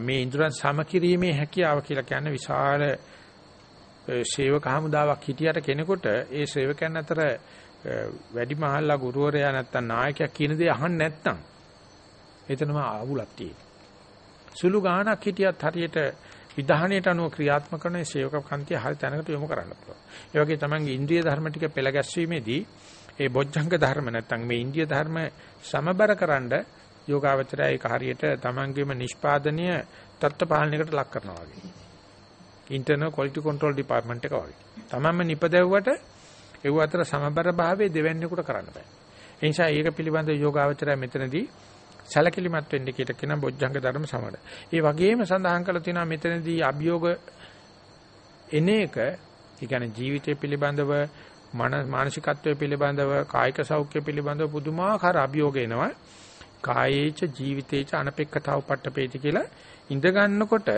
මේ ඉන්ද්‍රයන් සමකිරීමේ හැකියාව කියලා කියන්නේ විශාල ශේවක හමුදාවක් හිටියට කෙනෙකුට ඒ ශ්‍රේවකයන් අතර වැඩිමහල්ලා ගුරුවරයා නැත්තම් නායකයා කියන දේ අහන්න නැත්තම් එතනම අවුලක් තියෙනවා. සුළු ගාණක් හිටියත් හරියට විධානයට අනුව ක්‍රියාත්මක කරන ශේවක කන්තිය හරි තැනකට යොමු කරන්න පුළුවන්. ඒ වගේ තමයි ඉන්ද්‍රිය ධර්ම ටික පෙළ ගැස්වීමේදී ඒ බොජ්ජංග ධර්ම නැත්නම් මේ ඉන්දිය ධර්ම සමබරකරනද යෝගාවචරය ඒක හරියට තමන්ගේම නිෂ්පාදනීය තත්ත්ව පාලනයකට ලක් කරනවා වගේ. ඉන්ටර්නල් ක්වොලිටි කන්ට්‍රෝල් ඩිපාර්ට්මන්ට් එක වගේ. තමන්ම නිපදවුවට ඒව අතර සමබර භාවයේ දෙවැන්නේකට කරන්න බෑ. ඒ නිසා ඒක පිළිබඳ යෝගාවචරය මෙතනදී සැලකිලිමත් වෙන්න කියලා කියන බොජ්ජංග ධර්ම සමඩ. ඒ වගේම සඳහන් කරලා තියෙනවා මෙතනදී අභියෝග එන එක, ඒ කියන්නේ ජීවිතය පිළිබඳව මානසිකත්වය පිළිබඳව කායික සෞඛ්‍ය පිළිබඳව පුදුමාකාර අභියෝග එනවා. කායේච ජීවිතේච අනපෙක්කතාව පට්ටපේති කියලා ඉඳ ගන්නකොට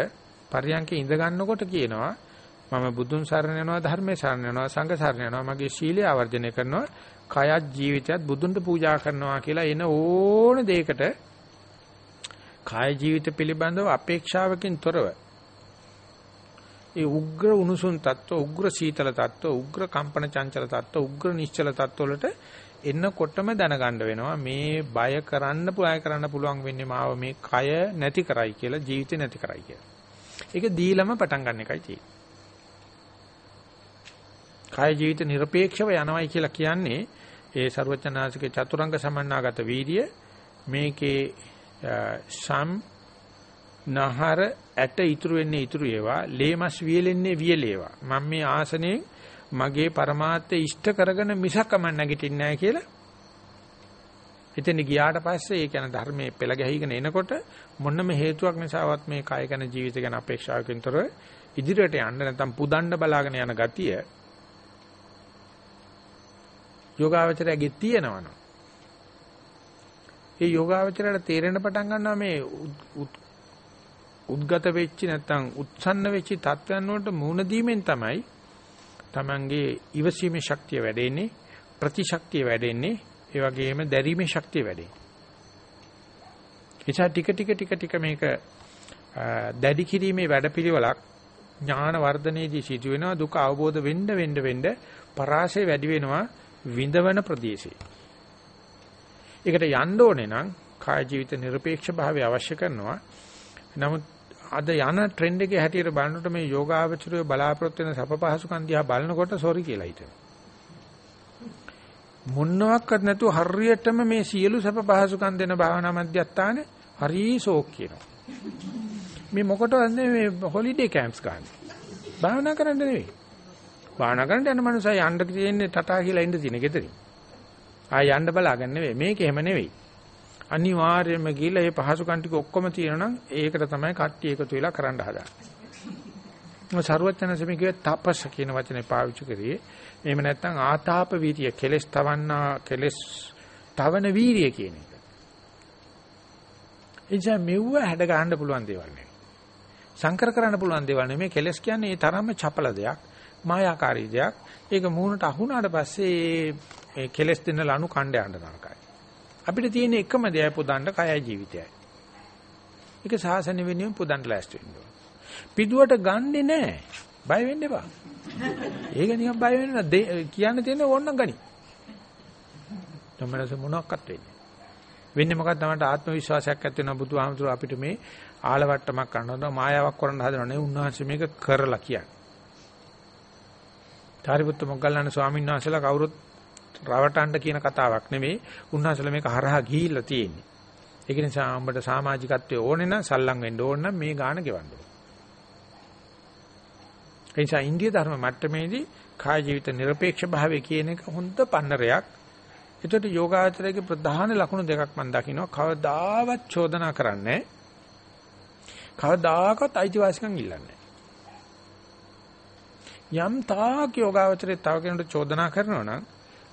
පරියන්කේ ඉඳ ගන්නකොට කියනවා මම බුදුන් සරණ යනවා ධර්මයේ සරණ යනවා සංඝ සරණ යනවා මගේ ශීලය ආවර්ජනය කරනවා කයත් ජීවිතයත් බුදුන්ට පූජා කරනවා කියලා එන ඕන දෙයකට කාය ජීවිත පිළිබඳව අපේක්ෂාවකින් තොරව ඒ උග්‍ර උණුසුම් තත්ත්ව උග්‍ර සීතල තත්ත්ව උග්‍ර කම්පන චංචල තත්ත්ව උග්‍ර නිශ්චල තත්ත්ව වලට එන්නකොටම දැනගන්න වෙනවා මේ බය කරන්න පුළය කරන්න පුළුවන් වෙන්නේ මාව මේ කය නැති කරයි කියලා ජීවිතේ නැති කරයි කියලා. ඒක දීලම පටන් ගන්න එකයි තියෙන්නේ. කය ජීවිත নিরপেক্ষව යනවයි කියලා කියන්නේ ඒ ਸਰවචනාසිකේ චතුරංග සමන්නාගත වීර්ය මේකේ සම් නහර ඇට ඉතුරු වෙන්නේ ඉතුරු ඒවා ලේමස් වියලෙන්නේ වියලේවා මම මේ ආසනේ මගේ પરමාර්ථය ඉෂ්ට කරගෙන මිසකම නැගිටින්නේ නැහැ කියලා එතන ගියාට පස්සේ ඒ කියන්නේ ධර්මයේ පෙළ ගැහිගෙන එනකොට මොනම හේතුවක් නිසාවත් මේ කය ගැන ජීවිත ගැන අපේක්ෂාවකින්තර ඉදිරියට යන්න නැත්නම් පුදන්න බලාගෙන යන ගතිය යෝගාවචරයේ තියෙනවනේ. ඒ යෝගාවචරයට තේරෙන පටන් ගන්නවා මේ උද්ගත වෙච්ච නැත්නම් උත්සන්න වෙච්ච තත්වයන් වලට මුහුණ දීමෙන් තමයි Tamange ඉවසීමේ ශක්තිය වැඩෙන්නේ ප්‍රතිශක්තිය වැඩෙන්නේ ඒ වගේම දැරීමේ ශක්තිය වැඩෙන්නේ. එචා ටික ටික ටික ටික මේක දැඩි කිරීමේ වැඩපිළිවෙලක් ඥාන වර්ධනයේදී සිදු වෙනවා දුක අවබෝධ වෙන්න වෙන්න වෙන්න පරාසය වැඩි වෙනවා විඳවන ප්‍රදේශේ ඒකට යන්න ඕනේ නම් කාය ජීවිත নিরপেক্ষ භාවය අවශ්‍ය කරනවා නමුත් අද යන ට්‍රෙන්ඩ් එකේ හැටියට බලනකොට මේ යෝගාවචරය බලාපොරොත්තු වෙන සප පහසුකම් දිහා බලනකොට සෝරි කියලා හිතෙනවා. මොනවාක්වත් නැතුව හරියටම මේ සියලු සප පහසුකම් දෙන භාවනා මධ්‍යස්ථානේ හරි ෂෝක් කියනවා. මේ මොකටද මේ හොලිඩේ කැම්ප්ස් ගන්න. භාවනා කරන්න නෙවෙයි. භාවනා කරන්න යන මනුස්සය යන්න තියෙන්නේ ටටා කියලා ඉන්න තියෙන ගෙදරින්. ආය යන්න බලාගන්න නෙවෙයි. මේක එහෙම නෙවෙයි. අනිවාර්යයෙන්ම ගිහලා මේ පහසුකම් ටික ඔක්කොම තියෙනවා නම් ඒකට තමයි කට්ටිය එකතු වෙලා කරන්න හදන්නේ. මොකද සරුවචන සමිකේ තපස් කියන වචනේ පාවිච්චි කරේ. එහෙම නැත්නම් ආතාප වීර්ය කෙලස් තවන්නා කෙලස් තවන වීර්ය කියන එක. එනිසා මෙව්ව හැඩ ගන්න පුළුවන් දේවල් නෙවෙයි. සංකර කරන්න පුළුවන් දේවල් නෙමෙයි කෙලස් කියන්නේ ඒ තරම්ම චපල දෙයක්, මායාකාරී දෙයක්. ඒක මූණට අහුණාට පස්සේ ඒ කෙලස් දෙන ලනු කණ්ඩ යන්න නරකයි. අපිට තියෙන එකම දෙයයි පුදන්න කයයි ජීවිතයයි. ඒක සාසන වෙනුවෙන් පුදන්න ලෑස්ති වෙන්න ඕන. පිදුවට ගන්නෙ නෑ. බය වෙන්න එපා. ඒක නිකන් බය වෙන්න කියන්න තියෙන ඕනනම් ගනි. තමරස මොනක්වත් වෙන්නේ. වෙන්නේ මොකක්ද තමයි ආත්ම විශ්වාසයක් ඇති වෙන බුදුහාමුදුරුවෝ අපිට මේ ආලවට්ටමක් කරනවා මායාවක් කරන්න හදනව නේ උන්වහන්සේ මේක කරලා කියන්නේ. ධාරිපුත්ත මොග්ගල්ලාන ස්වාමීන් වහන්සේලා කවුරුත් රවටන්න කියන කතාවක් නෙමෙයි. උන්වහන්සේලා මේක හරහා ගිහිල්ලා තියෙන්නේ. ඒක නිසා උඹට සමාජිකත්වයේ ඕනේ නම් සල්ලම් වෙන්න ඕන නම් මේ ගාන ගෙවන්න ඕන. ඒ නිසා ඉන්දිය ධර්ම මට්ටමේදී කාය ජීවිත নিরপেক্ষ භාවය කියන එක හොඳ පන්නරයක්. ඒකට යෝගාචරයේ ප්‍රධාන ලක්ෂණ දෙකක් මම දකිනවා. කවදාවත් චෝදනා කරන්නේ කවදාකවත් අයිතිවාසිකම් ඉල්ලන්නේ යම් තාක් යෝගාචරයේ තව කෙනෙකුට චෝදනා කරනවා නම්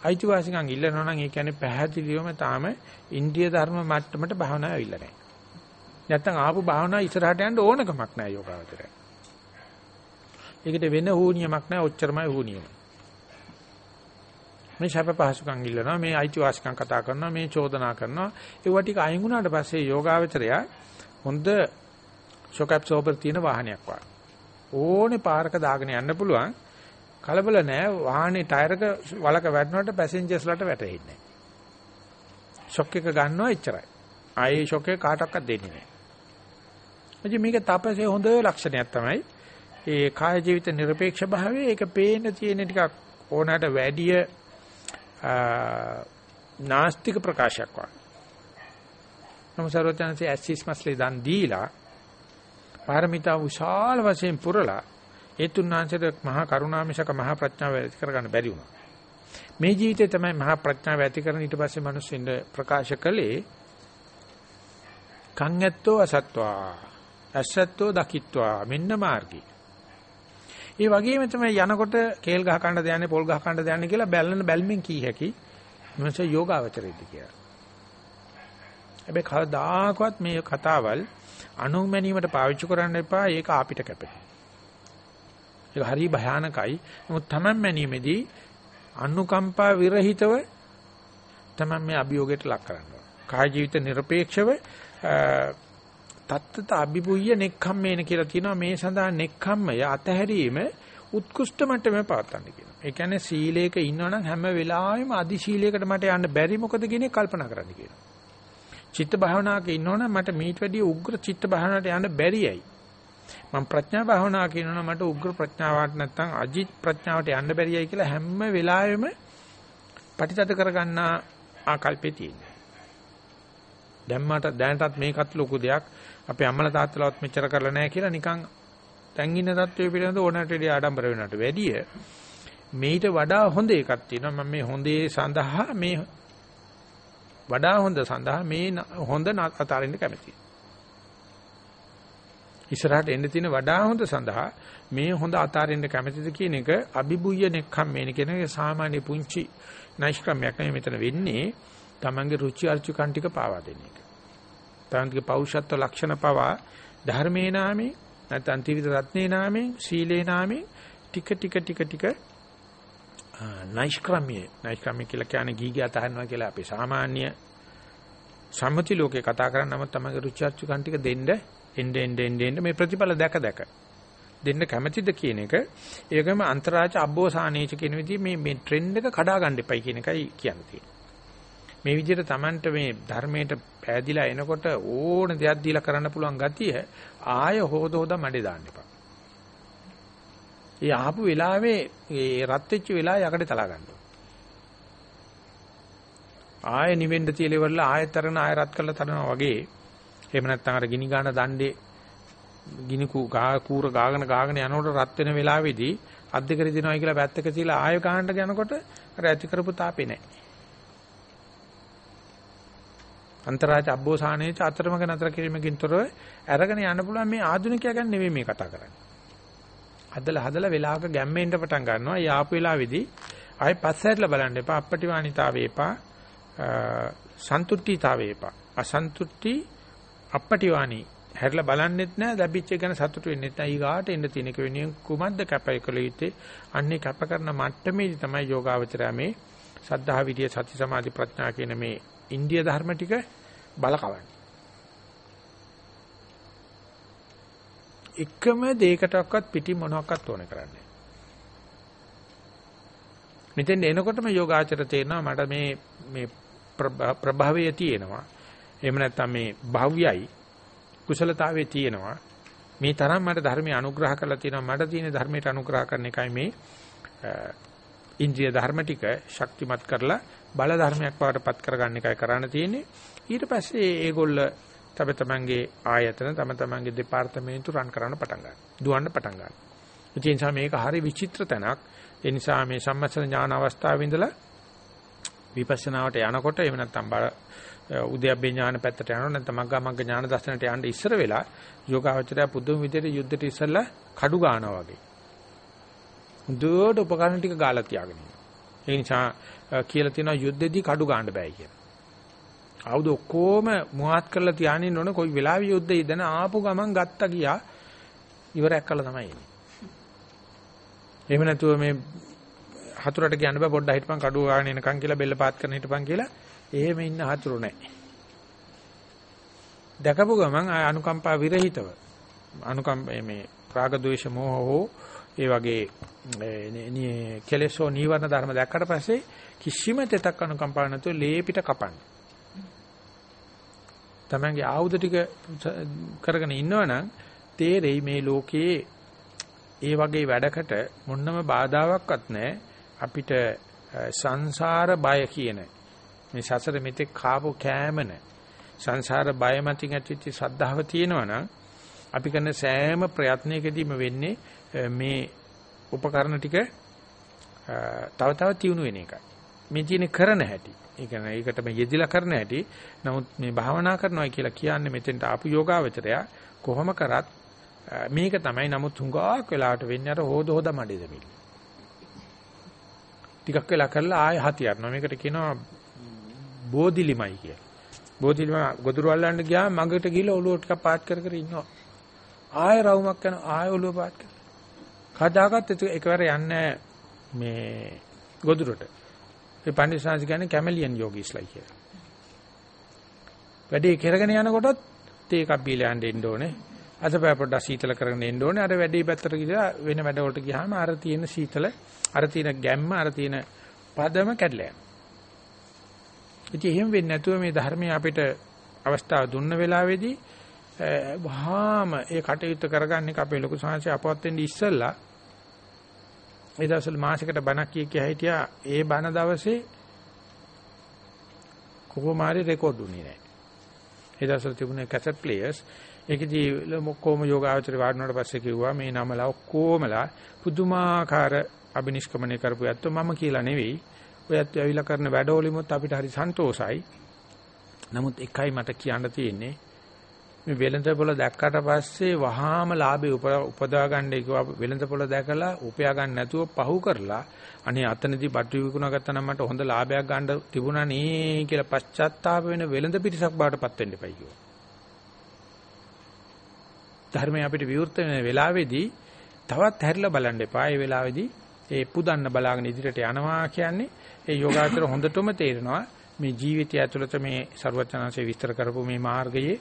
අයිතිවාසිකම් ඉල්ලනවා නම් ඒ කියන්නේ පැහැදිලිවම තාම ඉන්දිය ධර්ම මට්ටමට භාවනාව ඇවිල්ලා නැහැ. නැත්තම් ආපු භාවනාව ඉස්සරහට යන්න ඕනකමක් නැහැ යෝගාවචරය. ඒකට වෙන හෝනියමක් නැහැ ඔච්චරමයි හෝනියම. මේ ශාප පහසුකම් ඉල්ලනවා මේ අයිතිවාසිකම් කතා කරනවා මේ චෝදනා කරනවා ඒවා ටික අයින් වුණාට පස්සේ යෝගාවචරය හොඳ ෂොක් ඇබ්සෝබර් තියෙන වාහනයක් වගේ. ඕනේ පාරක දාගෙන යන්න පුළුවන්. කලබල නැහැ වාහනේ ටයරක වලක වැටෙනකොට පැසෙන්ජර්ස්ලාට වැටෙන්නේ නැහැ. ෂොක් එක ගන්නවා එච්චරයි. ආයේ ෂොක් එක කාටවත් දෙන්නේ නැහැ. එදි මේක තපසේ හොඳ ලක්ෂණයක් තමයි. ඒ කාය ජීවිත নিরপেক্ষ භාවය ඒක පේන තියෙන ටිකක් ඕනකට වැඩිය නාස්තික ප්‍රකාශයක් වගේ. නමුසරෝචනසේ ඇසිස් මස්ලේ දන් දීලා පාරමිතා විශාල වශයෙන් පුරලා ඒ තුන්වංශයට මහා කරුණාමිෂක මහා ප්‍රඥාව ඇති කරගන්න බැරි වුණා. මේ ජීවිතේ තමයි මහා ප්‍රඥාව ඇති කරන ඊට පස්සේ මිනිස්සුන්ට ප්‍රකාශ කළේ කන් ඇත්තෝ අසත්වා ඇසත්තෝ දකිත්වා මෙන්න මාර්ගය. ඒ වගේම තමයි යනකොට කේල් ගහ කන්න දයන්නේ පොල් ගහ කන්න දයන්නේ කියලා බැලන බැල්මෙන් කී හැකි මොනස යෝගාවචරෙද්ද කියලා. හැබැයි කවදාකවත් මේ කතාවල් අනුමැනීමට පාවිච්චි කරන්න එපා. ඒක අපිට කැපේ. ඒක හරි භයානකයි. නමුත් Taman මැනීමේදී අනුකම්පා විරහිතව Taman මේ අභියෝගයට ලක් කරනවා. කාය ජීවිත নিরপেক্ষව තත්තත අභිභුය්‍ය නෙක්ඛම්මේන කියලා කියනවා මේ සඳහා නෙක්ඛම්මය අතහැරීම උත්කෘෂ්ඨ මට්ටමේ පාත්තන්න කියනවා. ඒ කියන්නේ සීලයක ඉන්නවනම් හැම වෙලාවෙම අදි සීලයකට මට යන්න බැරි මොකද කියන්නේ කල්පනා කරන්න කියනවා. චිත්ත භාවනාවක ඉන්නවනම් මට මීට වැඩිය උග්‍ර චිත්ත භාවනාවට යන්න බැරියයි. මම ප්‍රඥා භාවනා කියනවා මට උග්‍ර ප්‍රඥාවට නැත්තම් අජිත් ප්‍රඥාවට යන්න බැරියයි කියලා හැම වෙලාවෙම ප්‍රතිතද කරගන්න ආකල්පේ තියෙනවා. දැන් මට දැනටත් මේකත් ලොකු දෙයක්. අපේ අම්මලා තාත්තලාවත් මෙච්චර කරලා නැහැ කියලා නිකන් දැන් ඉන්න තත්ත්වයේ පිළිබඳ ඕනට වැඩි ආඩම්බර වෙනවට වැඩිය මේිට වඩා හොඳ එකක් තියෙනවා. මම මේ හොඳේ සඳහා මේ වඩා හොඳ සඳහා මේ හොඳ අතාරින්න කැමතියි. ඉස්සරහට එන්න තියෙන වඩා හොඳ සඳහා මේ හොඳ අතාරින්න කැමතිද කියන එක අභිභුය නෙක්ඛම් මේන කියන එක සාමාන්‍ය පුංචි නෛෂ්ක්‍රමයක් නෙමෙයි මෙතන වෙන්නේ තමන්ගේ රුචි අරුචිකන් ටික පාවා දෙන එක. තමන්ගේ පෞරුෂත්ව ලක්ෂණ පවා ධර්මේ නාමේ නැත්නම් ත්‍රිවිධ රත්නේ නාමේ සීලේ නාමේ ටික ටික ටික ටික නෛෂ්ක්‍රම්‍ය නෛෂ්ක්‍රම්‍ය කියලා කියන්නේ ගීගය අතහරිනවා කියලා අපි සාමාන්‍ය සම්මති ලෝකේ කතා කරන නම තමයි රුචි අරුචිකන් ටික දෙන්න එන්න එන්න එන්න එන්න මේ ප්‍රතිඵල දැක දැක දෙන්න කැමැතිද කියන එක ඒකම අන්තරාජ අබ්බෝසානේච කියන විදිහ මේ මේ ට්‍රෙන්ඩ් එක කඩා ගන්න එපයි කියන එකයි කියන්නේ. මේ විදිහට Tamanට මේ ධර්මයට පෑදිලා එනකොට ඕන දෙයක් දීලා කරන්න පුළුවන් ගතිය ආය හොද හොද මඩේ දාන්න එපා. ඒ ආපු වෙලාවේ ඒ රත් වෙච්ච වෙලාව යකඩ තලා ගන්න. ආය නිවෙන්න තියලා ඉවරලා ආයෙත් තරන ආය රත් කරලා තරනවා වගේ එහෙම නැත්නම් අර ගිනි ගන්න දණ්ඩේ ගිනි කූර ගාගෙන ගාගෙන යනකොට රත් වෙන වෙලාවේදී අත් දෙක රිදිනවා කියලා පැත්තක තියලා ආය ගහන්න යනකොට අර ඇති කරපු තාපේ නැහැ. අන්තරාජ අබ්බෝසානේච අතරමඟ නතර කිරීමකින් තොරව අරගෙන යන්න පුළුවන් මේ ආධුනිකයා ගැන නෙවෙයි මේ කතා කරන්නේ. හදලා හදලා වෙලාවක ගැම්මෙන්න පටන් ගන්නවා. යාපු වෙලාවේදී ආයෙ පස්සහැරලා බලන්න එපා. අපපටිවාණිතාවේ එපා. සන්තුට්ඨීතාවේ එපා. අසන්තුට්ටි අපපටිවාණි හැරලා බලන්නෙත් නැහැ ලැබිච්ච එක ගැන සතුටු වෙන්නෙත් නැහැ ඊගාට එන්න තියෙන එක වෙනින් කුමද්ද කැපයි කළ යුත්තේ අන්නේ කැප කරන මට්ටමේදී තමයි යෝගාවචරය මේ සද්ධා විදිය සති සමාධි ප්‍රඥා කියන මේ ඉන්දිය ධර්ම ටික බලකවන්නේ එකම දෙයකටවත් පිටි මොනවාක්වත් ඕන කරන්නේ මෙතෙන් එනකොටම යෝගාචර තේරෙනවා මට මේ මේ ප්‍රභාවය තියෙනවා එහෙම නැත්නම් මේ භව්‍යයි කුසලතාවයේ තියෙනවා. මේ තරම් මට ධර්මයේ අනුග්‍රහ කරලා තියෙනවා. මට තියෙන ධර්මයට අනුග්‍රහ කරන එකයි මේ ඉන්ද්‍රිය ධර්ම ටික ශක්තිමත් කරලා බල ධර්මයක් බවටපත් කරගන්න එකයි කරන්න තියෙන්නේ. ඊට පස්සේ ඒගොල්ල තම තමන්ගේ ආයතන තම තමන්ගේ දෙපාර්තමේන්තු රන් කරන්න පටන් ගන්නවා. දුවන්න පටන් ගන්නවා. ඒ නිසා මේක හරි විචිත්‍ර තැනක්. ඒ නිසා මේ සම්මස්න ඥාන අවස්ථාවේ ඉඳලා විපස්සනාවට යනකොට එහෙම නැත්නම් උද්‍යප්පේ ඥාන පැත්තට යනවා නැත්නම් මග්ගා මග්ග ඥාන දර්ශනට යන්න ඉස්සර වෙලා යෝගාවචරය පුදුම විදිහට යුද්ධයට ඉස්සලා කඩු ගන්නවා වගේ. හොඳට උපකරණ ටික ගාලා තියාගෙන ඉන්නවා. ඒ නිසා කියලා තියෙනවා යුද්ධෙදී කඩු ගන්න බෑ කියලා. ආවුද ඔක්කොම මුවාත් කරලා තියාගෙන ඉන්න ඕනේ කොයි වෙලාවෙ යුද්ධය ඉදන ආපු ගමන් ගත්තා ගියා ඉවරයක් කළා තමයි එන්නේ. එහෙම නැතුව මේ හතුරට කියන්න බෑ පොඩ්ඩක් හිටපන් කඩුව ගාගෙන එනකන් කියලා බෙල්ල පාත් කරන හිටපන් කියලා එහෙම ඉන්න හතුරු නැහැ. දැකපු ගමන් අනුකම්පා විරහිතව අනුකම්ප මේ රාග ద్వේෂ මෝහ හෝ ඒ වගේ කෙලෙසෝ නීවරණ ධර්ම දැක්කට පස්සේ කිසිම තෙතක් අනුකම්පා නැතුව ලේපිට කපන්න. තමන්ගේ ආයුධ ටික කරගෙන ඉන්නවනම් තේරෙයි මේ ලෝකයේ ඒ වගේ වැඩකට මොන්නම බාධාවක්වත් නැහැ අපිට සංසාර බය කියන මේ සසර මෙතෙක් කාපු කෑමන සංසාර බය මතින් ඇතිවෙච්ච සද්ධාව තියෙනවා නම් අපි කරන සෑම ප්‍රයත්නයකදීම වෙන්නේ මේ උපකරණ ටික තව තව තියුණු වෙන එකයි. මේ තියෙන කරන හැටි. ඒ කියන්නේ ඒකට මේ යෙදිලා කරන හැටි. නමුත් මේ භාවනා කරනවා කියලා කියන්නේ මෙතෙන්ට ආපු යෝගාවචරය කොහොම කරත් මේක තමයි නමුත් හුඟක් වෙලාවට වෙන්නේ අර හොද හොද මඩේ දෙමිලි. ටිකක් වෙලා කරලා ආයෙ හතියනවා. මේකට කියනවා බෝධිලිමයි කියලා. බෝධිලිම ගොදුරු අල්ලන්න ගියාම මඟට ගිහලා ඔළුව ටිකක් පාත් කර කර ඉන්නවා. ආයෙ රවුමක් යන ආයෙ ඔළුව පාත් කර. කදාගත් එකවර යන්නේ මේ ගොදුරට. ඒ පණ්ඩිතසාංශ කියන්නේ කැමලියන් යෝගීස්ලයි කියලා. වැඩේ කරගෙන යනකොටත් තේ එකක් බීලා යන්න එන්න ඕනේ. අතපය පොඩ්ඩක් සීතල කරගෙන එන්න ඕනේ. අර වැඩේ පැත්තට ගිහලා වෙන වැඩ වලට ගියාම අර තියෙන සීතල, අර තියෙන ගැම්ම, අර තියෙන පදම කැඩලා යනවා. ඉතින් එහෙම වෙන්නේ නැතුව මේ ධර්මය අපිට අවස්ථාව දුන්න වෙලාවේදී වහාම ඒ කටයුත්ත කරගන්න එක අපේ ලොකු සංහසය අපවත් වෙන්නේ ඉස්සෙල්ලා ඒ දවස්වල මාසෙකට බණක් කිය කිය හිටියා ඒ බණ දවසේ කොහොමාරි රෙකෝඩ් උනේ නැහැ. ඒ දවස්වල තිබුණේ කැසට් ප්ලේයර්ස් ඒකදී මොක්කොම යෝගාචර වාඩුණාට පස්සේ කිව්වා මේ නමලා ඔක්කොමලා පුදුමාකාර අබිනිෂ්ක්‍මණය කරපු ඇත්තෝ මම කියලා නෙවෙයි ඔයත් ඇවිල්ලා කරන වැඩවලිමුත් අපිට හරි සන්තෝසයි. නමුත් එකයි මට කියන්න තියෙන්නේ මේ වෙළඳ පොළ දැක්කට පස්සේ වහාම ලාභේ උපදවා ගන්න කිව්වා වෙළඳ පොළ දැකලා උපයා ගන්න නැතුව පහු කරලා අනේ අතනදී බටු විකුණා ගත්තා නම් මට හොඳ ලාභයක් ගන්න තිබුණා නේ කියලා පශ්චාත්තාප වෙන වෙළඳ පිටසක් බාටපත් වෙන්න එපයි කිව්වා. ධර්මය අපිට විවෘත වෙන වෙලාවේදී තවත් හැරිලා බලන්න එපා. ඒ වෙලාවේදී ඒ පුදන්න බලාගෙන ඉදිරියට යනවා කියන්නේ ඒ යෝගාචර හොඳටම තේරෙනවා මේ ජීවිතය ඇතුළත මේ ਸਰවචනanse විස්තර කරපු මේ මාර්ගයේ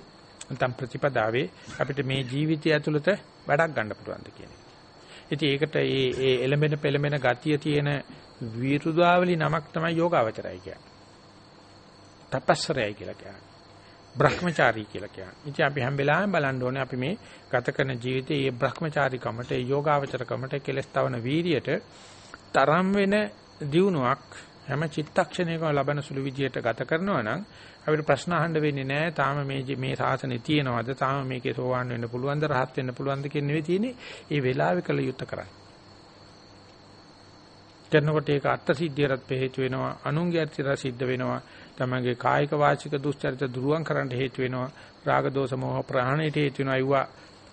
නැත්නම් ප්‍රතිපදාවේ අපිට මේ ජීවිතය ඇතුළත වැඩක් ගන්න පුළුවන්ද කියන එක. ඉතින් ඒකට ඒ ඒ එලෙමෙන පෙලෙමෙන ගතිය තියෙන විරුදාවලි නමක් තමයි යෝගාවචරයි කියන්නේ. තපස්සරයයි කියලා කියන්නේ. Brahmachari කියලා කියන්නේ. ඉතින් අපි හැම වෙලාවෙම බලන්න ඕනේ අපි මේ ගත කරන ජීවිතයේ මේ Brahmachari-කමට, යෝගාවචර-කමට, කෙලස්තාවන වීරියට තරම් වෙන දියුණුවක් හැම චිත්තක්ෂණයකම ලබන සුළු විදියට ගත කරනවා නම් අපිට ප්‍රශ්න අහන්න වෙන්නේ නැහැ. තාම මේ මේ සාසනේ තියෙනවද? තාම මේකේ සෝවාන් වෙන්න පුළුවන්ද? රහත් වෙන්න පුළුවන්ද කියන නෙවෙයි තියෙන්නේ. ඒ වෙලාවේ කළ යුත්තේ කරන්නේ. කරනකොට ඒක අර්ථ සිද්ධියටත් හේතු වෙනවා අනුන්ගේ අර්ථයට සිද්ධ වෙනවා තමගේ කායික වාචික දුස්චරිත දුරුවන් කරන්න හේතු වෙනවා රාග දෝෂ මොහ ප්‍රහාණයට හේතු වෙනවා අයවා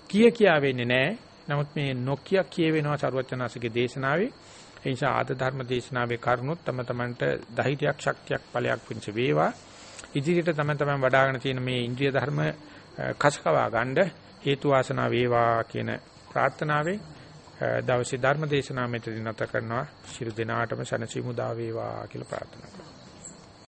කිය කියා වෙන්නේ නැහැ නමුත් මේ නොකිය කියවෙනවා සරුවචනාසිකේ දේශනාවේ ඒ නිසා ආද ධර්ම දේශනාවේ කරුණොත් තම තමන්ට ධෛර්යයක් ශක්තියක් ඵලයක් වෙනස වේවා ඉදිරියට තම තමන් වඩ아가න තියෙන මේ ඉන්ද්‍රිය ධර්ම කසකවා ගන්න හේතු වාසනා වේවා කියන ප්‍රාර්ථනාවෙන් දවසේ ධර්ම දේශනාව මෙතනින් නැත කරනවා. ශිරු දිනාටම සනසිමු දා වේවා කියලා ප්‍රාර්ථනා කරනවා.